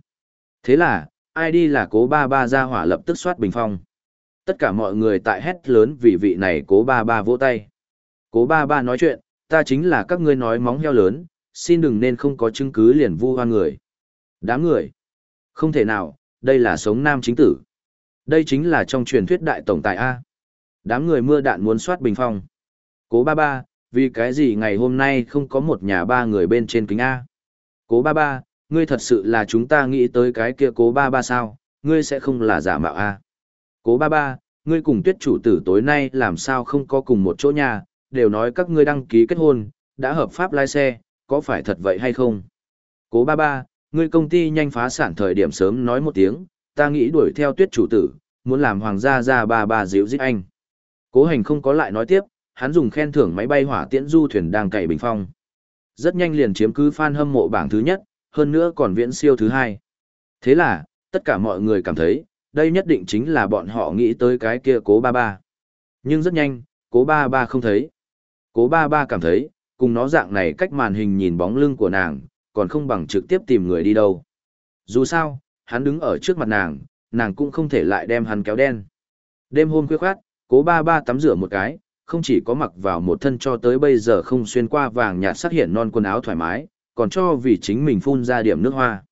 Thế là, ai đi là cố ba ba ra hỏa lập tức soát bình phong. Tất cả mọi người tại hét lớn vì vị này cố ba ba vỗ tay. Cố ba ba nói chuyện, ta chính là các ngươi nói móng heo lớn, xin đừng nên không có chứng cứ liền vu hoa người. Đám người. Không thể nào, đây là sống nam chính tử. Đây chính là trong truyền thuyết đại tổng tài A. Đám người mưa đạn muốn soát bình phong. Cố ba ba, vì cái gì ngày hôm nay không có một nhà ba người bên trên kính A. Cố ba ba, ngươi thật sự là chúng ta nghĩ tới cái kia cố ba ba sao, ngươi sẽ không là giả mạo A. Cố ba ba, ngươi cùng tuyết chủ tử tối nay làm sao không có cùng một chỗ nhà, đều nói các ngươi đăng ký kết hôn, đã hợp pháp lái xe, có phải thật vậy hay không? Cố ba ba, ngươi công ty nhanh phá sản thời điểm sớm nói một tiếng, ta nghĩ đuổi theo tuyết chủ tử, muốn làm hoàng gia ra ba ba dịu dít anh. Cố hành không có lại nói tiếp, hắn dùng khen thưởng máy bay hỏa tiễn du thuyền đang cày bình phong. Rất nhanh liền chiếm cứ fan hâm mộ bảng thứ nhất, hơn nữa còn viễn siêu thứ hai. Thế là, tất cả mọi người cảm thấy, đây nhất định chính là bọn họ nghĩ tới cái kia cố ba ba. Nhưng rất nhanh, cố ba ba không thấy. Cố ba ba cảm thấy, cùng nó dạng này cách màn hình nhìn bóng lưng của nàng, còn không bằng trực tiếp tìm người đi đâu. Dù sao, hắn đứng ở trước mặt nàng, nàng cũng không thể lại đem hắn kéo đen. Đêm hôm khuya khoát, cố ba ba tắm rửa một cái, không chỉ có mặc vào một thân cho tới bây giờ không xuyên qua vàng nhạt sắc hiện non quần áo thoải mái, còn cho vì chính mình phun ra điểm nước hoa.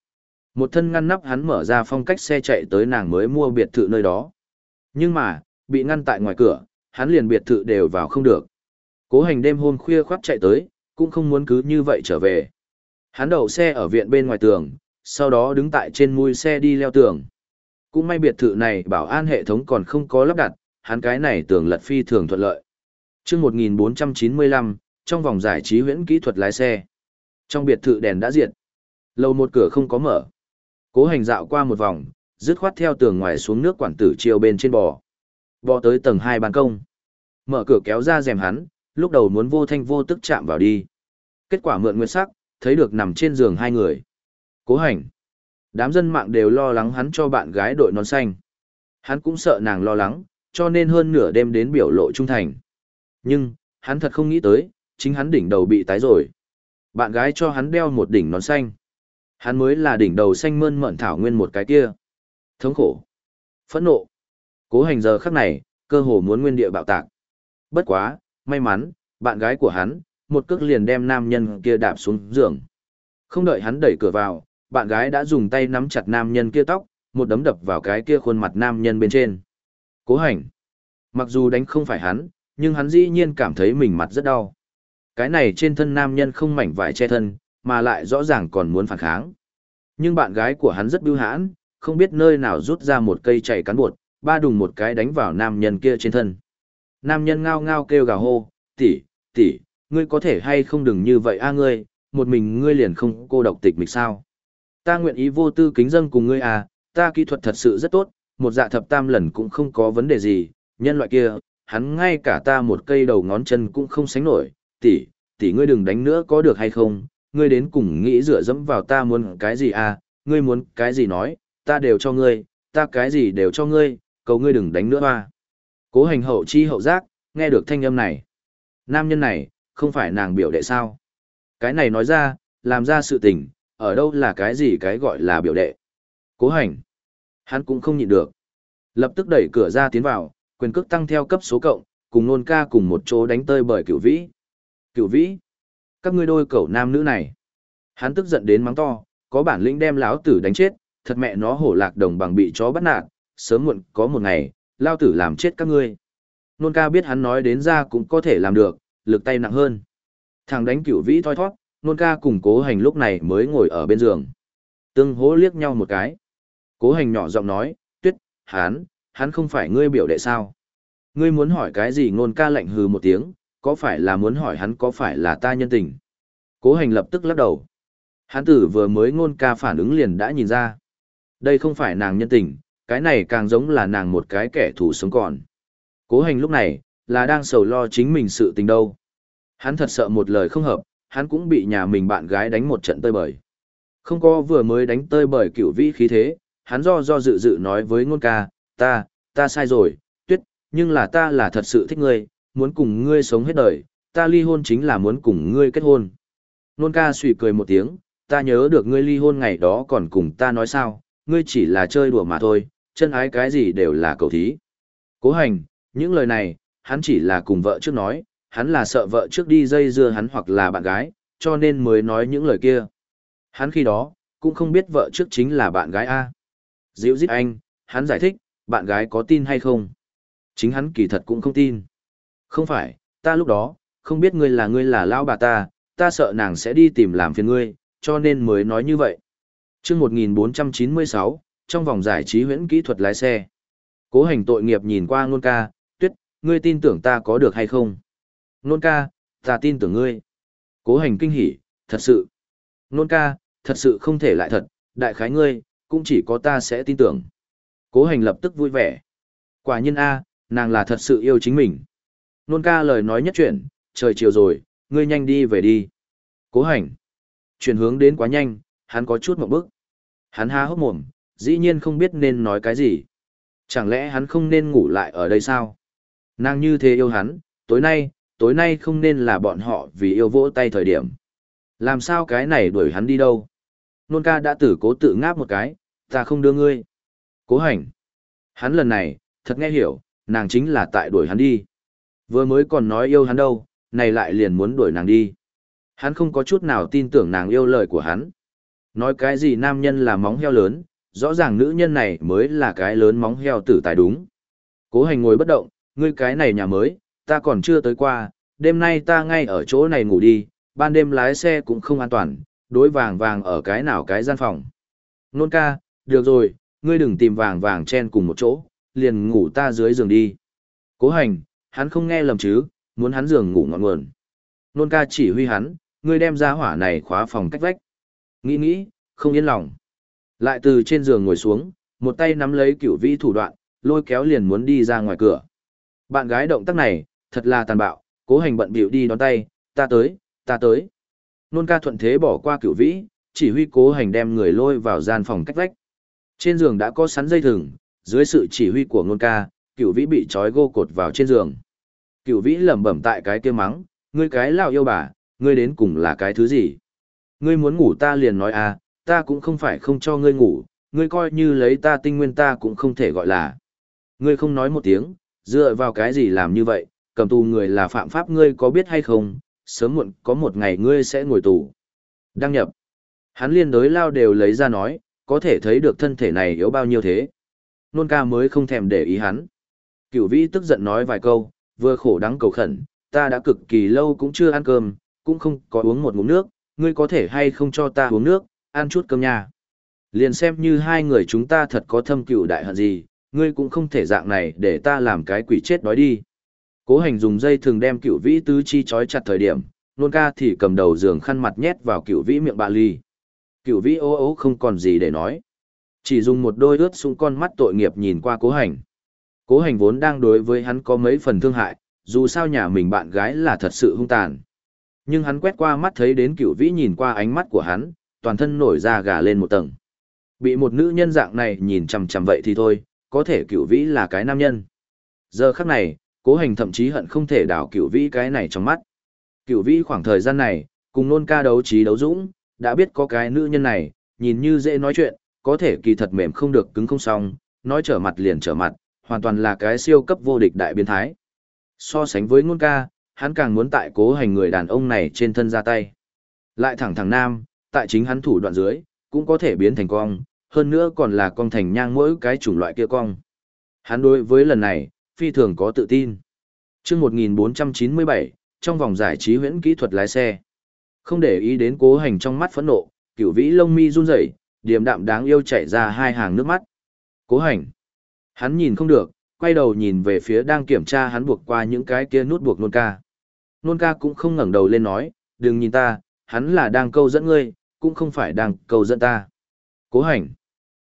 Một thân ngăn nắp hắn mở ra phong cách xe chạy tới nàng mới mua biệt thự nơi đó. Nhưng mà, bị ngăn tại ngoài cửa, hắn liền biệt thự đều vào không được. Cố hành đêm hôm khuya khoác chạy tới, cũng không muốn cứ như vậy trở về. Hắn đậu xe ở viện bên ngoài tường, sau đó đứng tại trên mui xe đi leo tường. Cũng may biệt thự này bảo an hệ thống còn không có lắp đặt, hắn cái này tường lật phi thường thuận lợi. Trước 1495, trong vòng giải trí huyễn kỹ thuật lái xe. Trong biệt thự đèn đã diệt. Lầu một cửa không có mở. Cố hành dạo qua một vòng, dứt khoát theo tường ngoài xuống nước quản tử chiều bên trên bò. Bò tới tầng 2 ban công. Mở cửa kéo ra rèm hắn, lúc đầu muốn vô thanh vô tức chạm vào đi. Kết quả mượn nguyệt sắc, thấy được nằm trên giường hai người. Cố hành. Đám dân mạng đều lo lắng hắn cho bạn gái đội nón xanh. Hắn cũng sợ nàng lo lắng, cho nên hơn nửa đêm đến biểu lộ trung thành. Nhưng, hắn thật không nghĩ tới, chính hắn đỉnh đầu bị tái rồi. Bạn gái cho hắn đeo một đỉnh nón xanh. Hắn mới là đỉnh đầu xanh mơn mận thảo nguyên một cái kia. Thống khổ. Phẫn nộ. Cố hành giờ khắc này, cơ hồ muốn nguyên địa bạo tạc. Bất quá, may mắn, bạn gái của hắn, một cước liền đem nam nhân kia đạp xuống giường. Không đợi hắn đẩy cửa vào, bạn gái đã dùng tay nắm chặt nam nhân kia tóc, một đấm đập vào cái kia khuôn mặt nam nhân bên trên. Cố hành. Mặc dù đánh không phải hắn, nhưng hắn dĩ nhiên cảm thấy mình mặt rất đau. Cái này trên thân nam nhân không mảnh vải che thân, mà lại rõ ràng còn muốn phản kháng. Nhưng bạn gái của hắn rất bưu hãn, không biết nơi nào rút ra một cây chảy cán bột, ba đùng một cái đánh vào nam nhân kia trên thân. Nam nhân ngao ngao kêu gào hô, tỷ, tỷ, ngươi có thể hay không đừng như vậy a ngươi, một mình ngươi liền không cô độc tịch mịch sao. Ta nguyện ý vô tư kính dâng cùng ngươi à, ta kỹ thuật thật sự rất tốt, một dạ thập tam lần cũng không có vấn đề gì, nhân loại kia, hắn ngay cả ta một cây đầu ngón chân cũng không sánh nổi, tỷ, tỷ ngươi đừng đánh nữa có được hay không, ngươi đến cùng nghĩ dựa dẫm vào ta muốn cái gì à, ngươi muốn cái gì nói, ta đều cho ngươi, ta cái gì đều cho ngươi, cầu ngươi đừng đánh nữa hoa. Cố hành hậu chi hậu giác, nghe được thanh âm này. Nam nhân này, không phải nàng biểu đệ sao. Cái này nói ra, làm ra sự tình, ở đâu là cái gì cái gọi là biểu đệ. Cố hành. Hắn cũng không nhịn được. Lập tức đẩy cửa ra tiến vào, quyền cước tăng theo cấp số cộng, cùng nôn ca cùng một chỗ đánh tơi bởi cửu vĩ. Cửu vĩ. Các ngươi đôi cẩu nam nữ này. Hắn tức giận đến mắng to, có bản lĩnh đem Lão tử đánh chết, thật mẹ nó hổ lạc đồng bằng bị chó bắt nạt, sớm muộn có một ngày, lao tử làm chết các ngươi. Nôn ca biết hắn nói đến ra cũng có thể làm được, lực tay nặng hơn. Thằng đánh cửu vĩ thoi thoát, nôn ca cùng cố hành lúc này mới ngồi ở bên giường. Tương hố liếc nhau một cái. Cố hành nhỏ giọng nói, tuyết, hắn, hắn không phải ngươi biểu đệ sao. Ngươi muốn hỏi cái gì Ngôn ca lạnh hừ một tiếng, có phải là muốn hỏi hắn có phải là ta nhân tình. Cố hành lập tức lắc đầu. Hắn tử vừa mới ngôn ca phản ứng liền đã nhìn ra. Đây không phải nàng nhân tình, cái này càng giống là nàng một cái kẻ thù sống còn. Cố hành lúc này, là đang sầu lo chính mình sự tình đâu. Hắn thật sợ một lời không hợp, hắn cũng bị nhà mình bạn gái đánh một trận tơi bời. Không có vừa mới đánh tơi bời cựu vĩ khí thế, hắn do do dự dự nói với ngôn ca, ta, ta sai rồi, tuyết, nhưng là ta là thật sự thích ngươi, muốn cùng ngươi sống hết đời, ta ly hôn chính là muốn cùng ngươi kết hôn. Nôn ca suy cười một tiếng, ta nhớ được ngươi ly hôn ngày đó còn cùng ta nói sao, ngươi chỉ là chơi đùa mà thôi, chân ái cái gì đều là cầu thí. Cố hành, những lời này, hắn chỉ là cùng vợ trước nói, hắn là sợ vợ trước đi dây dưa hắn hoặc là bạn gái, cho nên mới nói những lời kia. Hắn khi đó, cũng không biết vợ trước chính là bạn gái A. Dịu dít anh, hắn giải thích, bạn gái có tin hay không? Chính hắn kỳ thật cũng không tin. Không phải, ta lúc đó, không biết ngươi là ngươi là lão bà ta, ta sợ nàng sẽ đi tìm làm phiền ngươi, cho nên mới nói như vậy. Trước 1496, trong vòng giải trí huyễn kỹ thuật lái xe. Cố hành tội nghiệp nhìn qua Nôn ca, tuyết, ngươi tin tưởng ta có được hay không? Nôn ca, ta tin tưởng ngươi. Cố hành kinh hỉ, thật sự. Nôn ca, thật sự không thể lại thật, đại khái ngươi, cũng chỉ có ta sẽ tin tưởng. Cố hành lập tức vui vẻ. Quả nhiên A, nàng là thật sự yêu chính mình. Nôn ca lời nói nhất chuyển, trời chiều rồi, ngươi nhanh đi về đi. Cố hành. Chuyển hướng đến quá nhanh, hắn có chút một bức. Hắn há hốc mồm, dĩ nhiên không biết nên nói cái gì. Chẳng lẽ hắn không nên ngủ lại ở đây sao? Nàng như thế yêu hắn, tối nay, tối nay không nên là bọn họ vì yêu vỗ tay thời điểm. Làm sao cái này đuổi hắn đi đâu? Nôn ca đã tử cố tự ngáp một cái, ta không đưa ngươi. Cố hành. Hắn lần này, thật nghe hiểu, nàng chính là tại đuổi hắn đi. Vừa mới còn nói yêu hắn đâu, này lại liền muốn đuổi nàng đi. Hắn không có chút nào tin tưởng nàng yêu lời của hắn. Nói cái gì nam nhân là móng heo lớn, rõ ràng nữ nhân này mới là cái lớn móng heo tử tài đúng. Cố hành ngồi bất động, ngươi cái này nhà mới, ta còn chưa tới qua, đêm nay ta ngay ở chỗ này ngủ đi, ban đêm lái xe cũng không an toàn, đối vàng vàng ở cái nào cái gian phòng. Nôn ca, được rồi, ngươi đừng tìm vàng vàng chen cùng một chỗ, liền ngủ ta dưới giường đi. Cố hành, hắn không nghe lầm chứ, muốn hắn giường ngủ ngọn nguồn. Nôn ca chỉ huy hắn, ngươi đem ra hỏa này khóa phòng cách vách. Nghĩ nghĩ, không yên lòng. Lại từ trên giường ngồi xuống, một tay nắm lấy cửu vĩ thủ đoạn, lôi kéo liền muốn đi ra ngoài cửa. Bạn gái động tác này, thật là tàn bạo, cố hành bận bịu đi đón tay, ta tới, ta tới. Nôn ca thuận thế bỏ qua cửu vĩ, chỉ huy cố hành đem người lôi vào gian phòng cách vách. Trên giường đã có sắn dây thừng, dưới sự chỉ huy của nôn ca, cửu vĩ bị trói gô cột vào trên giường. Cửu vĩ lẩm bẩm tại cái kia mắng, ngươi cái lao yêu bà, ngươi đến cùng là cái thứ gì? Ngươi muốn ngủ ta liền nói à, ta cũng không phải không cho ngươi ngủ, ngươi coi như lấy ta tinh nguyên ta cũng không thể gọi là. Ngươi không nói một tiếng, dựa vào cái gì làm như vậy, cầm tù người là phạm pháp ngươi có biết hay không, sớm muộn có một ngày ngươi sẽ ngồi tù. Đăng nhập. Hắn liên đối lao đều lấy ra nói, có thể thấy được thân thể này yếu bao nhiêu thế. Nôn ca mới không thèm để ý hắn. Cửu vĩ tức giận nói vài câu, vừa khổ đắng cầu khẩn, ta đã cực kỳ lâu cũng chưa ăn cơm, cũng không có uống một ngụm nước, ngươi có thể hay không cho ta uống nước, ăn chút cơm nha. Liền xem như hai người chúng ta thật có thâm cựu đại hận gì, ngươi cũng không thể dạng này để ta làm cái quỷ chết đói đi. Cố hành dùng dây thường đem cựu vĩ tứ chi trói chặt thời điểm, nôn ca thì cầm đầu giường khăn mặt nhét vào cựu vĩ miệng bạ ly. Cựu vĩ ố ô không còn gì để nói. Chỉ dùng một đôi ướt xuống con mắt tội nghiệp nhìn qua cố hành. Cố hành vốn đang đối với hắn có mấy phần thương hại, dù sao nhà mình bạn gái là thật sự hung tàn. Nhưng hắn quét qua mắt thấy đến cựu vĩ nhìn qua ánh mắt của hắn, toàn thân nổi da gà lên một tầng. Bị một nữ nhân dạng này nhìn chằm chằm vậy thì thôi, có thể cựu vĩ là cái nam nhân. Giờ khắc này, cố hành thậm chí hận không thể đảo cựu vĩ cái này trong mắt. Cựu vĩ khoảng thời gian này, cùng nôn ca đấu trí đấu dũng, đã biết có cái nữ nhân này, nhìn như dễ nói chuyện, có thể kỳ thật mềm không được cứng không xong, nói trở mặt liền trở mặt, hoàn toàn là cái siêu cấp vô địch đại biến thái. So sánh với ngôn ca, hắn càng muốn tại cố hành người đàn ông này trên thân ra tay. Lại thẳng thẳng nam, tại chính hắn thủ đoạn dưới, cũng có thể biến thành cong, hơn nữa còn là cong thành nhang mỗi cái chủng loại kia cong. Hắn đối với lần này, phi thường có tự tin. Trước 1497, trong vòng giải trí huyễn kỹ thuật lái xe. Không để ý đến cố hành trong mắt phẫn nộ, cửu vĩ lông mi run rẩy, điềm đạm đáng yêu chảy ra hai hàng nước mắt. Cố hành. Hắn nhìn không được, quay đầu nhìn về phía đang kiểm tra hắn buộc qua những cái kia nút buộc nôn ca. Nôn ca cũng không ngẩng đầu lên nói, đừng nhìn ta, hắn là đang câu dẫn ngươi, cũng không phải đang câu dẫn ta. Cố hành.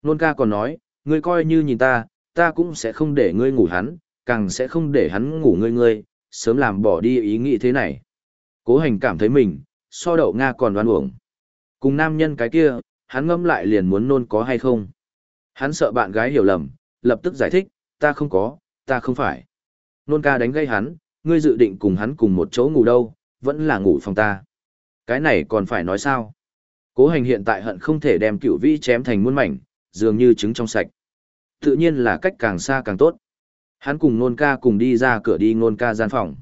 Nôn ca còn nói, ngươi coi như nhìn ta, ta cũng sẽ không để ngươi ngủ hắn, càng sẽ không để hắn ngủ ngươi ngươi, sớm làm bỏ đi ý nghĩ thế này. Cố hành cảm thấy mình, so đậu Nga còn đoan uổng. Cùng nam nhân cái kia, hắn ngâm lại liền muốn nôn có hay không. Hắn sợ bạn gái hiểu lầm, lập tức giải thích, ta không có, ta không phải. Nôn ca đánh gây hắn, ngươi dự định cùng hắn cùng một chỗ ngủ đâu, vẫn là ngủ phòng ta. Cái này còn phải nói sao? Cố hành hiện tại hận không thể đem cựu vĩ chém thành muôn mảnh, dường như trứng trong sạch. Tự nhiên là cách càng xa càng tốt. Hắn cùng nôn ca cùng đi ra cửa đi nôn ca gian phòng.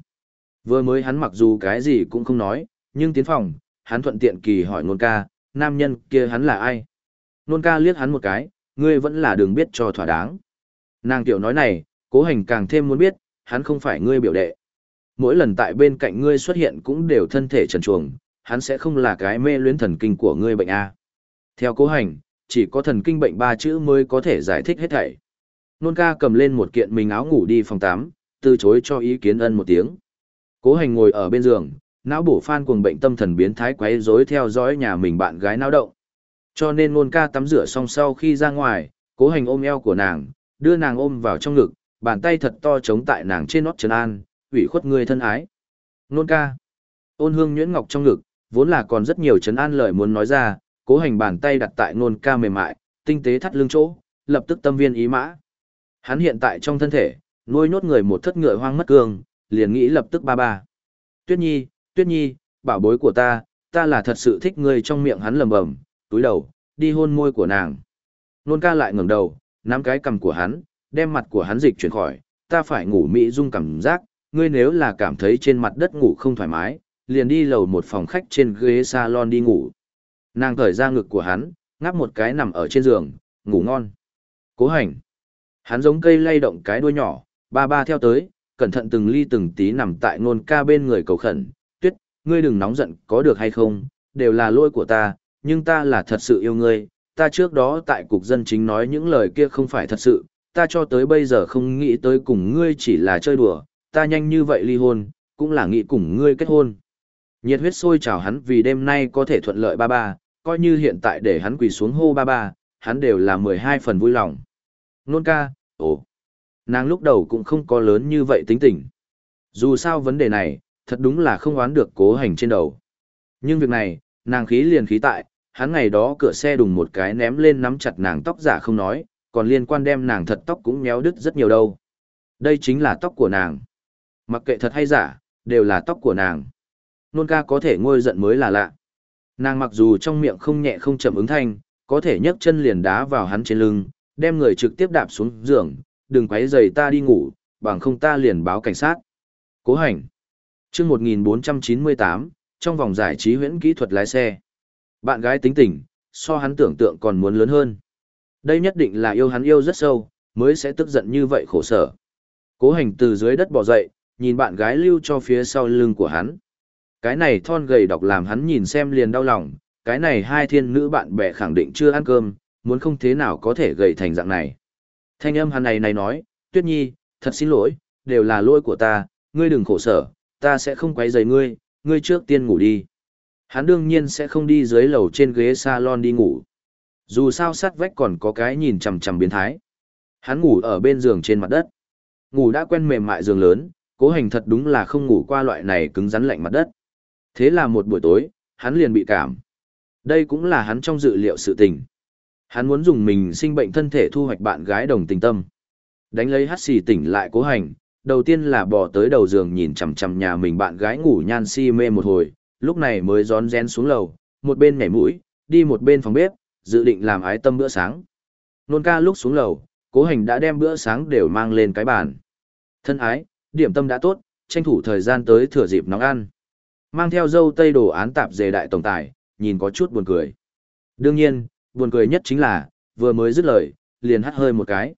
Vừa mới hắn mặc dù cái gì cũng không nói, nhưng tiến phòng, hắn thuận tiện kỳ hỏi nôn ca, nam nhân kia hắn là ai? Nôn ca liếc hắn một cái, ngươi vẫn là đường biết cho thỏa đáng. Nàng tiểu nói này, cố hành càng thêm muốn biết, hắn không phải ngươi biểu đệ. Mỗi lần tại bên cạnh ngươi xuất hiện cũng đều thân thể trần truồng, hắn sẽ không là cái mê luyến thần kinh của ngươi bệnh A. Theo cố hành, chỉ có thần kinh bệnh ba chữ mới có thể giải thích hết thảy. Nôn ca cầm lên một kiện mình áo ngủ đi phòng 8, từ chối cho ý kiến ân một tiếng. Cố hành ngồi ở bên giường, não bổ phan cuồng bệnh tâm thần biến thái quấy rối theo dõi nhà mình bạn gái náo động. Cho nên nôn ca tắm rửa xong sau khi ra ngoài, cố hành ôm eo của nàng, đưa nàng ôm vào trong ngực, bàn tay thật to chống tại nàng trên nót trần an, ủy khuất người thân ái. Nôn ca. Ôn hương nhuyễn ngọc trong ngực, vốn là còn rất nhiều trấn an lời muốn nói ra, cố hành bàn tay đặt tại nôn ca mềm mại, tinh tế thắt lưng chỗ, lập tức tâm viên ý mã. Hắn hiện tại trong thân thể, nuôi nhốt người một thất ngựa hoang mất cương, liền nghĩ lập tức ba ba. Tuyết Nhi, Tuyết Nhi, bảo bối của ta, ta là thật sự thích ngươi trong miệng hắn lầm bầm, túi đầu, đi hôn môi của nàng. Nôn ca lại ngẩng đầu, nắm cái cầm của hắn, đem mặt của hắn dịch chuyển khỏi, ta phải ngủ mỹ dung cảm giác, ngươi nếu là cảm thấy trên mặt đất ngủ không thoải mái, liền đi lầu một phòng khách trên ghế salon đi ngủ. Nàng cởi ra ngực của hắn, ngáp một cái nằm ở trên giường, ngủ ngon. Cố hành. Hắn giống cây lay động cái đuôi nhỏ, ba ba theo tới, cẩn thận từng ly từng tí nằm tại nôn ca bên người cầu khẩn. Ngươi đừng nóng giận có được hay không, đều là lỗi của ta, nhưng ta là thật sự yêu ngươi. Ta trước đó tại cục dân chính nói những lời kia không phải thật sự, ta cho tới bây giờ không nghĩ tới cùng ngươi chỉ là chơi đùa, ta nhanh như vậy ly hôn, cũng là nghĩ cùng ngươi kết hôn. Nhiệt huyết sôi trào hắn vì đêm nay có thể thuận lợi ba ba, coi như hiện tại để hắn quỳ xuống hô ba ba, hắn đều là 12 phần vui lòng. Nôn ca, ồ, nàng lúc đầu cũng không có lớn như vậy tính tình. Dù sao vấn đề này, thật đúng là không oán được cố hành trên đầu. Nhưng việc này, nàng khí liền khí tại, hắn ngày đó cửa xe đùng một cái ném lên nắm chặt nàng tóc giả không nói, còn liên quan đem nàng thật tóc cũng méo đứt rất nhiều đâu. Đây chính là tóc của nàng. Mặc kệ thật hay giả, đều là tóc của nàng. Nôn ca có thể ngôi giận mới là lạ. Nàng mặc dù trong miệng không nhẹ không chậm ứng thanh, có thể nhấc chân liền đá vào hắn trên lưng, đem người trực tiếp đạp xuống giường, đừng quấy giày ta đi ngủ, bằng không ta liền báo cảnh sát. Cố hành chương 1498, trong vòng giải trí huyễn kỹ thuật lái xe. Bạn gái tính tình, so hắn tưởng tượng còn muốn lớn hơn. Đây nhất định là yêu hắn yêu rất sâu, mới sẽ tức giận như vậy khổ sở. Cố hành từ dưới đất bò dậy, nhìn bạn gái lưu cho phía sau lưng của hắn. Cái này thon gầy đọc làm hắn nhìn xem liền đau lòng, cái này hai thiên nữ bạn bè khẳng định chưa ăn cơm, muốn không thế nào có thể gầy thành dạng này. Thanh âm hắn này này nói, Tuyết Nhi, thật xin lỗi, đều là lỗi của ta, ngươi đừng khổ sở, ta sẽ không quấy rầy ngươi, ngươi trước tiên ngủ đi. Hắn đương nhiên sẽ không đi dưới lầu trên ghế salon đi ngủ. Dù sao sát vách còn có cái nhìn chằm chằm biến thái. Hắn ngủ ở bên giường trên mặt đất. Ngủ đã quen mềm mại giường lớn, cố hành thật đúng là không ngủ qua loại này cứng rắn lạnh mặt đất. Thế là một buổi tối, hắn liền bị cảm. Đây cũng là hắn trong dự liệu sự tình. Hắn muốn dùng mình sinh bệnh thân thể thu hoạch bạn gái đồng tình tâm. Đánh lấy hát xì tỉnh lại cố hành, đầu tiên là bỏ tới đầu giường nhìn chằm chằm nhà mình bạn gái ngủ nhan si mê một hồi, lúc này mới rón rén xuống lầu, một bên nhảy mũi, đi một bên phòng bếp, dự định làm ái tâm bữa sáng. Nôn ca lúc xuống lầu, cố hành đã đem bữa sáng đều mang lên cái bàn. Thân ái, điểm tâm đã tốt, tranh thủ thời gian tới thừa dịp nóng ăn. Mang theo dâu tây đồ án tạp dề đại tổng tài, nhìn có chút buồn cười. Đương nhiên, buồn cười nhất chính là, vừa mới dứt lời, liền hắt hơi một cái.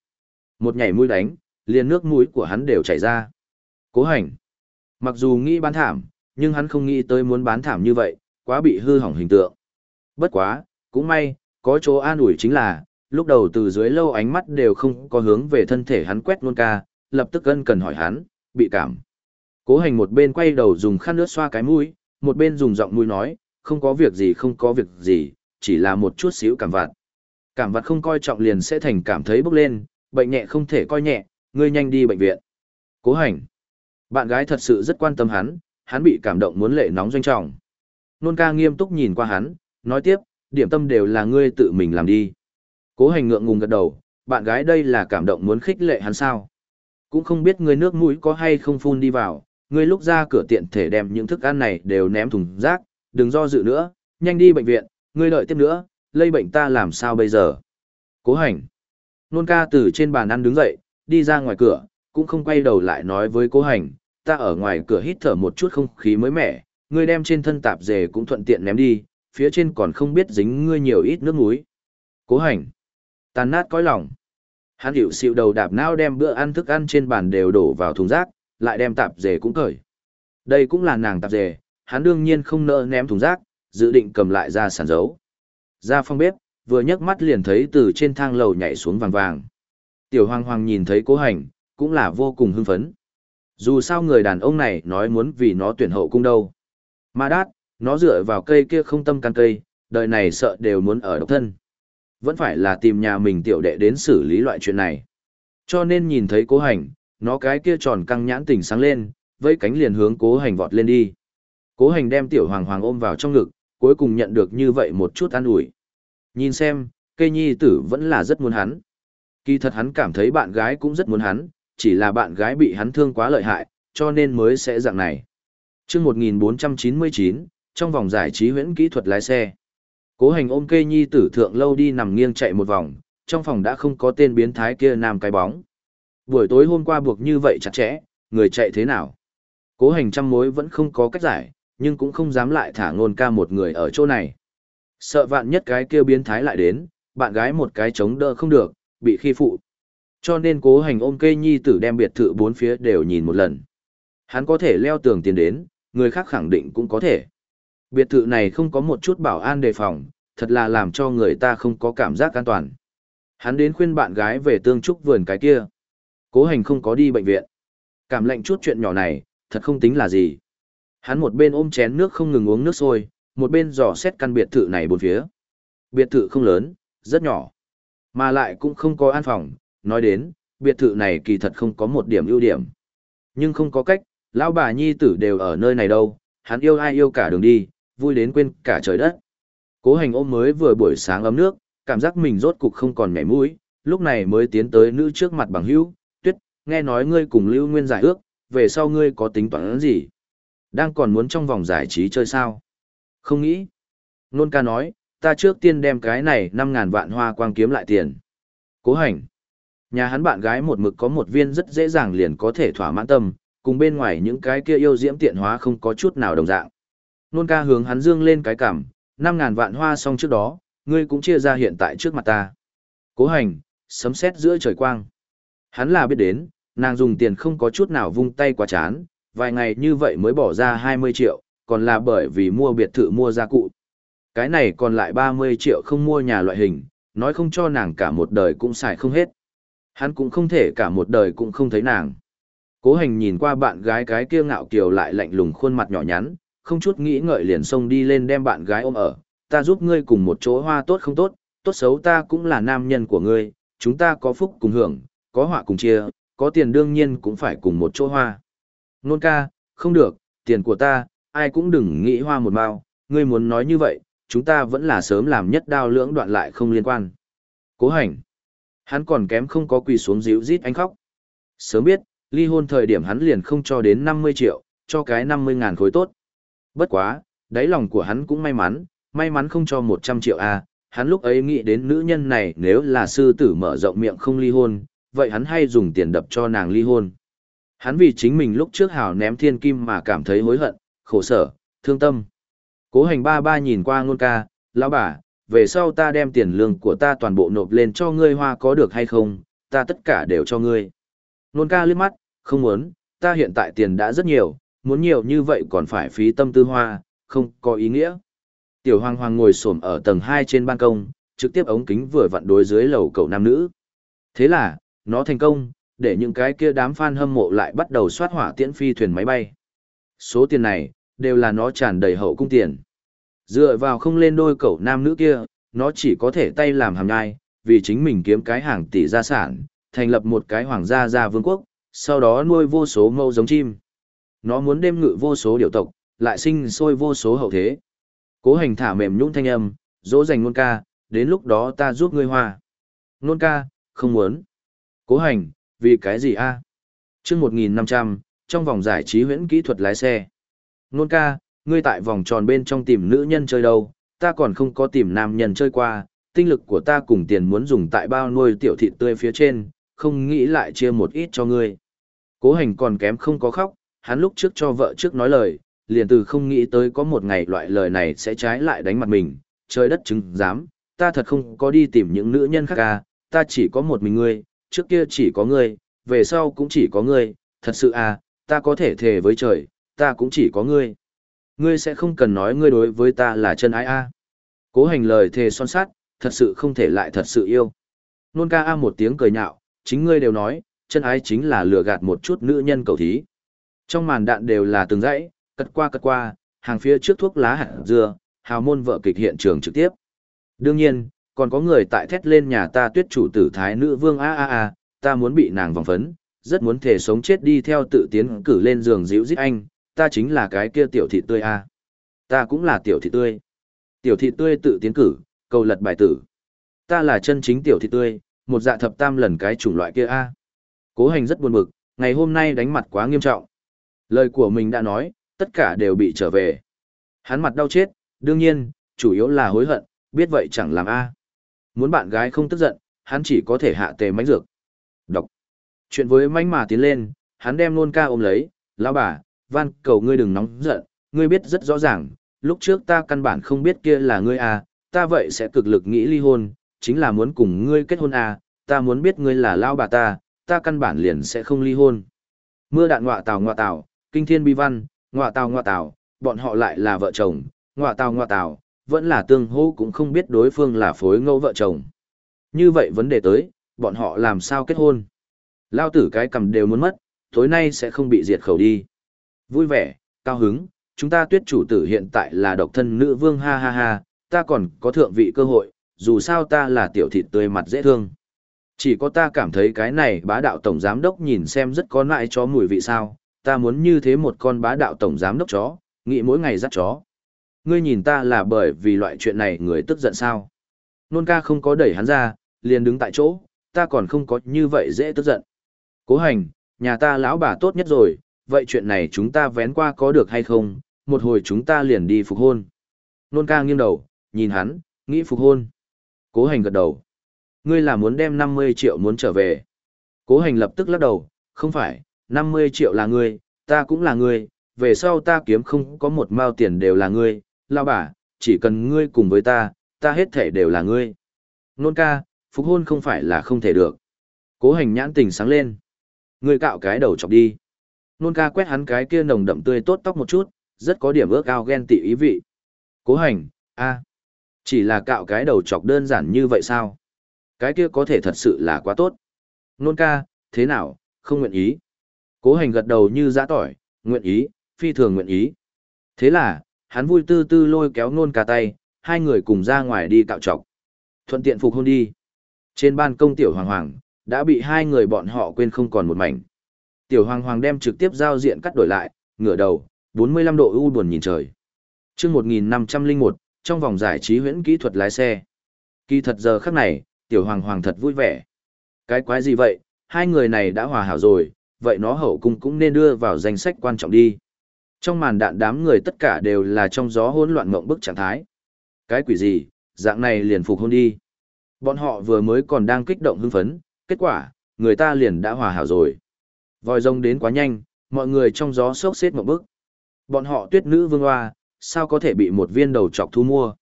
Một nhảy mũi đánh, liền nước mũi của hắn đều chảy ra. Cố hành. Mặc dù nghĩ bán thảm, nhưng hắn không nghĩ tới muốn bán thảm như vậy, quá bị hư hỏng hình tượng. Bất quá, cũng may, có chỗ an ủi chính là, lúc đầu từ dưới lâu ánh mắt đều không có hướng về thân thể hắn quét luôn ca, lập tức ân cần hỏi hắn, bị cảm. Cố hành một bên quay đầu dùng khăn nước xoa cái mũi, một bên dùng giọng mũi nói, không có việc gì không có việc gì, chỉ là một chút xíu cảm vặt. Cảm vặt không coi trọng liền sẽ thành cảm thấy bốc lên, bệnh nhẹ không thể coi nhẹ, ngươi nhanh đi bệnh viện. Cố hành. Bạn gái thật sự rất quan tâm hắn, hắn bị cảm động muốn lệ nóng doanh trọng. Nôn ca nghiêm túc nhìn qua hắn, nói tiếp, điểm tâm đều là ngươi tự mình làm đi. Cố hành ngượng ngùng gật đầu, bạn gái đây là cảm động muốn khích lệ hắn sao. Cũng không biết ngươi nước mũi có hay không phun đi vào, ngươi lúc ra cửa tiện thể đem những thức ăn này đều ném thùng rác, đừng do dự nữa, nhanh đi bệnh viện, ngươi đợi tiếp nữa, lây bệnh ta làm sao bây giờ. Cố hành. Nôn ca từ trên bàn ăn đứng dậy, đi ra ngoài cửa, cũng không quay đầu lại nói với cố hành, ta ở ngoài cửa hít thở một chút không khí mới mẻ, ngươi đem trên thân tạp dề cũng thuận tiện ném đi, phía trên còn không biết dính ngươi nhiều ít nước muối. Cố hành. Tàn nát cõi lòng. Hắn hiểu xịu đầu đạp não đem bữa ăn thức ăn trên bàn đều đổ vào thùng rác, lại đem tạp dề cũng cởi. Đây cũng là nàng tạp dề, hắn đương nhiên không nỡ ném thùng rác, dự định cầm lại ra sản dấu. Ra phòng bếp, vừa nhấc mắt liền thấy từ trên thang lầu nhảy xuống vàng vàng. Tiểu hoàng hoàng nhìn thấy cố hành, cũng là vô cùng hưng phấn. Dù sao người đàn ông này nói muốn vì nó tuyển hậu cung đâu. Mà đát, nó dựa vào cây kia không tâm can cây, đời này sợ đều muốn ở độc thân. Vẫn phải là tìm nhà mình tiểu đệ đến xử lý loại chuyện này. Cho nên nhìn thấy cố hành, nó cái kia tròn căng nhãn tỉnh sáng lên, vẫy cánh liền hướng cố hành vọt lên đi. Cố hành đem tiểu hoàng hoàng ôm vào trong ngực, cuối cùng nhận được như vậy một chút an ủi. Nhìn xem, cây nhi tử vẫn là rất muốn hắn. Kỳ thật hắn cảm thấy bạn gái cũng rất muốn hắn, chỉ là bạn gái bị hắn thương quá lợi hại, cho nên mới sẽ dạng này. chương 1499, trong vòng giải trí huyễn kỹ thuật lái xe. Cố hành ôm kê nhi tử thượng lâu đi nằm nghiêng chạy một vòng, trong phòng đã không có tên biến thái kia nam cái bóng. Buổi tối hôm qua buộc như vậy chặt chẽ, người chạy thế nào? Cố hành trăm mối vẫn không có cách giải, nhưng cũng không dám lại thả ngôn ca một người ở chỗ này. Sợ vạn nhất cái kia biến thái lại đến, bạn gái một cái chống đỡ không được, bị khi phụ. Cho nên cố hành ôm cây nhi tử đem biệt thự bốn phía đều nhìn một lần. Hắn có thể leo tường tiền đến, người khác khẳng định cũng có thể. Biệt thự này không có một chút bảo an đề phòng, thật là làm cho người ta không có cảm giác an toàn. Hắn đến khuyên bạn gái về tương trúc vườn cái kia. Cố hành không có đi bệnh viện. Cảm lạnh chút chuyện nhỏ này, thật không tính là gì. Hắn một bên ôm chén nước không ngừng uống nước sôi, một bên dò xét căn biệt thự này bốn phía. Biệt thự không lớn, rất nhỏ. Mà lại cũng không có an phòng, nói đến, biệt thự này kỳ thật không có một điểm ưu điểm. Nhưng không có cách, lão bà nhi tử đều ở nơi này đâu, hắn yêu ai yêu cả đường đi, vui đến quên cả trời đất. Cố hành ôm mới vừa buổi sáng ấm nước, cảm giác mình rốt cục không còn nhảy mũi, lúc này mới tiến tới nữ trước mặt bằng hữu, tuyết, nghe nói ngươi cùng Lưu Nguyên giải ước, về sau ngươi có tính toán gì? Đang còn muốn trong vòng giải trí chơi sao? Không nghĩ. Nôn ca nói, ta trước tiên đem cái này 5.000 vạn hoa quang kiếm lại tiền. Cố hành. Nhà hắn bạn gái một mực có một viên rất dễ dàng liền có thể thỏa mãn tâm, cùng bên ngoài những cái kia yêu diễm tiện hóa không có chút nào đồng dạng. Nôn ca hướng hắn dương lên cái cảm, 5.000 vạn hoa xong trước đó, ngươi cũng chia ra hiện tại trước mặt ta. Cố hành, sấm sét giữa trời quang. Hắn là biết đến, nàng dùng tiền không có chút nào vung tay quá chán, vài ngày như vậy mới bỏ ra 20 triệu, còn là bởi vì mua biệt thự mua gia cụ. Cái này còn lại 30 triệu không mua nhà loại hình, nói không cho nàng cả một đời cũng xài không hết. Hắn cũng không thể cả một đời cũng không thấy nàng. Cố hành nhìn qua bạn gái cái kia ngạo kiều lại lạnh lùng khuôn mặt nhỏ nhắn, không chút nghĩ ngợi liền xông đi lên đem bạn gái ôm ở, ta giúp ngươi cùng một chỗ hoa tốt không tốt, tốt xấu ta cũng là nam nhân của ngươi, chúng ta có phúc cùng hưởng, có họa cùng chia, có tiền đương nhiên cũng phải cùng một chỗ hoa. Nôn ca, không được, tiền của ta, ai cũng đừng nghĩ hoa một mao, ngươi muốn nói như vậy, chúng ta vẫn là sớm làm nhất đao lưỡng đoạn lại không liên quan. Cố hành. Hắn còn kém không có quỳ xuống dịu rít anh khóc. Sớm biết, ly hôn thời điểm hắn liền không cho đến 50 triệu, cho cái 50 ngàn khối tốt. Bất quá, đáy lòng của hắn cũng may mắn, may mắn không cho 100 triệu A, hắn lúc ấy nghĩ đến nữ nhân này nếu là sư tử mở rộng miệng không ly hôn, vậy hắn hay dùng tiền đập cho nàng ly hôn. Hắn vì chính mình lúc trước hào ném thiên kim mà cảm thấy hối hận, khổ sở, thương tâm. Cố hành ba ba nhìn qua ngôn ca, lão bà, về sau ta đem tiền lương của ta toàn bộ nộp lên cho ngươi hoa có được hay không, ta tất cả đều cho ngươi. Ngôn ca liếc mắt, không muốn, ta hiện tại tiền đã rất nhiều, muốn nhiều như vậy còn phải phí tâm tư hoa, không có ý nghĩa. Tiểu hoàng hoàng ngồi xổm ở tầng 2 trên ban công, trực tiếp ống kính vừa vặn đối dưới lầu cầu nam nữ. Thế là, nó thành công, để những cái kia đám fan hâm mộ lại bắt đầu soát hỏa tiễn phi thuyền máy bay. Số tiền này, đều là nó tràn đầy hậu cung tiền. Dựa vào không lên đôi cậu nam nữ kia, nó chỉ có thể tay làm hàm nhai, vì chính mình kiếm cái hàng tỷ gia sản, thành lập một cái hoàng gia gia vương quốc, sau đó nuôi vô số mâu giống chim. Nó muốn đêm ngự vô số điều tộc, lại sinh sôi vô số hậu thế. Cố hành thả mềm nhũng thanh âm, dỗ dành nôn ca, đến lúc đó ta giúp ngươi hòa, Nôn ca, không muốn. Cố hành, vì cái gì a? À? Chương 1500, trong vòng giải trí huyễn kỹ thuật lái xe. Nôn ca, ngươi tại vòng tròn bên trong tìm nữ nhân chơi đâu, ta còn không có tìm nam nhân chơi qua, tinh lực của ta cùng tiền muốn dùng tại bao nuôi tiểu thịt tươi phía trên, không nghĩ lại chia một ít cho ngươi. Cố hành còn kém không có khóc, hắn lúc trước cho vợ trước nói lời, liền từ không nghĩ tới có một ngày loại lời này sẽ trái lại đánh mặt mình, trời đất chứng dám, ta thật không có đi tìm những nữ nhân khác ca, à, ta chỉ có một mình ngươi, trước kia chỉ có ngươi, về sau cũng chỉ có ngươi, thật sự à, ta có thể thề với trời, ta cũng chỉ có ngươi. Ngươi sẽ không cần nói ngươi đối với ta là chân ái a. Cố hành lời thề son sát, thật sự không thể lại thật sự yêu. Nôn ca a một tiếng cười nhạo, chính ngươi đều nói, chân ái chính là lừa gạt một chút nữ nhân cầu thí. Trong màn đạn đều là từng dãy, cất qua cất qua, hàng phía trước thuốc lá hạt dưa, hào môn vợ kịch hiện trường trực tiếp. Đương nhiên, còn có người tại thét lên nhà ta tuyết chủ tử thái nữ vương a a a, ta muốn bị nàng vòng phấn, rất muốn thể sống chết đi theo tự tiến cử lên giường dịu giết anh, ta chính là cái kia tiểu thị tươi a. Ta cũng là tiểu thị tươi. Tiểu thị tươi tự tiến cử, cầu lật bài tử. Ta là chân chính tiểu thị tươi, một dạ thập tam lần cái chủng loại kia a. Cố hành rất buồn bực, ngày hôm nay đánh mặt quá nghiêm trọng. Lời của mình đã nói, tất cả đều bị trở về. Hắn mặt đau chết, đương nhiên, chủ yếu là hối hận, biết vậy chẳng làm a. Muốn bạn gái không tức giận, hắn chỉ có thể hạ tề mánh dược. Đọc. Chuyện với mánh mà tiến lên, hắn đem nôn ca ôm lấy, lão bà, van cầu ngươi đừng nóng giận, ngươi biết rất rõ ràng, lúc trước ta căn bản không biết kia là ngươi à, ta vậy sẽ cực lực nghĩ ly hôn, chính là muốn cùng ngươi kết hôn à, ta muốn biết ngươi là lao bà ta, ta căn bản liền sẽ không ly hôn. Mưa đạn ngọa tào ngọa tào, kinh thiên bi văn, ngọa tào ngọa tào, bọn họ lại là vợ chồng, ngọa tào ngọa tào, vẫn là tương hô cũng không biết đối phương là phối ngẫu vợ chồng. Như vậy vấn đề tới, bọn họ làm sao kết hôn? Lao tử cái cầm đều muốn mất, tối nay sẽ không bị diệt khẩu đi. Vui vẻ, cao hứng, chúng ta tuyết chủ tử hiện tại là độc thân nữ vương ha ha ha, ta còn có thượng vị cơ hội, dù sao ta là tiểu thịt tươi mặt dễ thương. Chỉ có ta cảm thấy cái này bá đạo tổng giám đốc nhìn xem rất có nại cho mùi vị sao, ta muốn như thế một con bá đạo tổng giám đốc chó, nghĩ mỗi ngày dắt chó. Ngươi nhìn ta là bởi vì loại chuyện này người tức giận sao. Nôn ca không có đẩy hắn ra, liền đứng tại chỗ, ta còn không có như vậy dễ tức giận. Cố hành, nhà ta lão bà tốt nhất rồi, vậy chuyện này chúng ta vén qua có được hay không, một hồi chúng ta liền đi phục hôn. Nôn ca nghiêng đầu, nhìn hắn, nghĩ phục hôn. Cố hành gật đầu. Ngươi là muốn đem 50 triệu muốn trở về. Cố hành lập tức lắc đầu, không phải, 50 triệu là ngươi, ta cũng là ngươi, về sau ta kiếm không có một mao tiền đều là ngươi, lao bà, chỉ cần ngươi cùng với ta, ta hết thể đều là ngươi. Nôn ca, phục hôn không phải là không thể được. Cố hành nhãn tình sáng lên. Ngươi cạo cái đầu chọc đi. Nôn ca quét hắn cái kia nồng đậm tươi tốt tóc một chút, rất có điểm ước ao ghen tị ý vị. Cố hành, a, chỉ là cạo cái đầu chọc đơn giản như vậy sao? Cái kia có thể thật sự là quá tốt. Nôn ca, thế nào, không nguyện ý. Cố hành gật đầu như giã tỏi, nguyện ý, phi thường nguyện ý. Thế là, hắn vui tư tư lôi kéo nôn ca tay, hai người cùng ra ngoài đi cạo chọc. Thuận tiện phục hôn đi. Trên ban công tiểu hoàng hoàng, đã bị hai người bọn họ quên không còn một mảnh. Tiểu hoàng hoàng đem trực tiếp giao diện cắt đổi lại, ngửa đầu, 45 độ u buồn nhìn trời. chương 1501, trong vòng giải trí huyễn kỹ thuật lái xe. Kỳ thật giờ khắc này, tiểu hoàng hoàng thật vui vẻ. Cái quái gì vậy, hai người này đã hòa hảo rồi, vậy nó hậu cung cũng nên đưa vào danh sách quan trọng đi. Trong màn đạn đám người tất cả đều là trong gió hỗn loạn mộng bức trạng thái. Cái quỷ gì, dạng này liền phục hôn đi. Bọn họ vừa mới còn đang kích động hưng phấn, kết quả, người ta liền đã hòa hảo rồi. Vòi rồng đến quá nhanh, mọi người trong gió sốc xếp một bức. Bọn họ tuyết nữ vương hoa, sao có thể bị một viên đầu chọc thu mua.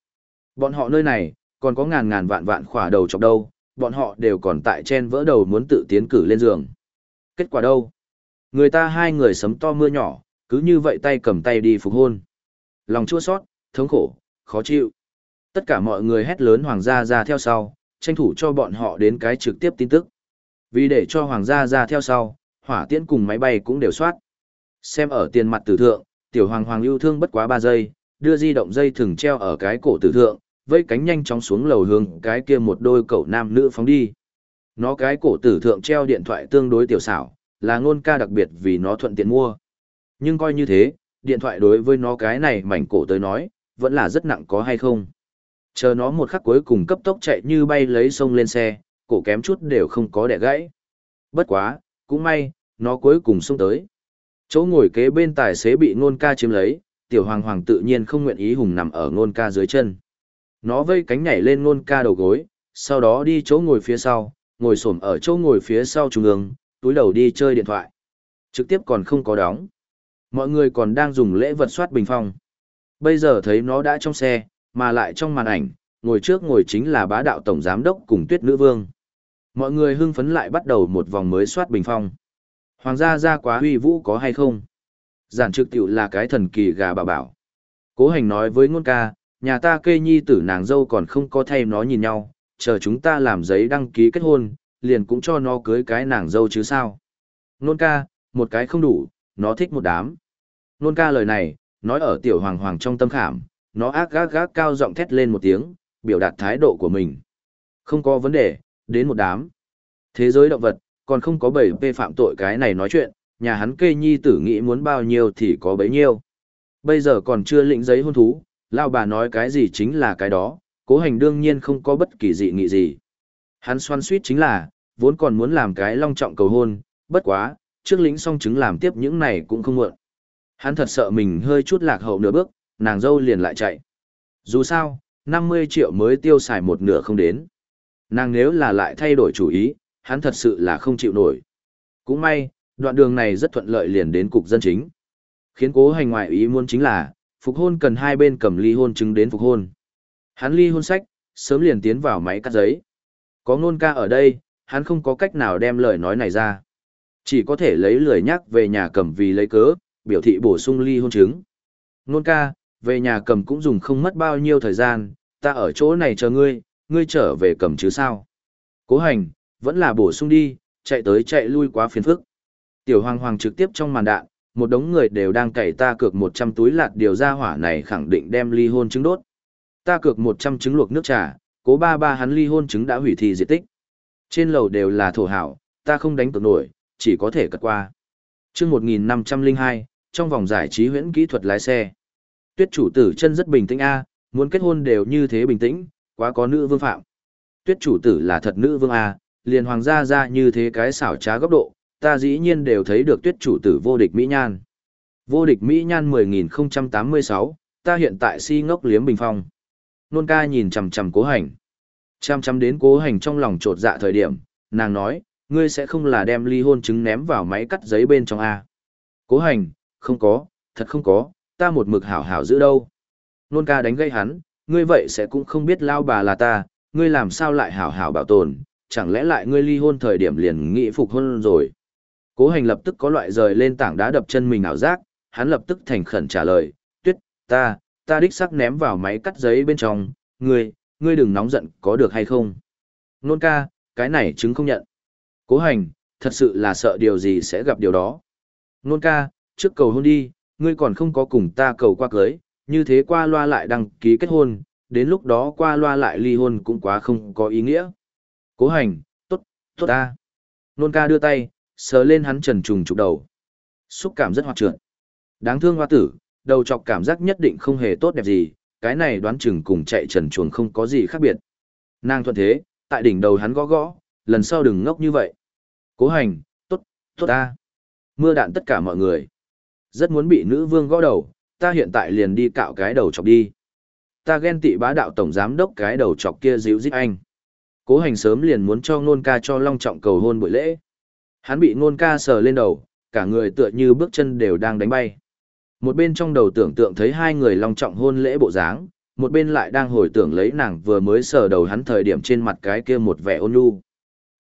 Bọn họ nơi này, còn có ngàn ngàn vạn vạn khỏa đầu chọc đâu, bọn họ đều còn tại chen vỡ đầu muốn tự tiến cử lên giường. Kết quả đâu? Người ta hai người sấm to mưa nhỏ, cứ như vậy tay cầm tay đi phục hôn. Lòng chua sót, thống khổ, khó chịu. Tất cả mọi người hét lớn hoàng gia ra theo sau, tranh thủ cho bọn họ đến cái trực tiếp tin tức. Vì để cho hoàng gia ra theo sau, hỏa tiễn cùng máy bay cũng đều soát. Xem ở tiền mặt tử thượng, tiểu hoàng hoàng Lưu thương bất quá 3 giây, đưa di động dây thừng treo ở cái cổ tử thượng, vây cánh nhanh chóng xuống lầu hướng cái kia một đôi cậu nam nữ phóng đi. Nó cái cổ tử thượng treo điện thoại tương đối tiểu xảo, là ngôn ca đặc biệt vì nó thuận tiện mua. Nhưng coi như thế, điện thoại đối với nó cái này mảnh cổ tới nói, vẫn là rất nặng có hay không. Chờ nó một khắc cuối cùng cấp tốc chạy như bay lấy sông lên xe, cổ kém chút đều không có đẻ gãy. Bất quá, cũng may, nó cuối cùng xông tới. Chỗ ngồi kế bên tài xế bị ngôn ca chiếm lấy, tiểu hoàng hoàng tự nhiên không nguyện ý hùng nằm ở ngôn ca dưới chân. Nó vây cánh nhảy lên ngôn ca đầu gối, sau đó đi chỗ ngồi phía sau, ngồi xổm ở chỗ ngồi phía sau trung ương, túi đầu đi chơi điện thoại. Trực tiếp còn không có đóng. Mọi người còn đang dùng lễ vật soát bình phong. Bây giờ thấy nó đã trong xe, mà lại trong màn ảnh, ngồi trước ngồi chính là bá đạo tổng giám đốc cùng tuyết nữ vương. Mọi người hưng phấn lại bắt đầu một vòng mới soát bình phong. Hoàng gia ra quá huy vũ có hay không? Giản trực tiểu là cái thần kỳ gà bà bảo. Cố hành nói với ngôn ca, nhà ta kê nhi tử nàng dâu còn không có thay nó nhìn nhau, chờ chúng ta làm giấy đăng ký kết hôn, liền cũng cho nó cưới cái nàng dâu chứ sao. Nôn ca, một cái không đủ, nó thích một đám. Nôn ca lời này, nói ở tiểu hoàng hoàng trong tâm khảm, nó ác gác gác cao giọng thét lên một tiếng, biểu đạt thái độ của mình. Không có vấn đề, đến một đám. Thế giới động vật, còn không có bảy phê phạm tội cái này nói chuyện, nhà hắn kê nhi tử nghĩ muốn bao nhiêu thì có bấy nhiêu. Bây giờ còn chưa lĩnh giấy hôn thú, lao bà nói cái gì chính là cái đó, cố hành đương nhiên không có bất kỳ dị nghị gì. Hắn xoan suýt chính là, vốn còn muốn làm cái long trọng cầu hôn, bất quá, trước lĩnh xong chứng làm tiếp những này cũng không muộn. Hắn thật sợ mình hơi chút lạc hậu nửa bước, nàng dâu liền lại chạy. Dù sao, 50 triệu mới tiêu xài một nửa không đến. Nàng nếu là lại thay đổi chủ ý, hắn thật sự là không chịu nổi. Cũng may, đoạn đường này rất thuận lợi liền đến cục dân chính. Khiến cố hành ngoại ý muốn chính là, phục hôn cần hai bên cầm ly hôn chứng đến phục hôn. Hắn ly hôn sách, sớm liền tiến vào máy cắt giấy. Có ngôn ca ở đây, hắn không có cách nào đem lời nói này ra. Chỉ có thể lấy lời nhắc về nhà cầm vì lấy cớ, biểu thị bổ sung ly hôn chứng. Ngôn ca, về nhà cầm cũng dùng không mất bao nhiêu thời gian, ta ở chỗ này chờ ngươi, ngươi trở về cầm chứ sao. Cố hành, vẫn là bổ sung đi, chạy tới chạy lui quá phiền phức. Tiểu hoàng hoàng trực tiếp trong màn đạn, một đống người đều đang cày ta cược 100 túi lạt điều ra hỏa này khẳng định đem ly hôn trứng đốt. Ta cược 100 trứng luộc nước trà, cố ba ba hắn ly hôn trứng đã hủy thi diệt tích. Trên lầu đều là thổ hảo, ta không đánh cược nổi, chỉ có thể cật qua. Trước 1502, trong vòng giải trí huyễn kỹ thuật lái xe. Tuyết chủ tử chân rất bình tĩnh A, muốn kết hôn đều như thế bình tĩnh, quá có nữ vương phạm. Tuyết chủ tử là thật nữ vương A, liền hoàng gia ra như thế cái xảo trá góc độ, ta dĩ nhiên đều thấy được tuyết chủ tử vô địch Mỹ Nhan. Vô địch Mỹ Nhan 10086, ta hiện tại si ngốc liếm bình phong. Nôn ca nhìn chằm chằm cố hành. Chăm chăm đến cố hành trong lòng trột dạ thời điểm, nàng nói, ngươi sẽ không là đem ly hôn chứng ném vào máy cắt giấy bên trong A. Cố hành, không có, thật không có, ta một mực hảo hảo giữ đâu. Nôn ca đánh gây hắn, ngươi vậy sẽ cũng không biết lao bà là ta, ngươi làm sao lại hảo hảo bảo tồn, chẳng lẽ lại ngươi ly hôn thời điểm liền nghị phục hôn rồi. Cố hành lập tức có loại rời lên tảng đá đập chân mình ảo giác, hắn lập tức thành khẩn trả lời, tuyết, ta, ta đích sắc ném vào máy cắt giấy bên trong, ngươi, ngươi đừng nóng giận có được hay không. Nôn ca, cái này chứng không nhận. Cố hành, thật sự là sợ điều gì sẽ gặp điều đó. Nôn ca, trước cầu hôn đi, ngươi còn không có cùng ta cầu qua cưới, như thế qua loa lại đăng ký kết hôn, đến lúc đó qua loa lại ly hôn cũng quá không có ý nghĩa. Cố hành, tốt, tốt ta. Nôn ca đưa tay, sờ lên hắn trần trùng trục đầu. Xúc cảm rất hoạt trượt. Đáng thương hoa tử, đầu chọc cảm giác nhất định không hề tốt đẹp gì, cái này đoán chừng cùng chạy trần chuồng không có gì khác biệt. Nàng thuận thế, tại đỉnh đầu hắn gõ gõ, lần sau đừng ngốc như vậy. Cố hành, tốt, tốt ta. Mưa đạn tất cả mọi người. Rất muốn bị nữ vương gõ đầu, ta hiện tại liền đi cạo cái đầu chọc đi. Ta ghen tị bá đạo tổng giám đốc cái đầu chọc kia dịu dít anh. Cố hành sớm liền muốn cho ngôn ca cho long trọng cầu hôn buổi lễ. Hắn bị ngôn ca sờ lên đầu, cả người tựa như bước chân đều đang đánh bay. Một bên trong đầu tưởng tượng thấy hai người long trọng hôn lễ bộ dáng, một bên lại đang hồi tưởng lấy nàng vừa mới sờ đầu hắn thời điểm trên mặt cái kia một vẻ ôn nhu.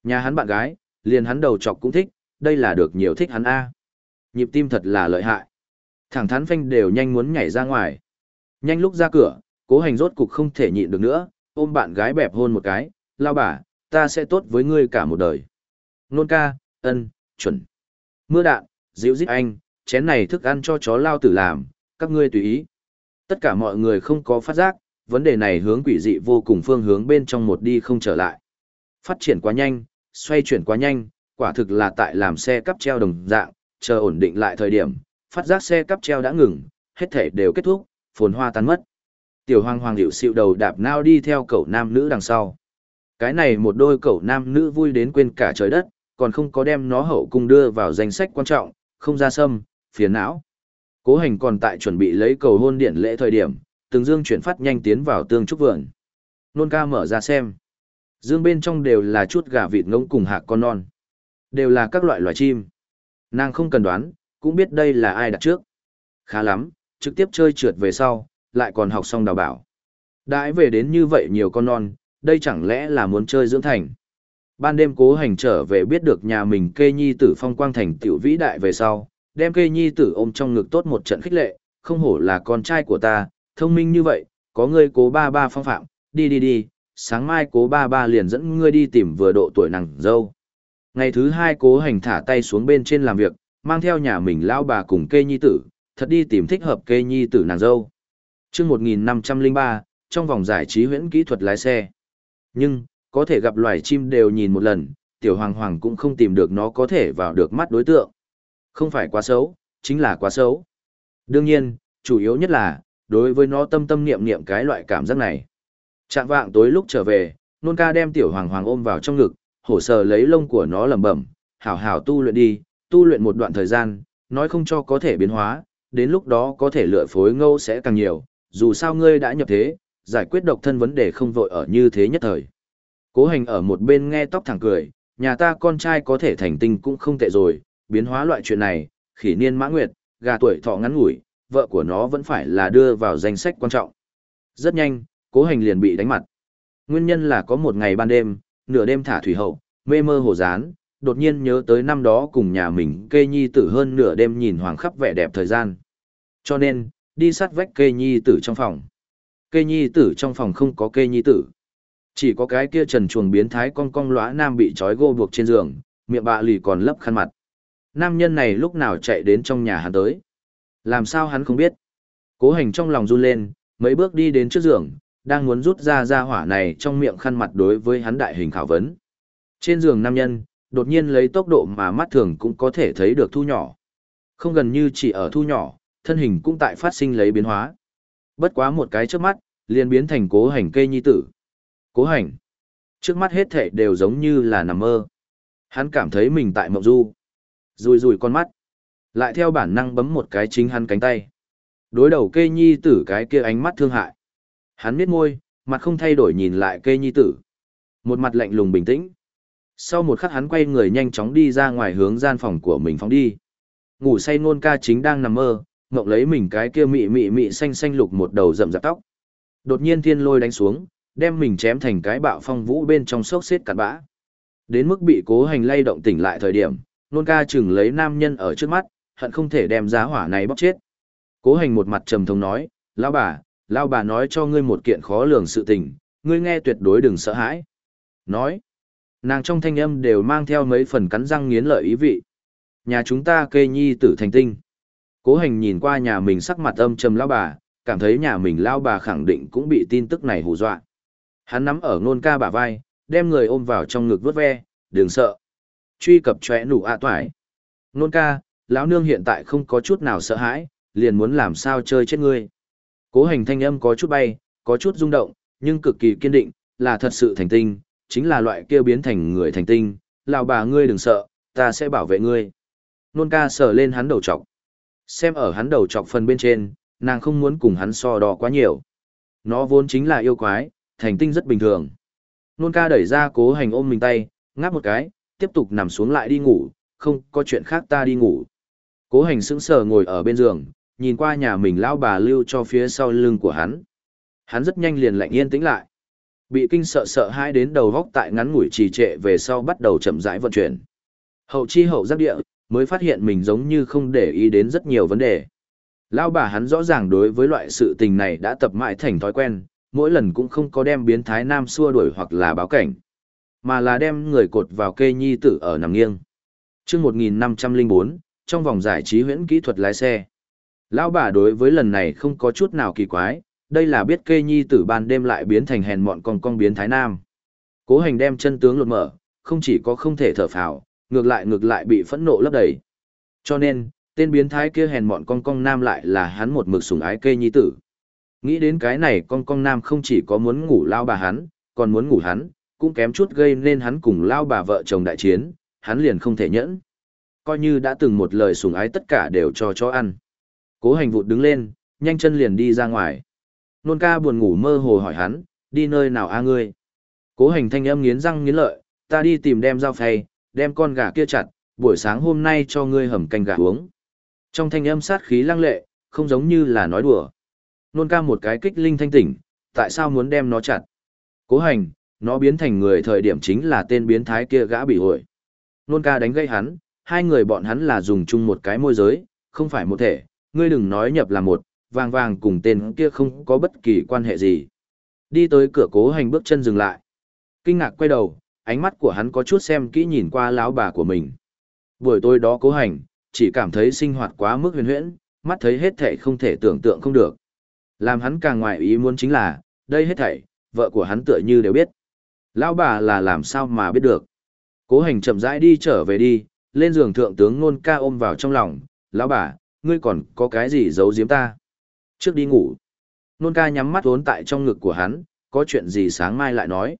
Nhà hắn bạn gái, liền hắn đầu chọc cũng thích, đây là được nhiều thích hắn A. Nhịp tim thật là lợi hại. Thẳng thắn phanh đều nhanh muốn nhảy ra ngoài. Nhanh lúc ra cửa, cố hành rốt cục không thể nhịn được nữa, ôm bạn gái bẹp hôn một cái, lao bà, ta sẽ tốt với ngươi cả một đời. Nôn ca, ân, chuẩn. Mưa đạn, dịu dít anh, chén này thức ăn cho chó lao tử làm, các ngươi tùy ý. Tất cả mọi người không có phát giác, vấn đề này hướng quỷ dị vô cùng phương hướng bên trong một đi không trở lại. Phát triển quá nhanh, xoay chuyển quá nhanh, quả thực là tại làm xe cắp treo đồng dạng, chờ ổn định lại thời điểm, phát giác xe cắp treo đã ngừng, hết thể đều kết thúc, phồn hoa tan mất. Tiểu hoàng hoàng hiệu xịu đầu đạp nao đi theo cậu nam nữ đằng sau. Cái này một đôi cậu nam nữ vui đến quên cả trời đất, còn không có đem nó hậu cung đưa vào danh sách quan trọng, không ra sâm, phiền não. Cố hành còn tại chuẩn bị lấy cầu hôn điện lễ thời điểm, từng dương chuyển phát nhanh tiến vào tương trúc vườn. Nôn ca mở ra xem. Dương bên trong đều là chút gà vịt ngỗng cùng hạc con non. Đều là các loại loài chim. Nàng không cần đoán, cũng biết đây là ai đặt trước. Khá lắm, trực tiếp chơi trượt về sau, lại còn học xong đào bảo. Đãi về đến như vậy nhiều con non, đây chẳng lẽ là muốn chơi dưỡng thành. Ban đêm cố hành trở về biết được nhà mình kê nhi tử phong quang thành tiểu vĩ đại về sau, đem kê nhi tử ôm trong ngực tốt một trận khích lệ, không hổ là con trai của ta, thông minh như vậy, có ngươi cố ba ba phong phạm, đi đi đi, sáng mai cố ba ba liền dẫn ngươi đi tìm vừa độ tuổi nàng dâu. Ngày thứ hai cố hành thả tay xuống bên trên làm việc, mang theo nhà mình lão bà cùng kê nhi tử, thật đi tìm thích hợp kê nhi tử nàng dâu. chương 1503, trong vòng giải trí huyễn kỹ thuật lái xe. Nhưng, có thể gặp loài chim đều nhìn một lần, tiểu hoàng hoàng cũng không tìm được nó có thể vào được mắt đối tượng. Không phải quá xấu, chính là quá xấu. Đương nhiên, chủ yếu nhất là, đối với nó tâm tâm niệm niệm cái loại cảm giác này. Trạng vạng tối lúc trở về, nôn ca đem tiểu hoàng hoàng ôm vào trong ngực, hổ sờ lấy lông của nó lẩm bẩm, hảo hảo tu luyện đi, tu luyện một đoạn thời gian, nói không cho có thể biến hóa, đến lúc đó có thể lựa phối ngâu sẽ càng nhiều, dù sao ngươi đã nhập thế, giải quyết độc thân vấn đề không vội ở như thế nhất thời. Cố hành ở một bên nghe tóc thẳng cười, nhà ta con trai có thể thành tinh cũng không tệ rồi, biến hóa loại chuyện này, khỉ niên mã nguyệt, gà tuổi thọ ngắn ngủi, vợ của nó vẫn phải là đưa vào danh sách quan trọng. Rất nhanh, cố hành liền bị đánh mặt. Nguyên nhân là có một ngày ban đêm, nửa đêm thả thủy hậu, mê mơ hồ dán, đột nhiên nhớ tới năm đó cùng nhà mình kê nhi tử hơn nửa đêm nhìn hoàng khắp vẻ đẹp thời gian. Cho nên, đi sát vách kê nhi tử trong phòng. Kê nhi tử trong phòng không có kê nhi tử. Chỉ có cái kia trần chuồng biến thái con cong lõa nam bị trói gô buộc trên giường, miệng bạ lì còn lấp khăn mặt. Nam nhân này lúc nào chạy đến trong nhà hắn tới. Làm sao hắn không biết. Cố hành trong lòng run lên, mấy bước đi đến trước giường, đang muốn rút ra ra hỏa này trong miệng khăn mặt đối với hắn đại hình khảo vấn. Trên giường nam nhân, đột nhiên lấy tốc độ mà mắt thường cũng có thể thấy được thu nhỏ. Không gần như chỉ ở thu nhỏ, thân hình cũng tại phát sinh lấy biến hóa. Bất quá một cái trước mắt, liền biến thành cố hành cây nhi tử. Cố hành. Trước mắt hết thể đều giống như là nằm mơ. Hắn cảm thấy mình tại mộng du. Rùi rùi con mắt. Lại theo bản năng bấm một cái chính hắn cánh tay. Đối đầu cây nhi tử cái kia ánh mắt thương hại. Hắn miết môi, mặt không thay đổi nhìn lại cây nhi tử. Một mặt lạnh lùng bình tĩnh. Sau một khắc hắn quay người nhanh chóng đi ra ngoài hướng gian phòng của mình phóng đi. Ngủ say nôn ca chính đang nằm mơ, ngộng lấy mình cái kia mị mị mị xanh xanh lục một đầu rậm rạp tóc. Đột nhiên thiên lôi đánh xuống, đem mình chém thành cái bạo phong vũ bên trong sốc xếp cặn bã. Đến mức bị cố hành lay động tỉnh lại thời điểm, nôn ca chừng lấy nam nhân ở trước mắt, hận không thể đem giá hỏa này bóc chết. Cố hành một mặt trầm thống nói, lão bà, lão bà nói cho ngươi một kiện khó lường sự tình, ngươi nghe tuyệt đối đừng sợ hãi. Nói, nàng trong thanh âm đều mang theo mấy phần cắn răng nghiến lợi ý vị. Nhà chúng ta kê nhi tử thành tinh. Cố hành nhìn qua nhà mình sắc mặt âm trầm lão bà, cảm thấy nhà mình lão bà khẳng định cũng bị tin tức này hù dọa. Hắn nắm ở nôn ca bả vai, đem người ôm vào trong ngực vớt ve, đừng sợ. Truy cập chóe nụ ạ à toải. Nôn ca, lão nương hiện tại không có chút nào sợ hãi, liền muốn làm sao chơi chết ngươi. Cố hành thanh âm có chút bay, có chút rung động, nhưng cực kỳ kiên định, là thật sự thành tinh, chính là loại kia biến thành người thành tinh, lão bà ngươi đừng sợ, ta sẽ bảo vệ ngươi. Nôn ca sờ lên hắn đầu trọc. Xem ở hắn đầu chọc phần bên trên, nàng không muốn cùng hắn so đo quá nhiều. Nó vốn chính là yêu quái, thành tinh rất bình thường. Nôn ca đẩy ra cố hành ôm mình tay, ngáp một cái, tiếp tục nằm xuống lại đi ngủ, không có chuyện khác ta đi ngủ. Cố hành sững sờ ngồi ở bên giường, nhìn qua nhà mình lão bà lưu cho phía sau lưng của hắn. Hắn rất nhanh liền lạnh yên tĩnh lại. Bị kinh sợ sợ hai đến đầu góc tại ngắn ngủi trì trệ về sau bắt đầu chậm rãi vận chuyển. Hậu chi hậu giác địa, mới phát hiện mình giống như không để ý đến rất nhiều vấn đề. Lão bà hắn rõ ràng đối với loại sự tình này đã tập mãi thành thói quen, mỗi lần cũng không có đem biến thái nam xua đuổi hoặc là báo cảnh, mà là đem người cột vào kê nhi tử ở nằm nghiêng. Trước 1504, trong vòng giải trí huyễn kỹ thuật lái xe. Lão bà đối với lần này không có chút nào kỳ quái, đây là biết kê nhi tử ban đêm lại biến thành hèn mọn con con biến thái nam. Cố hành đem chân tướng lột mở, không chỉ có không thể thở phào, ngược lại ngược lại bị phẫn nộ lấp đầy. Cho nên, tên biến thái kia hèn mọn con con nam lại là hắn một mực sủng ái kê nhi tử. Nghĩ đến cái này con con nam không chỉ có muốn ngủ lao bà hắn, còn muốn ngủ hắn, cũng kém chút gây nên hắn cùng lao bà vợ chồng đại chiến, hắn liền không thể nhẫn. Coi như đã từng một lời sủng ái tất cả đều cho chó ăn. Cố hành vụt đứng lên, nhanh chân liền đi ra ngoài. Nôn ca buồn ngủ mơ hồ hỏi hắn, đi nơi nào a ngươi? Cố hành thanh âm nghiến răng nghiến lợi, ta đi tìm đem dao phay, đem con gà kia chặt, buổi sáng hôm nay cho ngươi hầm canh gà uống. Trong thanh âm sát khí lăng lệ, không giống như là nói đùa. Nôn ca một cái kích linh thanh tỉnh, tại sao muốn đem nó chặt? Cố hành, nó biến thành người thời điểm chính là tên biến thái kia gã bị hội. Nôn ca đánh gây hắn, hai người bọn hắn là dùng chung một cái môi giới, không phải một thể, ngươi đừng nói nhập là một, vàng vàng cùng tên kia không có bất kỳ quan hệ gì. Đi tới cửa cố hành bước chân dừng lại. Kinh ngạc quay đầu, ánh mắt của hắn có chút xem kỹ nhìn qua lão bà của mình. Buổi tối đó cố hành, chỉ cảm thấy sinh hoạt quá mức huyền huyễn, mắt thấy hết thảy không thể tưởng tượng không được. Làm hắn càng ngoài ý muốn chính là, đây hết thảy, vợ của hắn tựa như đều biết. Lão bà là làm sao mà biết được. Cố hành chậm rãi đi trở về đi, lên giường thượng tướng nôn ca ôm vào trong lòng, lão bà, ngươi còn có cái gì giấu giếm ta? Trước đi ngủ. Nôn ca nhắm mắt vốn tại trong ngực của hắn, có chuyện gì sáng mai lại nói.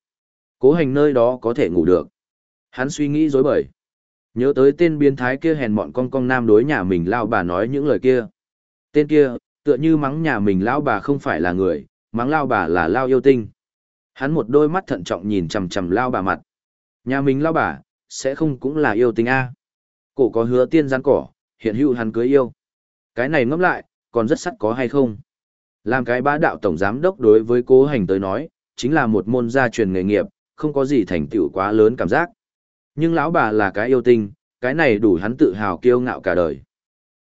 Cố hành nơi đó có thể ngủ được. Hắn suy nghĩ dối bời. Nhớ tới tên biến thái kia hèn mọn con con nam đối nhà mình lao bà nói những lời kia. Tên kia, tựa như mắng nhà mình lao bà không phải là người, Mắng lao bà là lao yêu tinh. Hắn một đôi mắt thận trọng nhìn chằm chằm lao bà mặt. Nhà mình lao bà, sẽ không cũng là yêu tinh A. Cổ có hứa tiên gián cỏ, hiện hữu hắn cưới yêu. Cái này ngẫm lại, còn rất sắt có hay không? Làm cái bá đạo tổng giám đốc đối với cố hành tới nói, chính là một môn gia truyền nghề nghiệp, không có gì thành tựu quá lớn cảm giác. Nhưng lão bà là cái yêu tinh, cái này đủ hắn tự hào kiêu ngạo cả đời.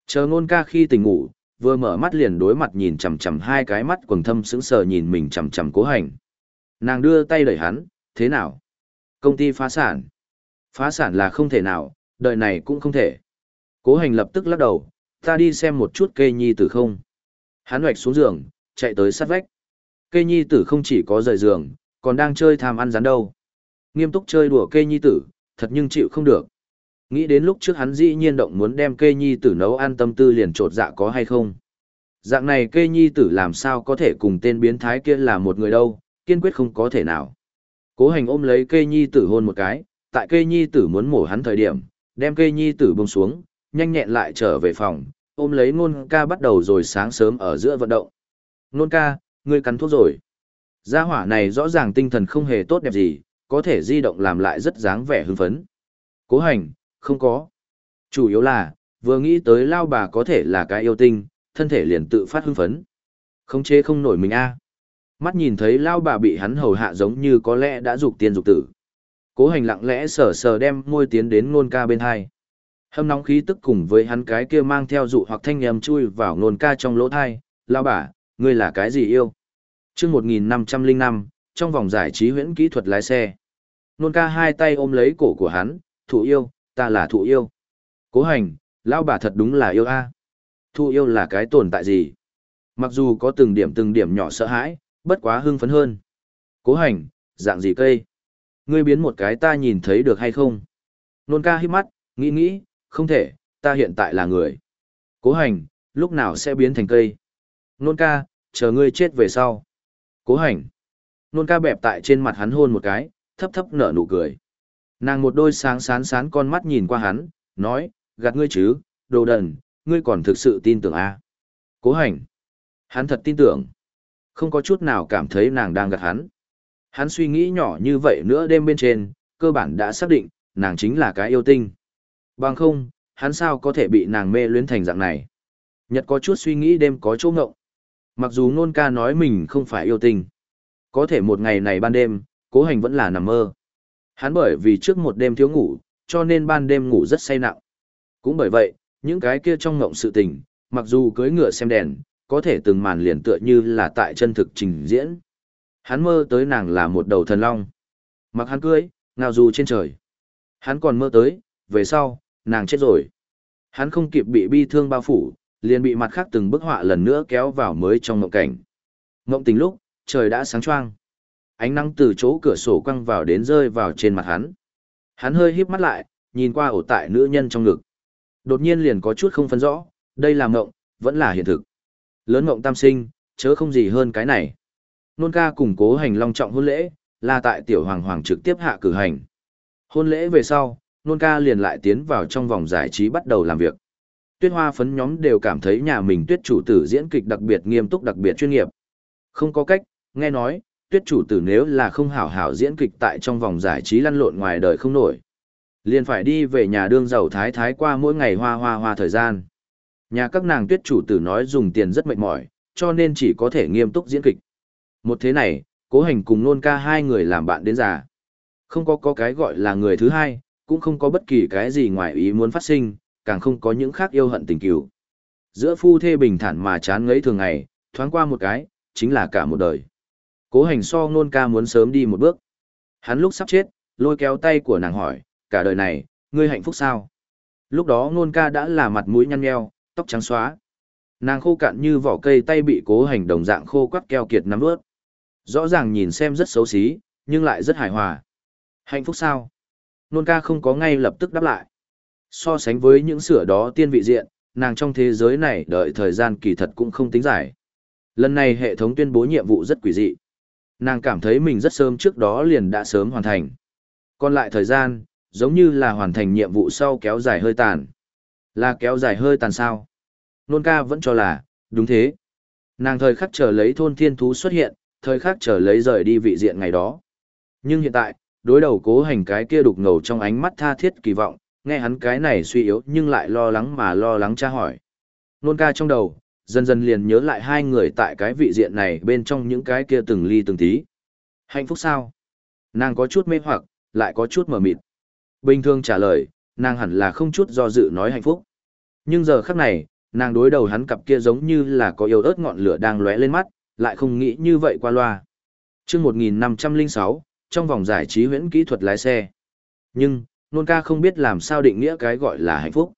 Chờ ngôn ca khi tỉnh ngủ, vừa mở mắt liền đối mặt nhìn chằm chằm hai cái mắt quầng thâm sững sờ nhìn mình chằm chằm cố hành. Nàng đưa tay đẩy hắn, thế nào? Công ty phá sản. Phá sản là không thể nào, đời này cũng không thể. Cố hành lập tức lắc đầu, ta đi xem một chút cây nhi tử không. Hắn hoạch xuống giường, chạy tới sát vách. Cây nhi tử không chỉ có rời giường, còn đang chơi tham ăn rắn đâu. Nghiêm túc chơi đùa kê nhi tử, thật nhưng chịu không được. Nghĩ đến lúc trước hắn dĩ nhiên động muốn đem kê nhi tử nấu ăn tâm tư liền trột dạ có hay không. Dạng này kê nhi tử làm sao có thể cùng tên biến thái kia là một người đâu, kiên quyết không có thể nào. Cố hành ôm lấy kê nhi tử hôn một cái, tại kê nhi tử muốn mổ hắn thời điểm, đem kê nhi tử bông xuống, nhanh nhẹn lại trở về phòng, ôm lấy ngôn ca bắt đầu rồi sáng sớm ở giữa vận động. Ngôn ca, ngươi cắn thuốc rồi. Gia hỏa này rõ ràng tinh thần không hề tốt đẹp gì, có thể di động làm lại rất dáng vẻ hưng phấn. Cố hành, không có. Chủ yếu là, vừa nghĩ tới lao bà có thể là cái yêu tinh, thân thể liền tự phát hưng phấn. Không chế không nổi mình a. Mắt nhìn thấy lao bà bị hắn hầu hạ giống như có lẽ đã dục tiên dục tử. Cố hành lặng lẽ sờ sờ đem môi tiến đến nôn ca bên hai. Hâm nóng khí tức cùng với hắn cái kia mang theo dụ hoặc thanh nhầm chui vào nôn ca trong lỗ thai. Lao bà, ngươi là cái gì yêu? Chương 1505, trong vòng giải trí huyễn kỹ thuật lái xe. Nôn ca hai tay ôm lấy cổ của hắn, thụ yêu, ta là thụ yêu. Cố hành, lão bà thật đúng là yêu a. Thụ yêu là cái tồn tại gì? Mặc dù có từng điểm từng điểm nhỏ sợ hãi, bất quá hưng phấn hơn. Cố hành, dạng gì cây? Ngươi biến một cái ta nhìn thấy được hay không? Nôn ca hít mắt, nghĩ nghĩ, không thể, ta hiện tại là người. Cố hành, lúc nào sẽ biến thành cây? Nôn ca, chờ ngươi chết về sau. Cố hành. Nôn ca bẹp tại trên mặt hắn hôn một cái, thấp thấp nở nụ cười. Nàng một đôi sáng sán sán con mắt nhìn qua hắn, nói, gạt ngươi chứ, đồ đần, ngươi còn thực sự tin tưởng à? Cố hành. Hắn thật tin tưởng. Không có chút nào cảm thấy nàng đang gạt hắn. Hắn suy nghĩ nhỏ như vậy nữa đêm bên trên, cơ bản đã xác định, nàng chính là cái yêu tinh. Bằng không, hắn sao có thể bị nàng mê luyến thành dạng này. Nhật có chút suy nghĩ đêm có chỗ ngộng. Mặc dù nôn ca nói mình không phải yêu tình, Có thể một ngày này ban đêm, cố hành vẫn là nằm mơ. Hắn bởi vì trước một đêm thiếu ngủ, cho nên ban đêm ngủ rất say nặng. Cũng bởi vậy, những cái kia trong ngộng sự tình, mặc dù cưới ngựa xem đèn, có thể từng màn liền tựa như là tại chân thực trình diễn. Hắn mơ tới nàng là một đầu thần long. Mặc hắn cưới, ngào dù trên trời. Hắn còn mơ tới, về sau, nàng chết rồi. Hắn không kịp bị bi thương bao phủ, liền bị mặt khác từng bức họa lần nữa kéo vào mới trong ngộng cảnh. Ngộng tình lúc, trời đã sáng choang. Ánh nắng từ chỗ cửa sổ quăng vào đến rơi vào trên mặt hắn. Hắn hơi híp mắt lại, nhìn qua ổ tại nữ nhân trong ngực. Đột nhiên liền có chút không phân rõ, đây là ngộng, vẫn là hiện thực. Lớn ngộng tam sinh, chớ không gì hơn cái này. Nôn ca củng cố hành long trọng hôn lễ, là tại tiểu hoàng hoàng trực tiếp hạ cử hành. Hôn lễ về sau, nôn ca liền lại tiến vào trong vòng giải trí bắt đầu làm việc. Tuyết hoa phấn nhóm đều cảm thấy nhà mình tuyết chủ tử diễn kịch đặc biệt nghiêm túc đặc biệt chuyên nghiệp. Không có cách, nghe nói, tuyết chủ tử nếu là không hảo hảo diễn kịch tại trong vòng giải trí lăn lộn ngoài đời không nổi. Liền phải đi về nhà đương giàu thái thái qua mỗi ngày hoa hoa hoa thời gian. Nhà các nàng tuyết chủ tử nói dùng tiền rất mệt mỏi, cho nên chỉ có thể nghiêm túc diễn kịch. Một thế này, cố hành cùng nôn ca hai người làm bạn đến già. Không có có cái gọi là người thứ hai, cũng không có bất kỳ cái gì ngoài ý muốn phát sinh, càng không có những khác yêu hận tình cừu. Giữa phu thê bình thản mà chán ngấy thường ngày, thoáng qua một cái, chính là cả một đời. Cố hành so nôn ca muốn sớm đi một bước. Hắn lúc sắp chết, lôi kéo tay của nàng hỏi, cả đời này, ngươi hạnh phúc sao? Lúc đó nôn ca đã là mặt mũi nhăn nheo, tóc trắng xóa. Nàng khô cạn như vỏ cây tay bị cố hành đồng dạng khô quắt keo kiệt nắm ướt. Rõ ràng nhìn xem rất xấu xí, nhưng lại rất hài hòa. Hạnh phúc sao? Nôn ca không có ngay lập tức đáp lại. So sánh với những sửa đó tiên vị diện, nàng trong thế giới này đợi thời gian kỳ thật cũng không tính giải. Lần này hệ thống tuyên bố nhiệm vụ rất quỷ dị. Nàng cảm thấy mình rất sớm trước đó liền đã sớm hoàn thành. Còn lại thời gian, giống như là hoàn thành nhiệm vụ sau kéo dài hơi tàn. Là kéo dài hơi tàn sao? Nôn ca vẫn cho là, đúng thế. Nàng thời khắc chờ lấy thôn thiên thú xuất hiện, thời khắc chờ lấy rời đi vị diện ngày đó. Nhưng hiện tại, đối đầu cố hành cái kia đục ngầu trong ánh mắt tha thiết kỳ vọng, nghe hắn cái này suy yếu nhưng lại lo lắng mà lo lắng tra hỏi. Nôn ca trong đầu, dần dần liền nhớ lại hai người tại cái vị diện này bên trong những cái kia từng ly từng tí. Hạnh phúc sao? Nàng có chút mê hoặc, lại có chút mờ mịt. Bình thường trả lời, nàng hẳn là không chút do dự nói hạnh phúc. Nhưng giờ khắc này, nàng đối đầu hắn cặp kia giống như là có yêu ớt ngọn lửa đang lóe lên mắt, lại không nghĩ như vậy qua loa. Trước 1506, trong vòng giải trí huyễn kỹ thuật lái xe. Nhưng, nôn ca không biết làm sao định nghĩa cái gọi là hạnh phúc.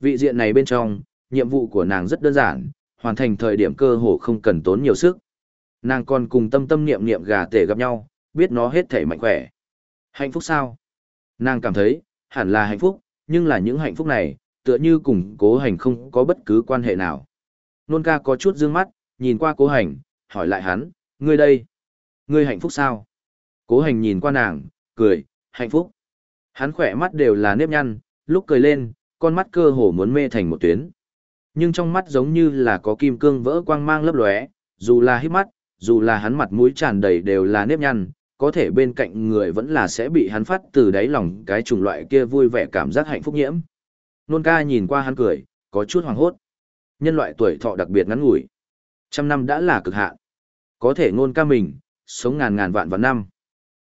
Vị diện này bên trong, nhiệm vụ của nàng rất đơn giản, hoàn thành thời điểm cơ hồ không cần tốn nhiều sức. Nàng còn cùng tâm tâm niệm niệm gà tể gặp nhau, biết nó hết thể mạnh khỏe. Hạnh phúc sao? Nàng cảm thấy, hẳn là hạnh phúc, nhưng là những hạnh phúc này, tựa như cùng cố hành không có bất cứ quan hệ nào. Nôn ca có chút dương mắt, nhìn qua cố hành, hỏi lại hắn, ngươi đây, ngươi hạnh phúc sao? Cố hành nhìn qua nàng, cười, hạnh phúc. Hắn khỏe mắt đều là nếp nhăn, lúc cười lên, con mắt cơ hồ muốn mê thành một tuyến. Nhưng trong mắt giống như là có kim cương vỡ quang mang lấp lóe, dù là hít mắt, dù là hắn mặt mũi tràn đầy đều là nếp nhăn, có thể bên cạnh người vẫn là sẽ bị hắn phát từ đáy lòng cái chủng loại kia vui vẻ cảm giác hạnh phúc nhiễm. Nôn ca nhìn qua hắn cười, có chút hoàng hốt. Nhân loại tuổi thọ đặc biệt ngắn ngủi. Trăm năm đã là cực hạn. Có thể nôn ca mình, sống ngàn ngàn vạn vạn năm.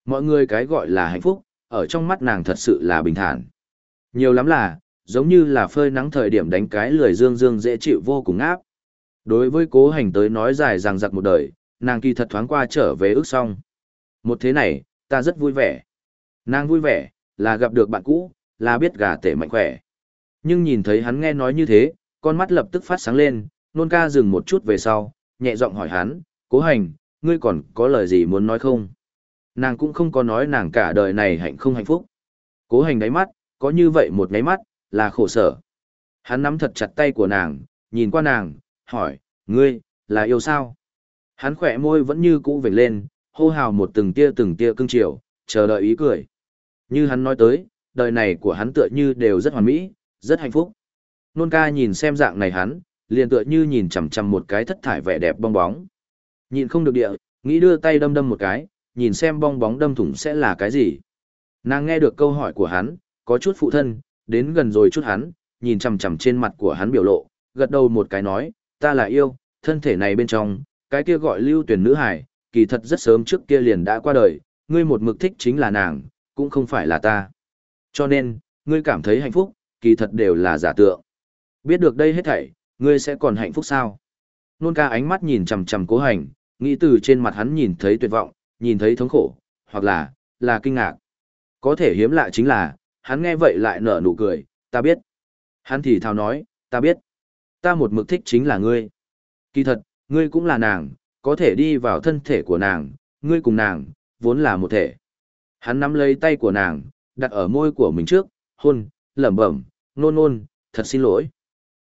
Mọi người cái gọi là hạnh phúc, ở trong mắt nàng thật sự là bình thản. Nhiều lắm là, giống như là phơi nắng thời điểm đánh cái lười dương dương dễ chịu vô cùng áp. Đối với cố hành tới nói dài rằng giặc một đời, nàng kỳ thật thoáng qua trở về ước xong. Một thế này, ta rất vui vẻ. Nàng vui vẻ, là gặp được bạn cũ, là biết gà tể mạnh khỏe. Nhưng nhìn thấy hắn nghe nói như thế, con mắt lập tức phát sáng lên, nôn ca dừng một chút về sau, nhẹ giọng hỏi hắn, cố hành, ngươi còn có lời gì muốn nói không? Nàng cũng không có nói nàng cả đời này hạnh không hạnh phúc. Cố hành đáy mắt, có như vậy một nháy mắt, là khổ sở. Hắn nắm thật chặt tay của nàng, nhìn qua nàng, hỏi, ngươi, là yêu sao? Hắn khỏe môi vẫn như cũ vểnh lên, hô hào một từng tia từng tia cưng chiều, chờ đợi ý cười. Như hắn nói tới, đời này của hắn tựa như đều rất hoàn mỹ, rất hạnh phúc. Nôn ca nhìn xem dạng này hắn, liền tựa như nhìn chằm chằm một cái thất thải vẻ đẹp bong bóng. Nhìn không được địa, nghĩ đưa tay đâm đâm một cái, nhìn xem bong bóng đâm thủng sẽ là cái gì. Nàng nghe được câu hỏi của hắn, có chút phụ thân, đến gần rồi chút hắn, nhìn chằm chằm trên mặt của hắn biểu lộ, gật đầu một cái nói, ta là yêu, thân thể này bên trong, cái kia gọi lưu tuyển nữ hải, kỳ thật rất sớm trước kia liền đã qua đời, ngươi một mực thích chính là nàng, cũng không phải là ta. Cho nên, ngươi cảm thấy hạnh phúc, kỳ thật đều là giả tượng. Biết được đây hết thảy, ngươi sẽ còn hạnh phúc sao? Nôn ca ánh mắt nhìn chằm chằm cố hành, nghĩ từ trên mặt hắn nhìn thấy tuyệt vọng, nhìn thấy thống khổ, hoặc là, là kinh ngạc. Có thể hiếm lạ chính là, hắn nghe vậy lại nở nụ cười, ta biết. Hắn thì thào nói, ta biết. Ta một mực thích chính là ngươi. Kỳ thật, ngươi cũng là nàng, có thể đi vào thân thể của nàng, ngươi cùng nàng, vốn là một thể. Hắn nắm lấy tay của nàng, đặt ở môi của mình trước, hôn, lẩm bẩm, nôn nôn, thật xin lỗi.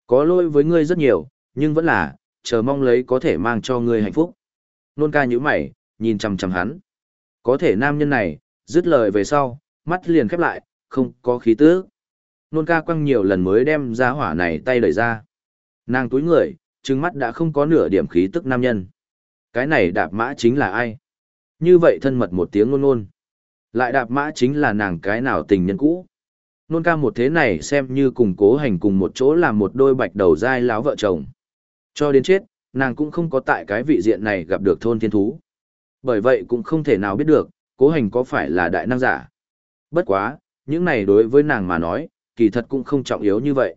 Có lỗi với ngươi rất nhiều, nhưng vẫn là, chờ mong lấy có thể mang cho ngươi hạnh phúc. Nôn ca như mày, nhìn chằm chằm hắn. Có thể nam nhân này, dứt lời về sau, mắt liền khép lại, không có khí tứ. Nôn ca quăng nhiều lần mới đem ra hỏa này tay đẩy ra. Nàng túi người, trừng mắt đã không có nửa điểm khí tức nam nhân. Cái này đạp mã chính là ai? Như vậy thân mật một tiếng nôn nôn. Lại đạp mã chính là nàng cái nào tình nhân cũ. Nôn ca một thế này xem như cùng cố hành cùng một chỗ làm một đôi bạch đầu dai láo vợ chồng. Cho đến chết, nàng cũng không có tại cái vị diện này gặp được thôn thiên thú. Bởi vậy cũng không thể nào biết được, cố hành có phải là đại năng giả. Bất quá, những này đối với nàng mà nói, kỳ thật cũng không trọng yếu như vậy.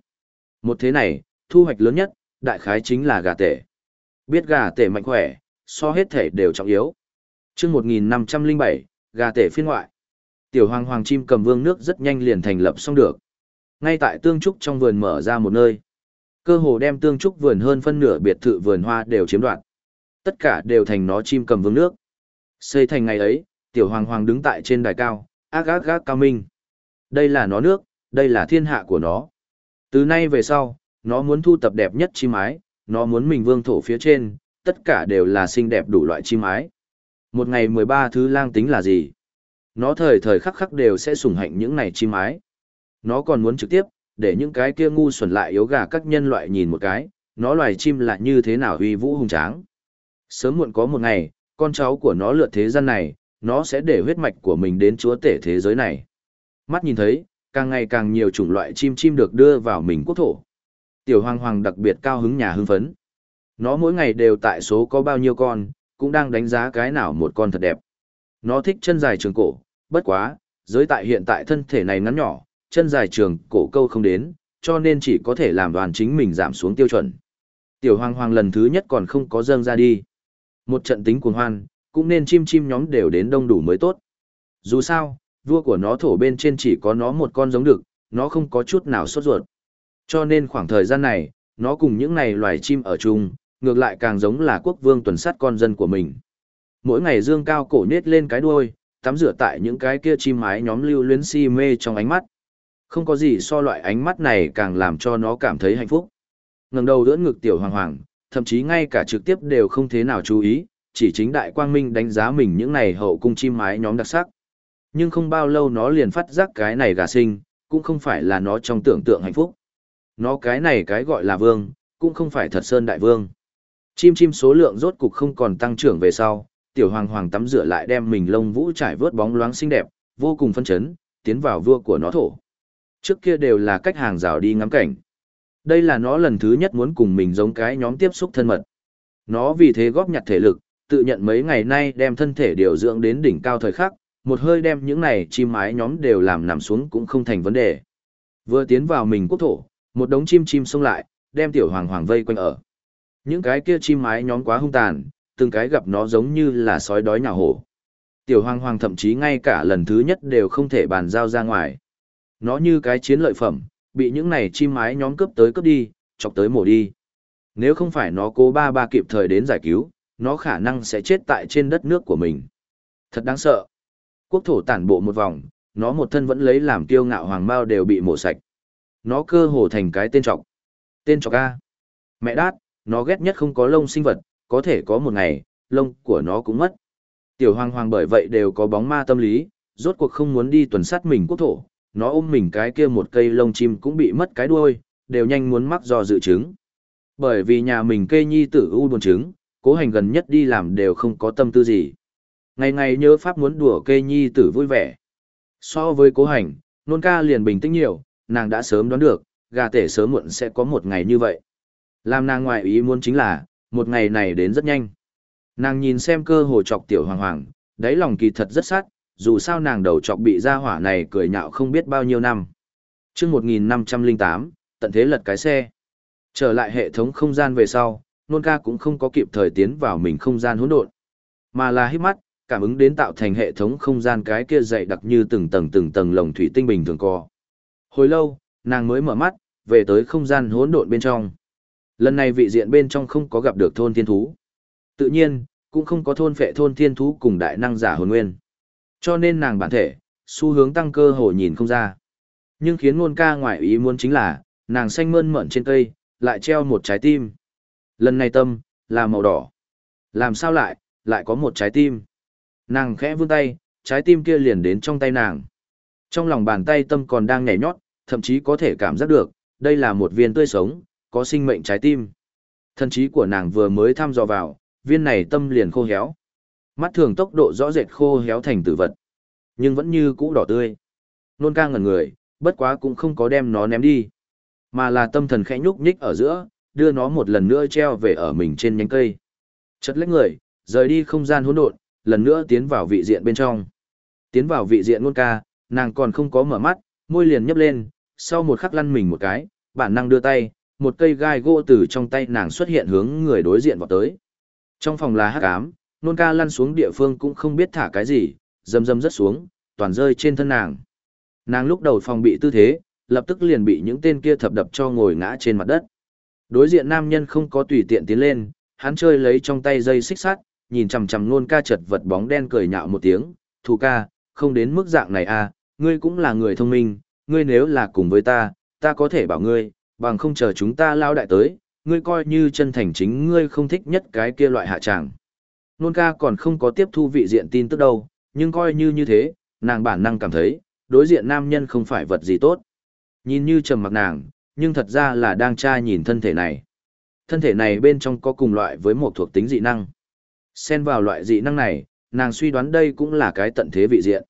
Một thế này, thu hoạch lớn nhất, đại khái chính là gà tể. Biết gà tể mạnh khỏe, so hết thể đều trọng yếu. chương 1507, gà tể phiên ngoại. Tiểu hoàng hoàng chim cầm vương nước rất nhanh liền thành lập xong được. Ngay tại tương trúc trong vườn mở ra một nơi. Cơ hồ đem tương trúc vườn hơn phân nửa biệt thự vườn hoa đều chiếm đoạt. Tất cả đều thành nó chim cầm vương nước. Xây thành ngày ấy, tiểu hoàng hoàng đứng tại trên đài cao, ác ác ác cao minh. Đây là nó nước, đây là thiên hạ của nó. Từ nay về sau, nó muốn thu tập đẹp nhất chim ái, nó muốn mình vương thổ phía trên, tất cả đều là xinh đẹp đủ loại chim ái. Một ngày 13 thứ lang tính là gì? Nó thời thời khắc khắc đều sẽ sủng hạnh những này chim ái. Nó còn muốn trực tiếp, để những cái kia ngu xuẩn lại yếu gà các nhân loại nhìn một cái, nó loài chim là như thế nào uy vũ hùng tráng. Sớm muộn có một ngày, con cháu của nó lượt thế gian này, nó sẽ để huyết mạch của mình đến chúa tể thế giới này. Mắt nhìn thấy, càng ngày càng nhiều chủng loại chim chim được đưa vào mình quốc thổ. Tiểu hoàng hoàng đặc biệt cao hứng nhà hưng phấn. Nó mỗi ngày đều tại số có bao nhiêu con, cũng đang đánh giá cái nào một con thật đẹp. Nó thích chân dài trường cổ, bất quá, giới tại hiện tại thân thể này ngắn nhỏ, chân dài trường cổ câu không đến, cho nên chỉ có thể làm đoàn chính mình giảm xuống tiêu chuẩn. Tiểu hoàng hoàng lần thứ nhất còn không có dâng ra đi. Một trận tính cuồng hoan, cũng nên chim chim nhóm đều đến đông đủ mới tốt. Dù sao, vua của nó thổ bên trên chỉ có nó một con giống được, nó không có chút nào sốt ruột. Cho nên khoảng thời gian này, nó cùng những này loài chim ở chung, ngược lại càng giống là quốc vương tuần sát con dân của mình. Mỗi ngày dương cao cổ nết lên cái đuôi, tắm rửa tại những cái kia chim mái nhóm lưu luyến si mê trong ánh mắt. Không có gì so loại ánh mắt này càng làm cho nó cảm thấy hạnh phúc. ngẩng đầu đỡ ngực tiểu hoàng hoàng, thậm chí ngay cả trực tiếp đều không thế nào chú ý, chỉ chính đại quang minh đánh giá mình những này hậu cung chim mái nhóm đặc sắc. Nhưng không bao lâu nó liền phát giác cái này gà sinh, cũng không phải là nó trong tưởng tượng hạnh phúc. Nó cái này cái gọi là vương, cũng không phải thật sơn đại vương. Chim chim số lượng rốt cục không còn tăng trưởng về sau, tiểu hoàng hoàng tắm rửa lại đem mình lông vũ trải vớt bóng loáng xinh đẹp, vô cùng phân chấn, tiến vào vua của nó thổ. Trước kia đều là cách hàng rào đi ngắm cảnh. Đây là nó lần thứ nhất muốn cùng mình giống cái nhóm tiếp xúc thân mật. Nó vì thế góp nhặt thể lực, tự nhận mấy ngày nay đem thân thể điều dưỡng đến đỉnh cao thời khắc, một hơi đem những này chim mái nhóm đều làm nằm xuống cũng không thành vấn đề. Vừa tiến vào mình quốc thổ, một đống chim chim xông lại, đem tiểu hoàng hoàng vây quanh ở. Những cái kia chim mái nhóm quá hung tàn, từng cái gặp nó giống như là sói đói nhà hổ. Tiểu hoàng hoàng thậm chí ngay cả lần thứ nhất đều không thể bàn giao ra ngoài. Nó như cái chiến lợi phẩm, bị những này chim mái nhóm cướp tới cướp đi, chọc tới mổ đi. Nếu không phải nó cố ba ba kịp thời đến giải cứu, nó khả năng sẽ chết tại trên đất nước của mình. Thật đáng sợ. Quốc thổ tản bộ một vòng, nó một thân vẫn lấy làm kiêu ngạo hoàng mao đều bị mổ sạch. Nó cơ hồ thành cái tên trọc. Tên trọc A. Mẹ đát, nó ghét nhất không có lông sinh vật, có thể có một ngày, lông của nó cũng mất. Tiểu hoàng hoàng bởi vậy đều có bóng ma tâm lý, rốt cuộc không muốn đi tuần sát mình quốc thổ, nó ôm mình cái kia một cây lông chim cũng bị mất cái đuôi, đều nhanh muốn mắc do dự chứng. Bởi vì nhà mình kê nhi tử u buồn chứng, cố hành gần nhất đi làm đều không có tâm tư gì. Ngày ngày nhớ pháp muốn đùa kê nhi tử vui vẻ. So với cố hành, nôn ca liền bình tĩnh nhiều, nàng đã sớm đoán được, gà tể sớm muộn sẽ có một ngày như vậy. Làm nàng ngoại ý muốn chính là, một ngày này đến rất nhanh. Nàng nhìn xem cơ hồ chọc tiểu hoàng hoàng, đáy lòng kỳ thật rất sát, dù sao nàng đầu chọc bị gia hỏa này cười nhạo không biết bao nhiêu năm. Trước 1508, tận thế lật cái xe. Trở lại hệ thống không gian về sau, nôn ca cũng không có kịp thời tiến vào mình không gian hỗn độn, mà là hít mắt, cảm ứng đến tạo thành hệ thống không gian cái kia dày đặc như từng tầng từng tầng lồng thủy tinh bình thường co. Hồi lâu, nàng mới mở mắt, về tới không gian hỗn độn bên trong. Lần này vị diện bên trong không có gặp được thôn thiên thú. Tự nhiên, cũng không có thôn phệ thôn thiên thú cùng đại năng giả hồn nguyên. Cho nên nàng bản thể, xu hướng tăng cơ hồ nhìn không ra. Nhưng khiến ngôn ca ngoại ý muốn chính là, nàng xanh mơn mởn trên cây, lại treo một trái tim. Lần này tâm, là màu đỏ. Làm sao lại, lại có một trái tim. Nàng khẽ vươn tay, trái tim kia liền đến trong tay nàng. Trong lòng bàn tay tâm còn đang nhảy nhót, thậm chí có thể cảm giác được, đây là một viên tươi sống, có sinh mệnh trái tim. Thân trí của nàng vừa mới thăm dò vào, viên này tâm liền khô héo. Mắt thường tốc độ rõ rệt khô héo thành tử vật. Nhưng vẫn như cũ đỏ tươi. Nôn ca ngẩn người, bất quá cũng không có đem nó ném đi. Mà là tâm thần khẽ nhúc nhích ở giữa, đưa nó một lần nữa treo về ở mình trên nhánh cây. Chất lấy người, rời đi không gian hỗn độn, lần nữa tiến vào vị diện bên trong. Tiến vào vị diện nôn ca, nàng còn không có mở mắt, môi liền nhấp lên, sau một khắc lăn mình một cái, bản năng đưa tay, một cây gai gỗ từ trong tay nàng xuất hiện hướng người đối diện vào tới. Trong phòng là hắc ám, nôn ca lăn xuống địa phương cũng không biết thả cái gì, dầm dầm rất xuống, toàn rơi trên thân nàng. Nàng lúc đầu phòng bị tư thế, lập tức liền bị những tên kia thập đập cho ngồi ngã trên mặt đất. Đối diện nam nhân không có tùy tiện tiến lên, hắn chơi lấy trong tay dây xích sắt, nhìn chằm chằm nôn ca chật vật bóng đen cười nhạo một tiếng, "Thù ca, không đến mức dạng này à, ngươi cũng là người thông minh, ngươi nếu là cùng với ta, ta có thể bảo ngươi, bằng không chờ chúng ta lao đại tới, ngươi coi như chân thành chính ngươi không thích nhất cái kia loại hạ tràng." Nôn ca còn không có tiếp thu vị diện tin tức đâu, nhưng coi như như thế, nàng bản năng cảm thấy, đối diện nam nhân không phải vật gì tốt. Nhìn như trầm mặc nàng, nhưng thật ra là đang tra nhìn thân thể này. Thân thể này bên trong có cùng loại với một thuộc tính dị năng. Xen vào loại dị năng này, nàng suy đoán đây cũng là cái tận thế vị diện.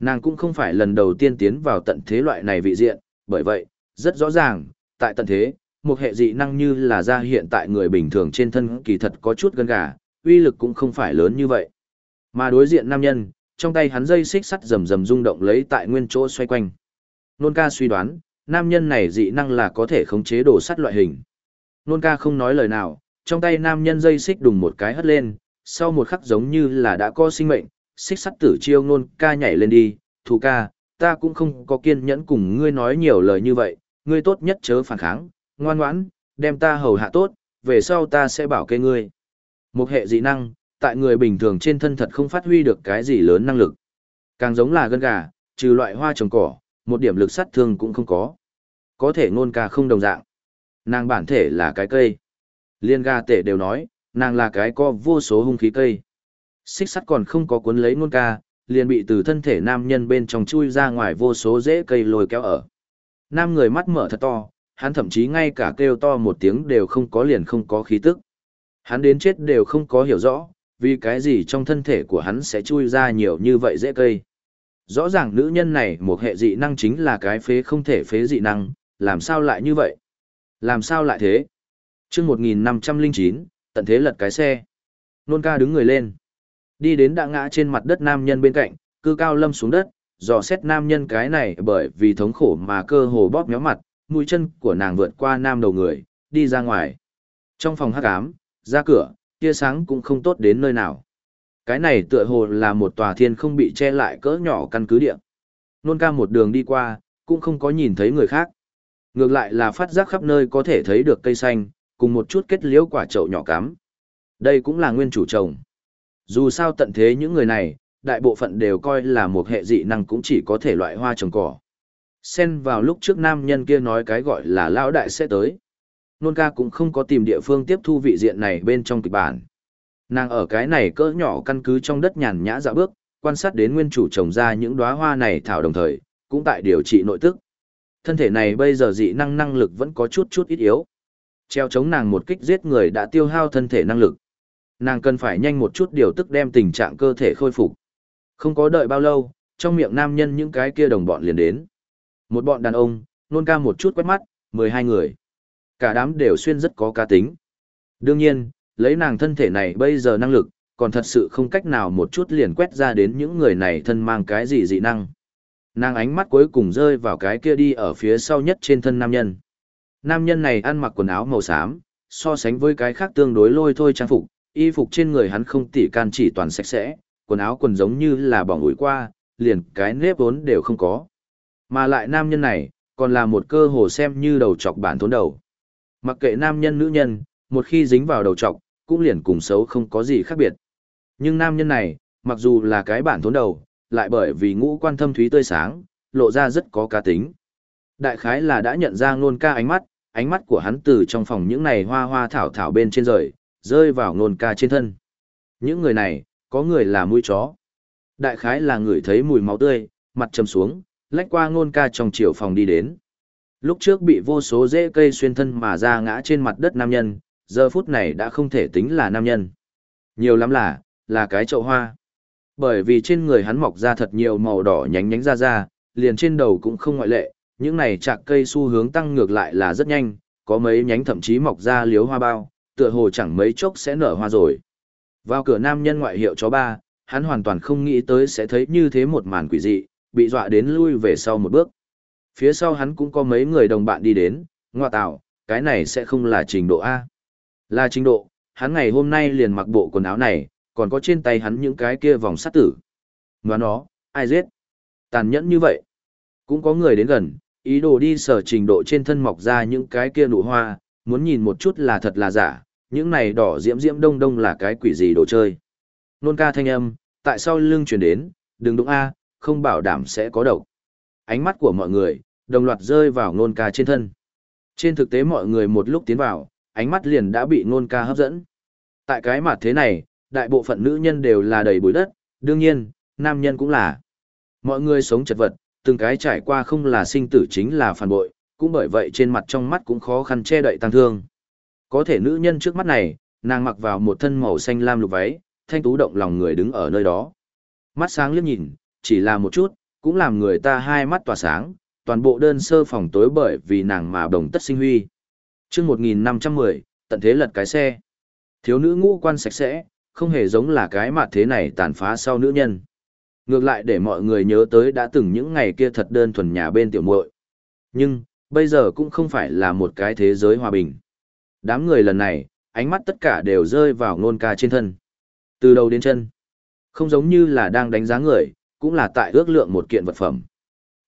Nàng cũng không phải lần đầu tiên tiến vào tận thế loại này vị diện, bởi vậy, rất rõ ràng, tại tận thế, một hệ dị năng như là ra hiện tại người bình thường trên thân kỳ thật có chút gân gà, uy lực cũng không phải lớn như vậy. Mà đối diện nam nhân, trong tay hắn dây xích sắt rầm rầm rung động lấy tại nguyên chỗ xoay quanh. Nôn ca suy đoán, nam nhân này dị năng là có thể khống chế đồ sắt loại hình. Nôn ca không nói lời nào, trong tay nam nhân dây xích đùng một cái hất lên, sau một khắc giống như là đã có sinh mệnh, xích sắt tử chiêu nôn ca nhảy lên đi, thù ca, ta cũng không có kiên nhẫn cùng ngươi nói nhiều lời như vậy, ngươi tốt nhất chớ phản kháng, ngoan ngoãn, đem ta hầu hạ tốt, về sau ta sẽ bảo kê ngươi. Một hệ dị năng, tại người bình thường trên thân thật không phát huy được cái gì lớn năng lực. Càng giống là gân gà, trừ loại hoa trồng cỏ, một điểm lực sát thương cũng không có. Có thể ngôn ca không đồng dạng. Nàng bản thể là cái cây. Liên ga tể đều nói, nàng là cái có vô số hung khí cây. Xích sắt còn không có cuốn lấy ngôn ca, liền bị từ thân thể nam nhân bên trong chui ra ngoài vô số rễ cây lôi kéo ở. Nam người mắt mở thật to, hắn thậm chí ngay cả kêu to một tiếng đều không có liền không có khí tức. Hắn đến chết đều không có hiểu rõ, vì cái gì trong thân thể của hắn sẽ chui ra nhiều như vậy dễ cây. Rõ ràng nữ nhân này một hệ dị năng chính là cái phế không thể phế dị năng, làm sao lại như vậy? Làm sao lại thế? chương 1509, tận thế lật cái xe. Nôn ca đứng người lên. Đi đến đã ngã trên mặt đất nam nhân bên cạnh, cư cao lâm xuống đất, dò xét nam nhân cái này bởi vì thống khổ mà cơ hồ bóp méo mặt, mũi chân của nàng vượt qua nam đầu người, đi ra ngoài. Trong phòng hắc ám, ra cửa, tia sáng cũng không tốt đến nơi nào. Cái này tựa hồ là một tòa thiên không bị che lại cỡ nhỏ căn cứ địa. Nôn ca một đường đi qua, cũng không có nhìn thấy người khác. Ngược lại là phát giác khắp nơi có thể thấy được cây xanh, cùng một chút kết liễu quả chậu nhỏ cắm. Đây cũng là nguyên chủ trồng. Dù sao tận thế những người này, đại bộ phận đều coi là một hệ dị năng cũng chỉ có thể loại hoa trồng cỏ. Xen vào lúc trước nam nhân kia nói cái gọi là lão đại sẽ tới. Nôn ca cũng không có tìm địa phương tiếp thu vị diện này bên trong kịch bản. Nàng ở cái này cỡ nhỏ căn cứ trong đất nhàn nhã dạo bước, quan sát đến nguyên chủ trồng ra những đóa hoa này thảo đồng thời, cũng tại điều trị nội tức. Thân thể này bây giờ dị năng năng lực vẫn có chút chút ít yếu. Treo chống nàng một kích giết người đã tiêu hao thân thể năng lực. Nàng cần phải nhanh một chút điều tức đem tình trạng cơ thể khôi phục. Không có đợi bao lâu, trong miệng nam nhân những cái kia đồng bọn liền đến. Một bọn đàn ông, nôn ca một chút quét mắt, mười hai người. Cả đám đều xuyên rất có cá tính. Đương nhiên, lấy nàng thân thể này bây giờ năng lực, còn thật sự không cách nào một chút liền quét ra đến những người này thân mang cái gì dị năng. Nàng ánh mắt cuối cùng rơi vào cái kia đi ở phía sau nhất trên thân nam nhân. Nam nhân này ăn mặc quần áo màu xám, so sánh với cái khác tương đối lôi thôi trang phục, y phục trên người hắn không tỉ can chỉ toàn sạch sẽ, quần áo quần giống như là bỏng ủi qua, liền cái nếp vốn đều không có. Mà lại nam nhân này, còn là một cơ hồ xem như đầu chọc bản thốn đầu. Mặc kệ nam nhân nữ nhân, một khi dính vào đầu trọc cũng liền cùng xấu không có gì khác biệt. Nhưng nam nhân này, mặc dù là cái bản thốn đầu, lại bởi vì ngũ quan thâm thúy tươi sáng, lộ ra rất có cá tính. Đại khái là đã nhận ra ngôn ca ánh mắt, ánh mắt của hắn từ trong phòng những này hoa hoa thảo thảo bên trên rời, rơi vào ngôn ca trên thân. Những người này, có người là mũi chó. Đại khái là người thấy mùi máu tươi, mặt trầm xuống, lách qua ngôn ca trong chiều phòng đi đến. Lúc trước bị vô số rễ cây xuyên thân mà ra ngã trên mặt đất nam nhân, giờ phút này đã không thể tính là nam nhân. Nhiều lắm là, là cái chậu hoa. Bởi vì trên người hắn mọc ra thật nhiều màu đỏ nhánh nhánh ra ra, liền trên đầu cũng không ngoại lệ, những này chạc cây xu hướng tăng ngược lại là rất nhanh, có mấy nhánh thậm chí mọc ra liếu hoa bao, tựa hồ chẳng mấy chốc sẽ nở hoa rồi. Vào cửa nam nhân ngoại hiệu chó ba, hắn hoàn toàn không nghĩ tới sẽ thấy như thế một màn quỷ dị, bị dọa đến lui về sau một bước. Phía sau hắn cũng có mấy người đồng bạn đi đến, ngoa tạo, cái này sẽ không là trình độ A. Là trình độ, hắn ngày hôm nay liền mặc bộ quần áo này, còn có trên tay hắn những cái kia vòng sắt tử. Ngoà nó, ai giết? Tàn nhẫn như vậy. Cũng có người đến gần, ý đồ đi sở trình độ trên thân mọc ra những cái kia nụ hoa, muốn nhìn một chút là thật là giả, những này đỏ diễm diễm đông đông là cái quỷ gì đồ chơi. Nôn ca thanh âm, tại sao lưng chuyển đến, đừng đúng a không bảo đảm sẽ có độc. Ánh mắt của mọi người, đồng loạt rơi vào nôn ca trên thân. Trên thực tế mọi người một lúc tiến vào, ánh mắt liền đã bị nôn ca hấp dẫn. Tại cái mặt thế này, đại bộ phận nữ nhân đều là đầy bụi đất, đương nhiên, nam nhân cũng là. Mọi người sống chật vật, từng cái trải qua không là sinh tử chính là phản bội, cũng bởi vậy trên mặt trong mắt cũng khó khăn che đậy tăng thương. Có thể nữ nhân trước mắt này, nàng mặc vào một thân màu xanh lam lục váy, thanh tú động lòng người đứng ở nơi đó. Mắt sáng liếc nhìn, chỉ là một chút, cũng làm người ta hai mắt tỏa sáng, toàn bộ đơn sơ phòng tối bởi vì nàng mà đồng tất sinh huy. Trước 1510, tận thế lật cái xe. Thiếu nữ ngũ quan sạch sẽ, không hề giống là cái mặt thế này tàn phá sau nữ nhân. Ngược lại để mọi người nhớ tới đã từng những ngày kia thật đơn thuần nhà bên tiểu muội. Nhưng, bây giờ cũng không phải là một cái thế giới hòa bình. Đám người lần này, ánh mắt tất cả đều rơi vào nôn ca trên thân. Từ đầu đến chân. Không giống như là đang đánh giá người, cũng là tại ước lượng một kiện vật phẩm.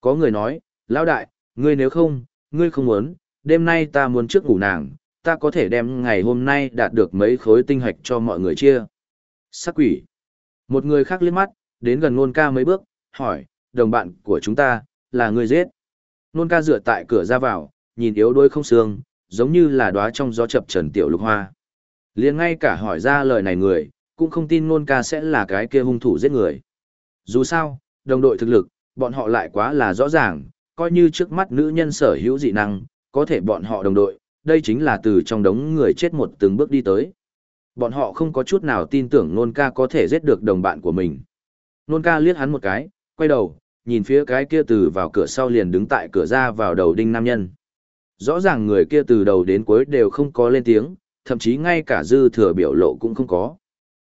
Có người nói, lão đại, ngươi nếu không, ngươi không muốn, đêm nay ta muốn trước ngủ nàng, ta có thể đem ngày hôm nay đạt được mấy khối tinh hạch cho mọi người chia. Sắc quỷ. Một người khác liếc mắt, đến gần nôn ca mấy bước, hỏi, đồng bạn của chúng ta, là người giết. Nôn ca dựa tại cửa ra vào, nhìn yếu đuôi không xương, giống như là đóa trong gió chập trần tiểu lục hoa. liền ngay cả hỏi ra lời này người, cũng không tin nôn ca sẽ là cái kia hung thủ giết người. Dù sao, đồng đội thực lực, bọn họ lại quá là rõ ràng, coi như trước mắt nữ nhân sở hữu dị năng, có thể bọn họ đồng đội, đây chính là từ trong đống người chết một từng bước đi tới. Bọn họ không có chút nào tin tưởng nôn ca có thể giết được đồng bạn của mình. Nôn ca liếc hắn một cái, quay đầu, nhìn phía cái kia từ vào cửa sau liền đứng tại cửa ra vào đầu đinh nam nhân. Rõ ràng người kia từ đầu đến cuối đều không có lên tiếng, thậm chí ngay cả dư thừa biểu lộ cũng không có.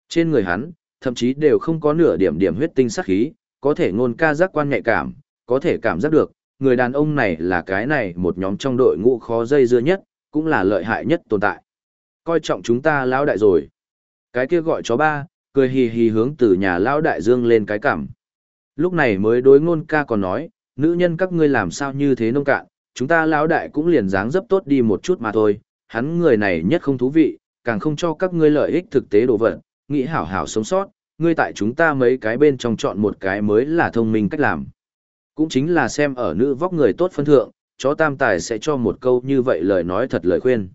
Trên người hắn, thậm chí đều không có nửa điểm điểm huyết tinh sắc khí, có thể ngôn ca giác quan nhạy cảm, có thể cảm giác được, người đàn ông này là cái này một nhóm trong đội ngũ khó dây dưa nhất, cũng là lợi hại nhất tồn tại. Coi trọng chúng ta lão đại rồi. Cái kia gọi chó ba, cười hì hì hướng từ nhà lão đại dương lên cái cảm. Lúc này mới đối ngôn ca còn nói, nữ nhân các ngươi làm sao như thế nông cạn, chúng ta lão đại cũng liền dáng dấp tốt đi một chút mà thôi, hắn người này nhất không thú vị, càng không cho các ngươi lợi ích thực tế đồ vật, nghĩ hảo hảo sống sót, ngươi tại chúng ta mấy cái bên trong chọn một cái mới là thông minh cách làm. Cũng chính là xem ở nữ vóc người tốt phân thượng, chó tam tài sẽ cho một câu như vậy lời nói thật lời khuyên.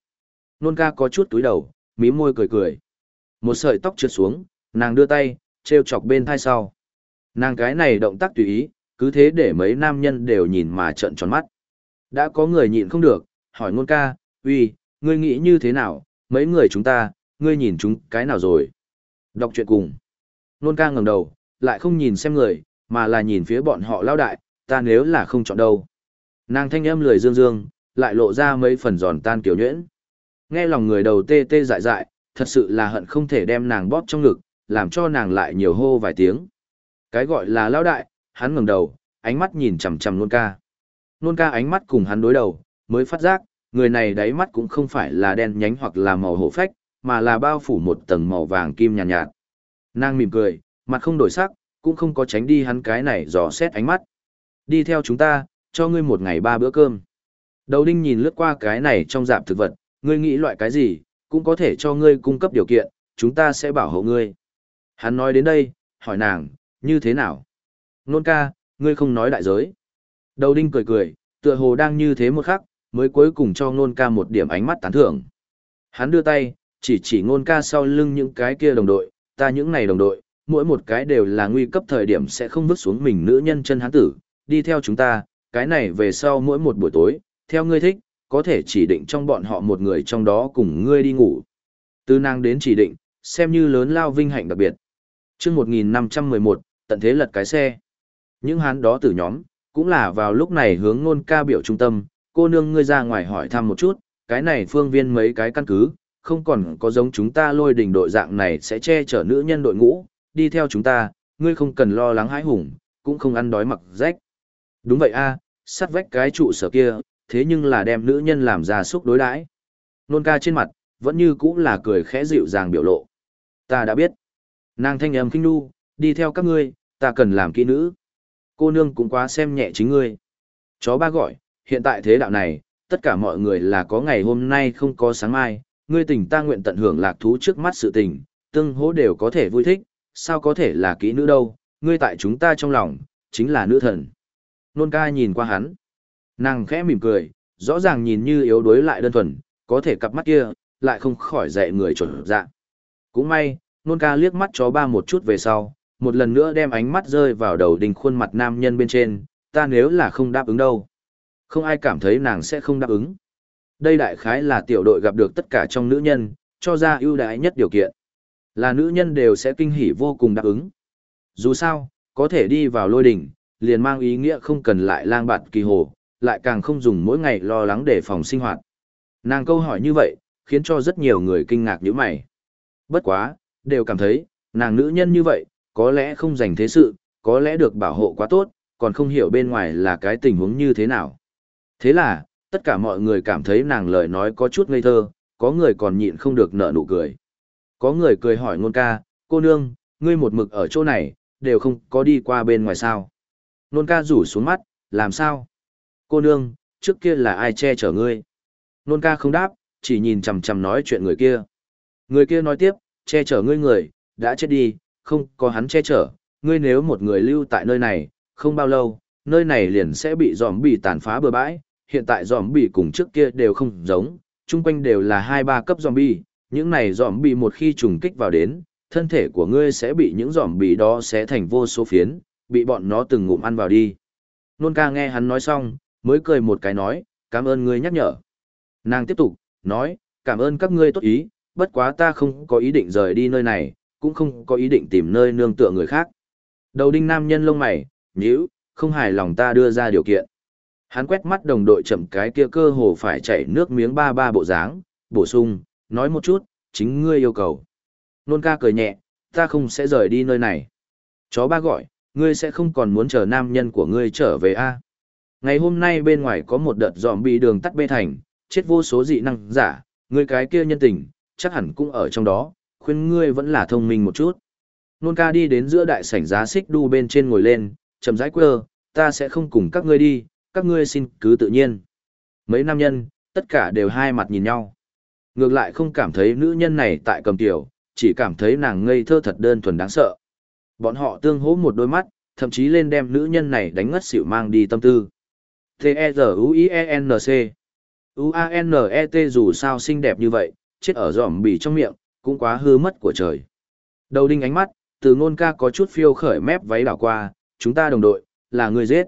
Nôn ca có chút túi đầu, mí môi cười cười. Một sợi tóc trượt xuống, nàng đưa tay, treo chọc bên thai sau. Nàng cái này động tác tùy ý, cứ thế để mấy nam nhân đều nhìn mà trợn tròn mắt. Đã có người nhịn không được, hỏi ngôn ca, uy, ngươi nghĩ như thế nào, mấy người chúng ta, ngươi nhìn chúng cái nào rồi. Đọc chuyện cùng. Nôn ca ngẩng đầu, lại không nhìn xem người, mà là nhìn phía bọn họ lao đại, ta nếu là không chọn đâu. Nàng thanh âm lười dương dương, lại lộ ra mấy phần giòn tan kiểu nhuyễn. Nghe lòng người đầu tê tê dại dại, thật sự là hận không thể đem nàng bóp trong ngực, làm cho nàng lại nhiều hô vài tiếng. Cái gọi là lao đại, hắn ngẩng đầu, ánh mắt nhìn chằm chằm nôn ca. Nôn ca ánh mắt cùng hắn đối đầu, mới phát giác, người này đáy mắt cũng không phải là đen nhánh hoặc là màu hổ phách, mà là bao phủ một tầng màu vàng kim nhàn nhạt, nhạt. Nàng mỉm cười, mặt không đổi sắc, cũng không có tránh đi hắn cái này dò xét ánh mắt. Đi theo chúng ta, cho ngươi một ngày ba bữa cơm. Đầu đinh nhìn lướt qua cái này trong dạp thực vật, ngươi nghĩ loại cái gì, cũng có thể cho ngươi cung cấp điều kiện, chúng ta sẽ bảo hộ ngươi. Hắn nói đến đây, hỏi nàng, như thế nào? Nôn ca, ngươi không nói đại giới. Đầu đinh cười cười, tựa hồ đang như thế một khắc, mới cuối cùng cho nôn ca một điểm ánh mắt tán thưởng. Hắn đưa tay, chỉ chỉ ngôn ca sau lưng những cái kia đồng đội, ta những này đồng đội, mỗi một cái đều là nguy cấp thời điểm sẽ không vứt xuống mình nữ nhân chân hắn tử, đi theo chúng ta, cái này về sau mỗi một buổi tối, theo ngươi thích, có thể chỉ định trong bọn họ một người trong đó cùng ngươi đi ngủ. Từ nàng đến chỉ định, xem như lớn lao vinh hạnh đặc biệt. chương 1511, tận thế lật cái xe. Những hán đó tử nhóm, cũng là vào lúc này hướng ngôn ca biểu trung tâm, cô nương ngươi ra ngoài hỏi thăm một chút, cái này phương viên mấy cái căn cứ, không còn có giống chúng ta lôi đình đội dạng này sẽ che chở nữ nhân đội ngũ, đi theo chúng ta, ngươi không cần lo lắng hãi hùng, cũng không ăn đói mặc rách. Đúng vậy a, à, sát vách cái trụ sở kia, thế nhưng là đem nữ nhân làm ra xúc đối đãi. Nôn ca trên mặt, vẫn như cũng là cười khẽ dịu dàng biểu lộ. Ta đã biết. Nàng thanh âm kinh nu, đi theo các ngươi, ta cần làm kỹ nữ. Cô nương cũng quá xem nhẹ chính ngươi. Chó ba gọi, hiện tại thế đạo này, tất cả mọi người là có ngày hôm nay không có sáng mai, ngươi tình ta nguyện tận hưởng lạc thú trước mắt sự tình, tương hỗ đều có thể vui thích, sao có thể là kỹ nữ đâu, ngươi tại chúng ta trong lòng, chính là nữ thần. Nôn ca nhìn qua hắn. Nàng khẽ mỉm cười, rõ ràng nhìn như yếu đuối lại đơn thuần, có thể cặp mắt kia, lại không khỏi dạy người chuẩn dạ. Cũng may, nôn ca liếc mắt chó ba một chút về sau, một lần nữa đem ánh mắt rơi vào đầu đình khuôn mặt nam nhân bên trên, ta nếu là không đáp ứng đâu. Không ai cảm thấy nàng sẽ không đáp ứng. Đây đại khái là tiểu đội gặp được tất cả trong nữ nhân, cho ra ưu đãi nhất điều kiện. Là nữ nhân đều sẽ kinh hỉ vô cùng đáp ứng. Dù sao, có thể đi vào lôi đỉnh, liền mang ý nghĩa không cần lại lang bạt kỳ hồ, lại càng không dùng mỗi ngày lo lắng để phòng sinh hoạt. Nàng câu hỏi như vậy, khiến cho rất nhiều người kinh ngạc như mày. Bất quá, đều cảm thấy, nàng nữ nhân như vậy, có lẽ không dành thế sự, có lẽ được bảo hộ quá tốt, còn không hiểu bên ngoài là cái tình huống như thế nào. Thế là, tất cả mọi người cảm thấy nàng lời nói có chút ngây thơ, có người còn nhịn không được nở nụ cười. Có người cười hỏi ngôn ca, cô nương, ngươi một mực ở chỗ này, đều không có đi qua bên ngoài sao. Nôn ca rủ xuống mắt, làm sao? Cô nương, trước kia là ai che chở ngươi? Nôn ca không đáp, chỉ nhìn chằm chằm nói chuyện người kia. Người kia nói tiếp, che chở ngươi người, đã chết đi, không có hắn che chở, ngươi nếu một người lưu tại nơi này, không bao lâu, nơi này liền sẽ bị dòm bị tàn phá bừa bãi, hiện tại giòm bị cùng trước kia đều không giống, chung quanh đều là hai ba cấp zombie, những này giòm bị một khi trùng kích vào đến, thân thể của ngươi sẽ bị những giòm bị đó xé thành vô số phiến, bị bọn nó từng ngụm ăn vào đi. Nôn ca nghe hắn nói xong, mới cười một cái nói, cảm ơn ngươi nhắc nhở. Nàng tiếp tục, nói, cảm ơn các ngươi tốt ý, bất quá ta không có ý định rời đi nơi này, cũng không có ý định tìm nơi nương tựa người khác. Đầu đinh nam nhân lông mày, nhíu, không hài lòng ta đưa ra điều kiện. Hắn quét mắt đồng đội chậm cái kia cơ hồ phải chảy nước miếng ba ba bộ dáng, bổ sung, nói một chút, chính ngươi yêu cầu. Nôn ca cười nhẹ, ta không sẽ rời đi nơi này. Chó ba gọi, ngươi sẽ không còn muốn chờ nam nhân của ngươi trở về a Ngày hôm nay bên ngoài có một đợt dòm bị đường tắt bê thành, chết vô số dị năng giả, ngươi cái kia nhân tình, chắc hẳn cũng ở trong đó, khuyên ngươi vẫn là thông minh một chút. Nôn ca đi đến giữa đại sảnh giá xích đu bên trên ngồi lên, chậm rãi quơ, ta sẽ không cùng các ngươi đi, các ngươi xin cứ tự nhiên. Mấy nam nhân, tất cả đều hai mặt nhìn nhau. Ngược lại không cảm thấy nữ nhân này tại cầm tiểu, chỉ cảm thấy nàng ngây thơ thật đơn thuần đáng sợ. Bọn họ tương hỗ một đôi mắt, thậm chí lên đem nữ nhân này đánh ngất xỉu mang đi tâm tư. T-E-Z-U-I-E-N-C U-A-N-E-T dù sao xinh đẹp như vậy, chết ở giỏm bì trong miệng, cũng quá hư mất của trời. Đầu đinh ánh mắt, từ ngôn ca có chút phiêu khởi mép váy đảo qua, chúng ta đồng đội, là người giết.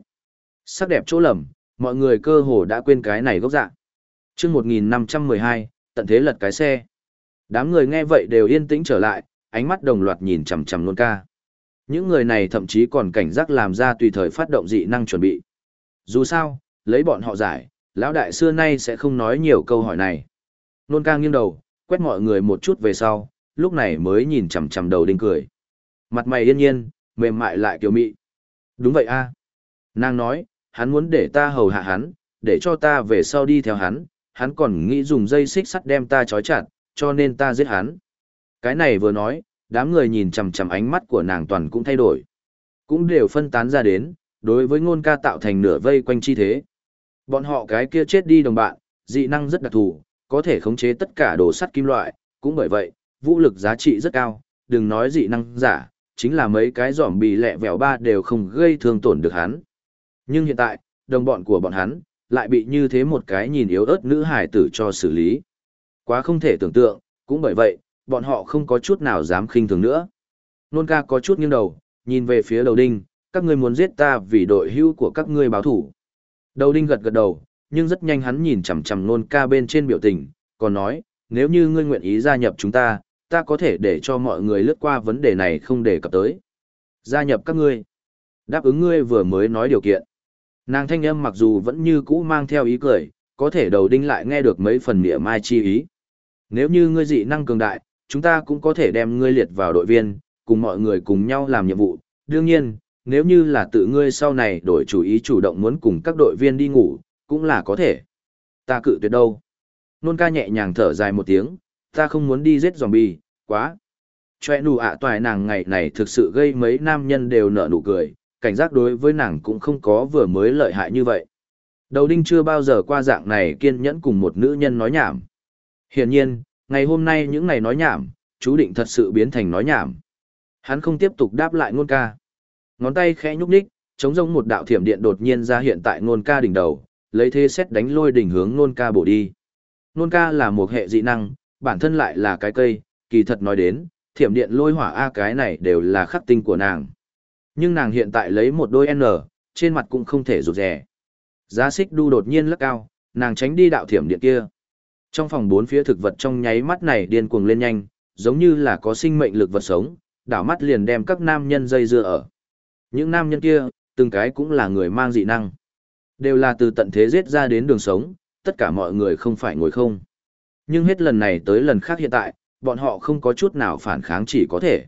Sắc đẹp chỗ lầm, mọi người cơ hồ đã quên cái này gốc dạng. chương 1512, tận thế lật cái xe. Đám người nghe vậy đều yên tĩnh trở lại, ánh mắt đồng loạt nhìn chằm chằm nôn ca. Những người này thậm chí còn cảnh giác làm ra tùy thời phát động dị năng chuẩn bị. Dù sao, lấy bọn họ giải, lão đại xưa nay sẽ không nói nhiều câu hỏi này. Nôn ca nghiêng đầu, quét mọi người một chút về sau, lúc này mới nhìn chằm chằm đầu đinh cười. Mặt mày yên nhiên, mềm mại lại kiều mị. Đúng vậy a Nàng nói, hắn muốn để ta hầu hạ hắn, để cho ta về sau đi theo hắn, hắn còn nghĩ dùng dây xích sắt đem ta trói chặt, cho nên ta giết hắn. Cái này vừa nói, đám người nhìn chằm chằm ánh mắt của nàng toàn cũng thay đổi. Cũng đều phân tán ra đến, đối với ngôn ca tạo thành nửa vây quanh chi thế. Bọn họ cái kia chết đi đồng bạn, dị năng rất đặc thù, có thể khống chế tất cả đồ sắt kim loại, cũng bởi vậy, vũ lực giá trị rất cao, đừng nói dị năng giả, chính là mấy cái giỏm bì lẹ vẻo ba đều không gây thương tổn được hắn. Nhưng hiện tại, đồng bọn của bọn hắn, lại bị như thế một cái nhìn yếu ớt nữ hải tử cho xử lý. Quá không thể tưởng tượng, cũng bởi vậy, bọn họ không có chút nào dám khinh thường nữa. Nôn ca có chút nghiêng đầu, nhìn về phía đầu đinh, các ngươi muốn giết ta vì đội hưu của các ngươi báo thủ. Đầu đinh gật gật đầu, nhưng rất nhanh hắn nhìn chằm chằm nôn ca bên trên biểu tình, còn nói, nếu như ngươi nguyện ý gia nhập chúng ta, ta có thể để cho mọi người lướt qua vấn đề này không để cập tới. Gia nhập các ngươi. Đáp ứng ngươi vừa mới nói điều kiện. Nàng thanh âm mặc dù vẫn như cũ mang theo ý cười, có thể đầu đinh lại nghe được mấy phần mỉa mai chi ý. Nếu như ngươi dị năng cường đại, chúng ta cũng có thể đem ngươi liệt vào đội viên, cùng mọi người cùng nhau làm nhiệm vụ. Đương nhiên, nếu như là tự ngươi sau này đổi chủ ý chủ động muốn cùng các đội viên đi ngủ, cũng là có thể. Ta cự tuyệt đâu. Nôn ca nhẹ nhàng thở dài một tiếng, ta không muốn đi giết zombie, quá. Chòe nụ ạ à toài nàng ngày này thực sự gây mấy nam nhân đều nở nụ cười, cảnh giác đối với nàng cũng không có vừa mới lợi hại như vậy. Đầu đinh chưa bao giờ qua dạng này kiên nhẫn cùng một nữ nhân nói nhảm. Hiển nhiên, ngày hôm nay những ngày nói nhảm, chú định thật sự biến thành nói nhảm. Hắn không tiếp tục đáp lại ngôn ca. Ngón tay khẽ nhúc nhích, chống rông một đạo thiểm điện đột nhiên ra hiện tại ngôn ca đỉnh đầu, lấy thế xét đánh lôi đỉnh hướng ngôn ca bổ đi. Ngôn ca là một hệ dị năng, bản thân lại là cái cây, kỳ thật nói đến, thiểm điện lôi hỏa A cái này đều là khắc tinh của nàng. Nhưng nàng hiện tại lấy một đôi N, trên mặt cũng không thể rụt rè. Giá xích đu đột nhiên lắc cao, nàng tránh đi đạo thiểm điện kia. Trong phòng bốn phía thực vật trong nháy mắt này điên cuồng lên nhanh, giống như là có sinh mệnh lực vật sống, đảo mắt liền đem các nam nhân dây dưa ở. Những nam nhân kia, từng cái cũng là người mang dị năng. Đều là từ tận thế giết ra đến đường sống, tất cả mọi người không phải ngồi không. Nhưng hết lần này tới lần khác hiện tại, bọn họ không có chút nào phản kháng chỉ có thể.